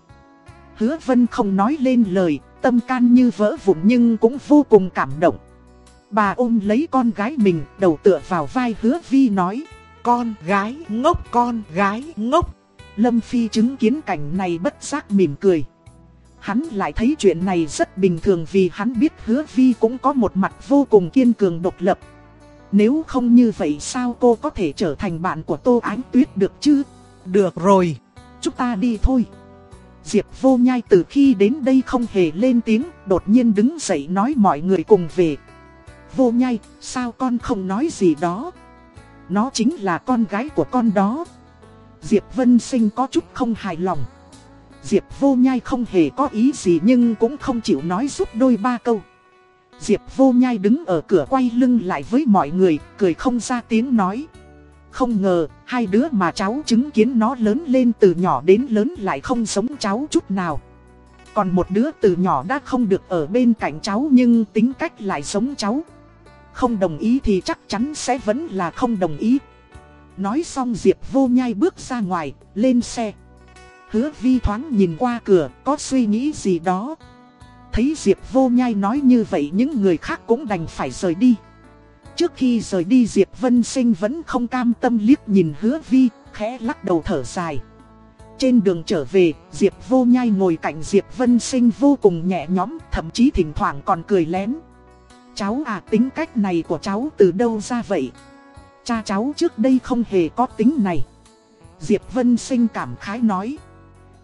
[SPEAKER 1] Hứa Vân không nói lên lời, tâm can như vỡ vụn nhưng cũng vô cùng cảm động. Bà ôm lấy con gái mình, đầu tựa vào vai hứa Vi nói. Con gái ngốc, con gái ngốc. Lâm Phi chứng kiến cảnh này bất giác mỉm cười. Hắn lại thấy chuyện này rất bình thường vì hắn biết hứa Vi cũng có một mặt vô cùng kiên cường độc lập. Nếu không như vậy sao cô có thể trở thành bạn của Tô Ánh Tuyết được chứ? Được rồi, chúng ta đi thôi. Diệp vô nhai từ khi đến đây không hề lên tiếng, đột nhiên đứng dậy nói mọi người cùng về. Vô nhai, sao con không nói gì đó? Nó chính là con gái của con đó. Diệp Vân Sinh có chút không hài lòng. Diệp vô nhai không hề có ý gì nhưng cũng không chịu nói giúp đôi ba câu. Diệp vô nhai đứng ở cửa quay lưng lại với mọi người, cười không ra tiếng nói. Không ngờ, hai đứa mà cháu chứng kiến nó lớn lên từ nhỏ đến lớn lại không giống cháu chút nào. Còn một đứa từ nhỏ đã không được ở bên cạnh cháu nhưng tính cách lại giống cháu. Không đồng ý thì chắc chắn sẽ vẫn là không đồng ý. Nói xong Diệp vô nhai bước ra ngoài, lên xe. Hứa vi thoáng nhìn qua cửa, có suy nghĩ gì đó. Thấy Diệp vô nhai nói như vậy những người khác cũng đành phải rời đi. Trước khi rời đi Diệp Vân Sinh vẫn không cam tâm liếc nhìn hứa vi, khẽ lắc đầu thở dài. Trên đường trở về, Diệp vô nhai ngồi cạnh Diệp Vân Sinh vô cùng nhẹ nhõm, thậm chí thỉnh thoảng còn cười lén. Cháu à tính cách này của cháu từ đâu ra vậy? Cha cháu trước đây không hề có tính này. Diệp Vân Sinh cảm khái nói.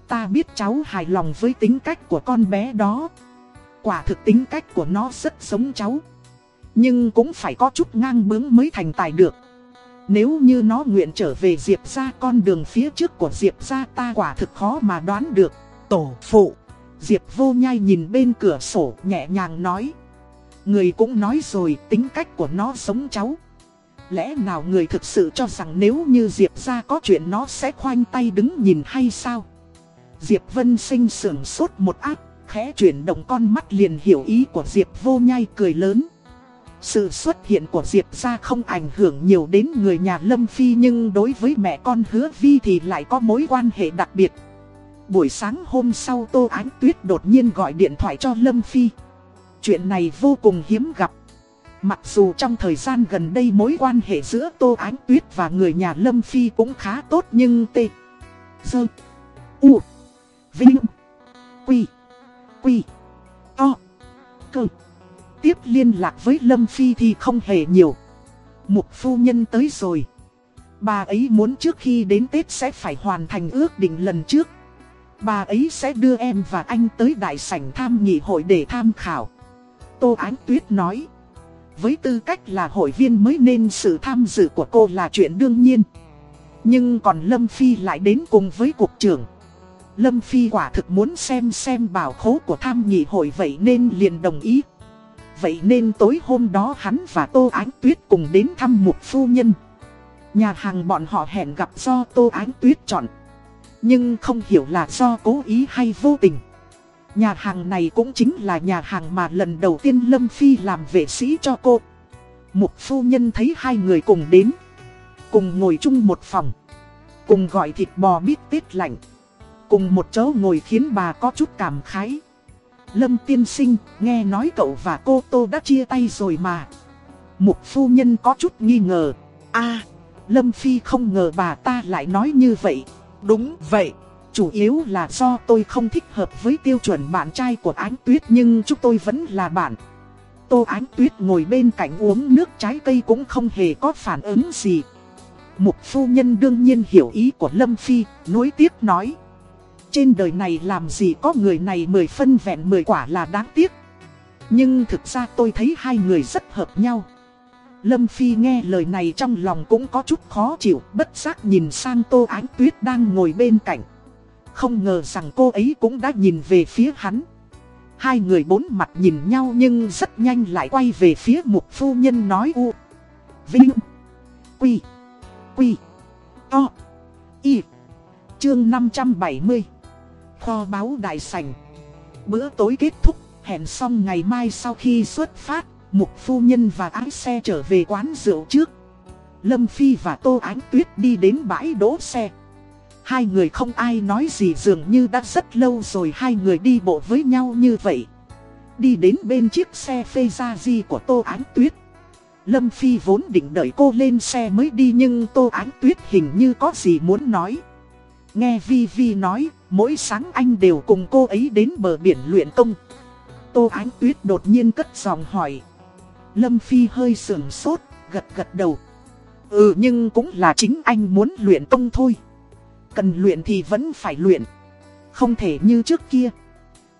[SPEAKER 1] Ta biết cháu hài lòng với tính cách của con bé đó. Quả thực tính cách của nó rất giống cháu. Nhưng cũng phải có chút ngang bướng mới thành tài được. Nếu như nó nguyện trở về Diệp ra con đường phía trước của Diệp ra ta quả thực khó mà đoán được.
[SPEAKER 2] Tổ phụ.
[SPEAKER 1] Diệp vô nhai nhìn bên cửa sổ nhẹ nhàng nói. Người cũng nói rồi tính cách của nó giống cháu. Lẽ nào người thực sự cho rằng nếu như Diệp ra có chuyện nó sẽ khoanh tay đứng nhìn hay sao? Diệp Vân Sinh sưởng sốt một áp, khẽ chuyển động con mắt liền hiểu ý của Diệp vô nhai cười lớn. Sự xuất hiện của Diệp ra không ảnh hưởng nhiều đến người nhà Lâm Phi nhưng đối với mẹ con hứa vi thì lại có mối quan hệ đặc biệt. Buổi sáng hôm sau Tô Ánh Tuyết đột nhiên gọi điện thoại cho Lâm Phi. Chuyện này vô cùng hiếm gặp. Mặc dù trong thời gian gần đây mối quan hệ giữa Tô Ánh Tuyết và người nhà Lâm Phi cũng khá tốt nhưng tê. Dơ. U. Vinh. Quy. Quy. To. Cơ. Tiếp liên lạc với Lâm Phi thì không hề nhiều. Mục phu nhân tới rồi. Bà ấy muốn trước khi đến Tết sẽ phải hoàn thành ước định lần trước. Bà ấy sẽ đưa em và anh tới đại sảnh tham nghị hội để tham khảo. Tô Ánh Tuyết nói. Với tư cách là hội viên mới nên sự tham dự của cô là chuyện đương nhiên. Nhưng còn Lâm Phi lại đến cùng với cục trưởng. Lâm Phi quả thực muốn xem xem bảo khố của tham nhị hội vậy nên liền đồng ý. Vậy nên tối hôm đó hắn và Tô Ánh Tuyết cùng đến thăm một phu nhân. Nhà hàng bọn họ hẹn gặp do Tô Ánh Tuyết chọn. Nhưng không hiểu là do cố ý hay vô tình. Nhà hàng này cũng chính là nhà hàng mà lần đầu tiên Lâm Phi làm vệ sĩ cho cô. Một phu nhân thấy hai người cùng đến. Cùng ngồi chung một phòng. Cùng gọi thịt bò bít tết lạnh. Cùng một chỗ ngồi khiến bà có chút cảm khái. Lâm tiên sinh, nghe nói cậu và cô Tô đã chia tay rồi mà. Một phu nhân có chút nghi ngờ. a Lâm Phi không ngờ bà ta lại nói như vậy.
[SPEAKER 2] Đúng vậy.
[SPEAKER 1] Chủ yếu là do tôi không thích hợp với tiêu chuẩn bạn trai của Ánh Tuyết nhưng chúng tôi vẫn là bạn. Tô Ánh Tuyết ngồi bên cạnh uống nước trái cây cũng không hề có phản ứng gì. Mục phu nhân đương nhiên hiểu ý của Lâm Phi, nối tiếc nói. Trên đời này làm gì có người này mười phân vẹn mười quả là đáng tiếc. Nhưng thực ra tôi thấy hai người rất hợp nhau. Lâm Phi nghe lời này trong lòng cũng có chút khó chịu, bất giác nhìn sang Tô Ánh Tuyết đang ngồi bên cạnh. Không ngờ rằng cô ấy cũng đã nhìn về phía hắn. Hai người bốn mặt nhìn nhau nhưng rất nhanh lại quay về phía một phu nhân nói u. Vinh. Quy. Quy. To. Y. Chương 570. Kho báo đại sảnh Bữa tối kết thúc, hẹn xong ngày mai sau khi xuất phát, Mục phu nhân và ái xe trở về quán rượu trước. Lâm Phi và Tô Ánh Tuyết đi đến bãi đỗ xe. Hai người không ai nói gì dường như đã rất lâu rồi hai người đi bộ với nhau như vậy. Đi đến bên chiếc xe phê gia di của Tô Ánh Tuyết. Lâm Phi vốn định đợi cô lên xe mới đi nhưng Tô Ánh Tuyết hình như có gì muốn nói. Nghe Vi Vi nói, mỗi sáng anh đều cùng cô ấy đến bờ biển luyện công. Tô Ánh Tuyết đột nhiên cất giọng hỏi. Lâm Phi hơi sườn sốt, gật gật đầu. Ừ nhưng cũng là chính anh muốn luyện công thôi. Cần luyện thì vẫn phải luyện. Không thể như trước kia.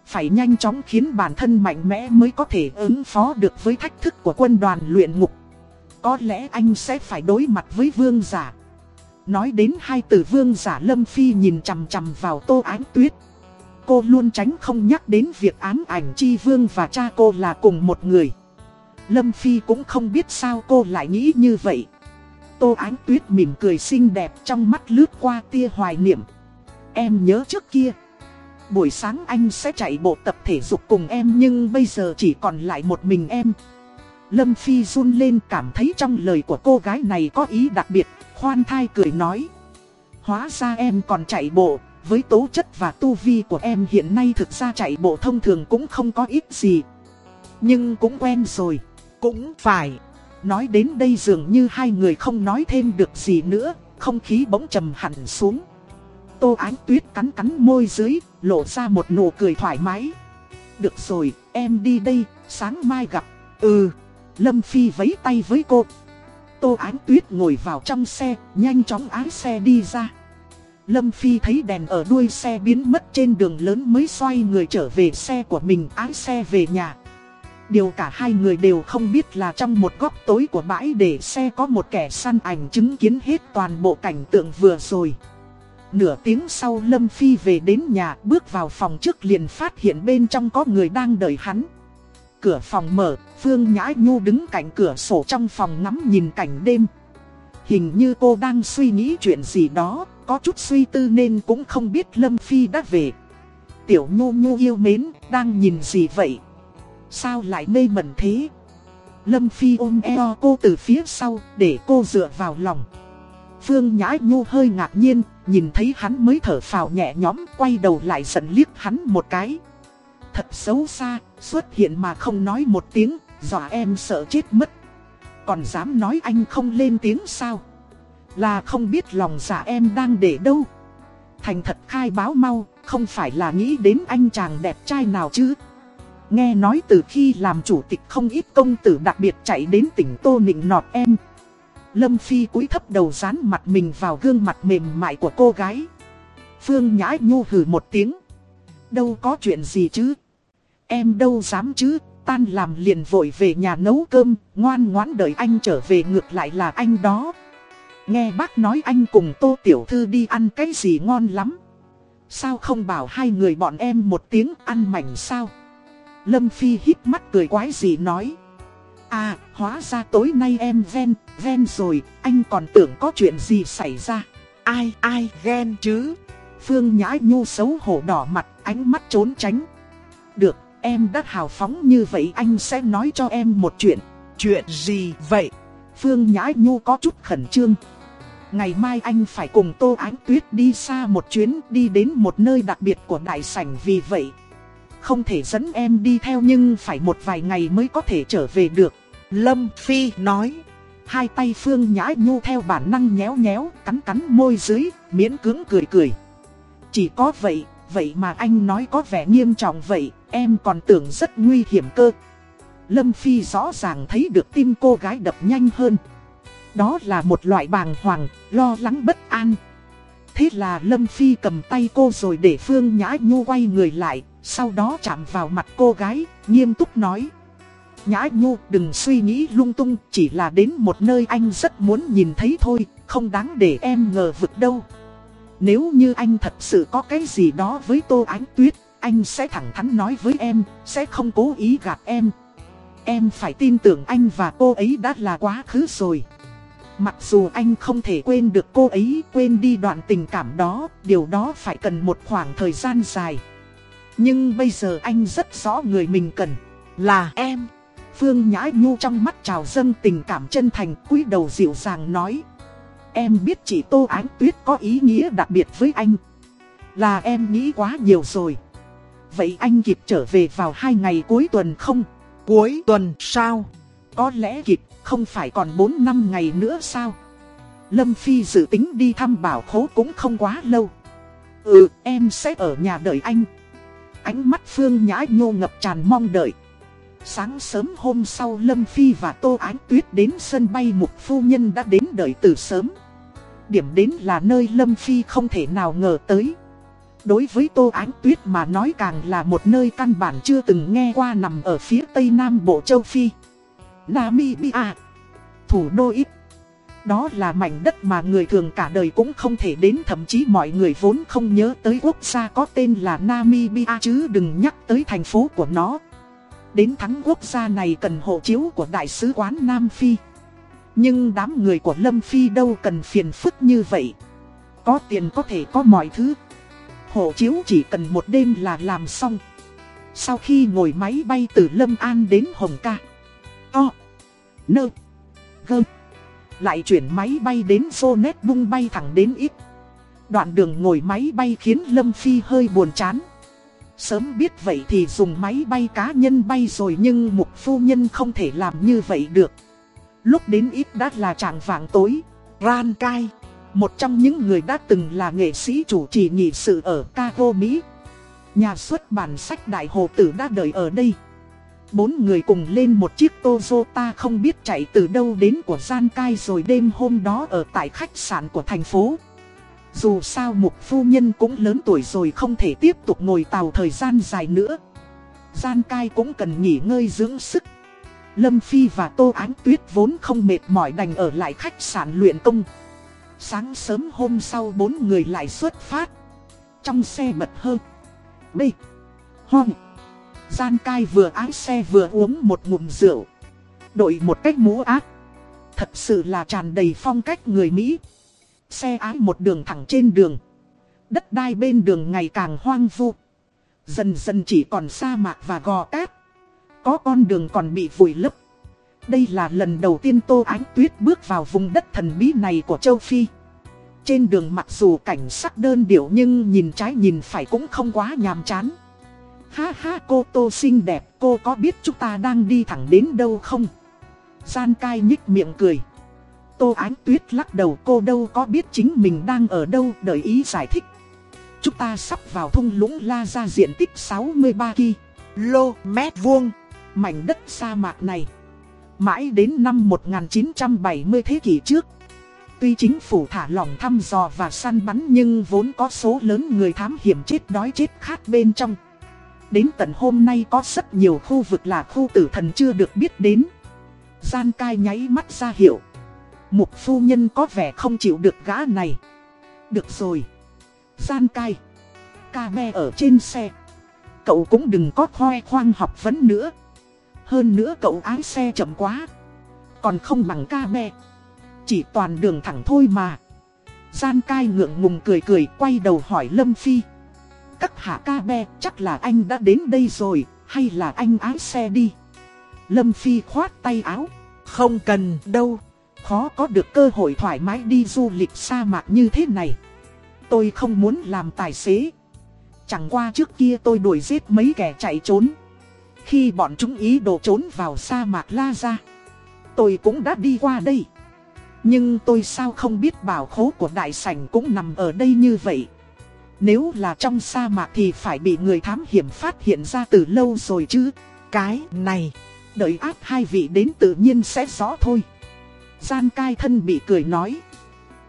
[SPEAKER 1] Phải nhanh chóng khiến bản thân mạnh mẽ mới có thể ứng phó được với thách thức của quân đoàn luyện ngục. Có lẽ anh sẽ phải đối mặt với vương giả. Nói đến hai từ vương giả Lâm Phi nhìn chằm chằm vào tô ánh tuyết. Cô luôn tránh không nhắc đến việc ám ảnh chi vương và cha cô là cùng một người. Lâm Phi cũng không biết sao cô lại nghĩ như vậy. Tô Ánh Tuyết mỉm cười xinh đẹp trong mắt lướt qua tia hoài niệm. Em nhớ trước kia. Buổi sáng anh sẽ chạy bộ tập thể dục cùng em nhưng bây giờ chỉ còn lại một mình em. Lâm Phi run lên cảm thấy trong lời của cô gái này có ý đặc biệt, khoan thai cười nói. Hóa ra em còn chạy bộ, với tố chất và tu vi của em hiện nay thực ra chạy bộ thông thường cũng không có ít gì. Nhưng cũng quen rồi. Cũng phải. Nói đến đây dường như hai người không nói thêm được gì nữa, không khí bỗng trầm hẳn xuống. Tô Ánh Tuyết cắn cắn môi dưới, lộ ra một nụ cười thoải mái. Được rồi, em đi đây, sáng mai gặp. Ừ, Lâm Phi vấy tay với cô. Tô Ánh Tuyết ngồi vào trong xe, nhanh chóng ái xe đi ra. Lâm Phi thấy đèn ở đuôi xe biến mất trên đường lớn mới xoay người trở về xe của mình ái xe về nhà. Điều cả hai người đều không biết là trong một góc tối của bãi để xe có một kẻ săn ảnh chứng kiến hết toàn bộ cảnh tượng vừa rồi. Nửa tiếng sau Lâm Phi về đến nhà bước vào phòng trước liền phát hiện bên trong có người đang đợi hắn. Cửa phòng mở, Phương Nhã Nhu đứng cạnh cửa sổ trong phòng ngắm nhìn cảnh đêm. Hình như cô đang suy nghĩ chuyện gì đó, có chút suy tư nên cũng không biết Lâm Phi đã về. Tiểu Nhu Nhu yêu mến, đang nhìn gì vậy? Sao lại mê mẩn thế? Lâm Phi ôm eo cô từ phía sau, để cô dựa vào lòng. Phương Nhã Nhu hơi ngạc nhiên, nhìn thấy hắn mới thở phào nhẹ nhõm, quay đầu lại giận liếc hắn một cái. Thật xấu xa, xuất hiện mà không nói một tiếng, dọa em sợ chết mất. Còn dám nói anh không lên tiếng sao? Là không biết lòng dạ em đang để đâu. Thành thật khai báo mau, không phải là nghĩ đến anh chàng đẹp trai nào chứ. Nghe nói từ khi làm chủ tịch không ít công tử đặc biệt chạy đến tỉnh Tô Nịnh nọt em. Lâm Phi cúi thấp đầu dán mặt mình vào gương mặt mềm mại của cô gái. Phương Nhã Nhu hừ một tiếng. Đâu có chuyện gì chứ. Em đâu dám chứ, tan làm liền vội về nhà nấu cơm, ngoan ngoãn đợi anh trở về ngược lại là anh đó. Nghe bác nói anh cùng Tô Tiểu Thư đi ăn cái gì ngon lắm. Sao không bảo hai người bọn em một tiếng ăn mảnh sao? Lâm Phi hít mắt cười quái gì nói. À, hóa ra tối nay em ven, ven rồi, anh còn tưởng có chuyện gì xảy ra.
[SPEAKER 2] Ai, ai ghen chứ?
[SPEAKER 1] Phương Nhã Nhu xấu hổ đỏ mặt, ánh mắt trốn tránh. Em đã hào phóng như vậy anh sẽ nói cho em một chuyện.
[SPEAKER 2] Chuyện gì vậy?
[SPEAKER 1] Phương Nhã Nhu có chút khẩn trương. Ngày mai anh phải cùng Tô Ánh Tuyết đi xa một chuyến đi đến một nơi đặc biệt của đại sảnh vì vậy. Không thể dẫn em đi theo nhưng phải một vài ngày mới có thể trở về được.
[SPEAKER 2] Lâm Phi nói.
[SPEAKER 1] Hai tay Phương Nhã Nhu theo bản năng nhéo nhéo, cắn cắn môi dưới, miễn cưỡng cười cười. Chỉ có vậy, vậy mà anh nói có vẻ nghiêm trọng vậy, em còn tưởng rất nguy hiểm cơ. Lâm Phi rõ ràng thấy được tim cô gái đập nhanh hơn. Đó là một loại bàng hoàng, lo lắng bất an. Thế là Lâm Phi cầm tay cô rồi để Phương Nhã Nhu quay người lại, sau đó chạm vào mặt cô gái, nghiêm túc nói. Nhã Nhu đừng suy nghĩ lung tung, chỉ là đến một nơi anh rất muốn nhìn thấy thôi, không đáng để em ngờ vực đâu. Nếu như anh thật sự có cái gì đó với Tô Ánh Tuyết, anh sẽ thẳng thắn nói với em, sẽ không cố ý gạt em. Em phải tin tưởng anh và cô ấy đã là quá khứ rồi. Mặc dù anh không thể quên được cô ấy, quên đi đoạn tình cảm đó, điều đó phải cần một khoảng thời gian dài. Nhưng bây giờ anh rất rõ người mình cần, là em. Phương Nhã Nhu trong mắt trào dâng tình cảm chân thành cúi đầu dịu dàng nói. Em biết chị Tô Ánh Tuyết có ý nghĩa đặc biệt với anh. Là em nghĩ quá nhiều rồi. Vậy anh kịp trở về vào hai ngày cuối tuần không?
[SPEAKER 2] Cuối tuần sao?
[SPEAKER 1] Có lẽ kịp, không phải còn 4 năm ngày nữa sao? Lâm Phi dự tính đi thăm bảo khố cũng không quá lâu. Ừ, em sẽ ở nhà đợi anh. Ánh mắt Phương Nhã Nhô ngập tràn mong đợi. Sáng sớm hôm sau Lâm Phi và Tô Ánh Tuyết đến sân bay Mục Phu Nhân đã đến đợi từ sớm. Điểm đến là nơi Lâm Phi không thể nào ngờ tới. Đối với Tô Ánh Tuyết mà nói càng là một nơi căn bản chưa từng nghe qua nằm ở phía tây nam bộ châu Phi. Namibia, thủ đô ít. Đó là mảnh đất mà người thường cả đời cũng không thể đến thậm chí mọi người vốn không nhớ tới quốc gia có tên là Namibia chứ đừng nhắc tới thành phố của nó. Đến thắng quốc gia này cần hộ chiếu của Đại sứ quán Nam Phi. Nhưng đám người của Lâm Phi đâu cần phiền phức như vậy. Có tiền có thể có mọi thứ. Hộ chiếu chỉ cần một đêm là làm xong. Sau khi ngồi máy bay từ Lâm An đến Hồng Ca. O. Nơ. Gơ. Lại chuyển máy bay đến Jonet bung bay thẳng đến ít. Đoạn đường ngồi máy bay khiến Lâm Phi hơi buồn chán. Sớm biết vậy thì dùng máy bay cá nhân bay rồi nhưng mục phu nhân không thể làm như vậy được. Lúc đến ít đã là trạng vàng tối. Ran Kai, một trong những người đã từng là nghệ sĩ chủ trì nghị sự ở cao Mỹ. Nhà xuất bản sách Đại Hồ Tử đã đợi ở đây. Bốn người cùng lên một chiếc Toyota không biết chạy từ đâu đến của Gian Cai rồi đêm hôm đó ở tại khách sạn của thành phố. Dù sao mục phu nhân cũng lớn tuổi rồi không thể tiếp tục ngồi tàu thời gian dài nữa. Gian cai cũng cần nghỉ ngơi dưỡng sức. Lâm Phi và Tô Ánh Tuyết vốn không mệt mỏi đành ở lại khách sạn luyện công. Sáng sớm hôm sau bốn người lại xuất phát. Trong xe bật hơn. B. Hòn. Gian cai vừa ái xe vừa uống một ngụm rượu. Đội một cách mũ ác. Thật sự là tràn đầy phong cách người Mỹ. Xe ái một đường thẳng trên đường. Đất đai bên đường ngày càng hoang vu. Dần dần chỉ còn sa mạc và gò cát. Có con đường còn bị vùi lấp. Đây là lần đầu tiên Tô Ánh Tuyết bước vào vùng đất thần bí này của châu Phi. Trên đường mặc dù cảnh sắc đơn điệu nhưng nhìn trái nhìn phải cũng không quá nhàm chán. Ha ha cô Tô xinh đẹp, cô có biết chúng ta đang đi thẳng đến đâu không? Gian cai nhích miệng cười. Tô Ánh Tuyết lắc đầu cô đâu có biết chính mình đang ở đâu đợi ý giải thích. Chúng ta sắp vào thung lũng La ra diện tích 63 km vuông, mảnh đất sa mạc này. Mãi đến năm 1970 thế kỷ trước. Tuy chính phủ thả lỏng thăm dò và săn bắn nhưng vốn có số lớn người thám hiểm chết đói chết khát bên trong. Đến tận hôm nay có rất nhiều khu vực là khu tử thần chưa được biết đến. Gian cai nháy mắt ra hiệu. Mục phu nhân có vẻ không chịu được gã này. Được rồi. Gian cai. Ca me ở trên xe. Cậu cũng đừng có khoe khoang học vấn nữa. Hơn nữa cậu ái xe chậm quá. Còn không bằng ca mẹ Chỉ toàn đường thẳng thôi mà. Gian cai ngượng ngùng cười cười quay đầu hỏi Lâm Phi. Các hạ ca be chắc là anh đã đến đây rồi, hay là anh ái xe đi. Lâm Phi khoát tay áo.
[SPEAKER 2] Không cần đâu.
[SPEAKER 1] Khó có được cơ hội thoải mái đi du lịch sa mạc như thế này. Tôi không muốn làm tài xế. Chẳng qua trước kia tôi đuổi giết mấy kẻ chạy trốn. Khi bọn chúng ý đồ trốn vào sa mạc La Gia Tôi cũng đã đi qua đây. Nhưng tôi sao không biết bảo khố của đại sảnh cũng nằm ở đây như vậy. Nếu là trong sa mạc thì phải bị người thám hiểm phát hiện ra từ lâu rồi chứ.
[SPEAKER 2] Cái này,
[SPEAKER 1] đợi áp hai vị đến tự nhiên sẽ rõ thôi. Gian cai thân bị cười nói.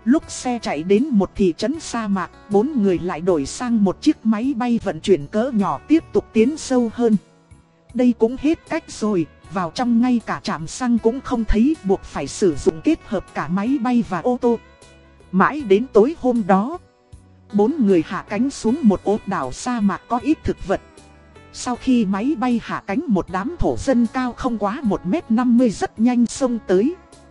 [SPEAKER 1] Lúc xe chạy đến một thị trấn sa mạc, bốn người lại đổi sang một chiếc máy bay vận chuyển cỡ nhỏ tiếp tục tiến sâu hơn. Đây cũng hết cách rồi, vào trong ngay cả trạm xăng cũng không thấy buộc phải sử dụng kết hợp cả máy bay và ô tô. Mãi đến tối hôm đó, bốn người hạ cánh xuống một ốt đảo sa mạc có ít thực vật. Sau khi máy bay hạ cánh một đám thổ dân cao không quá 1m50 rất nhanh xông tới.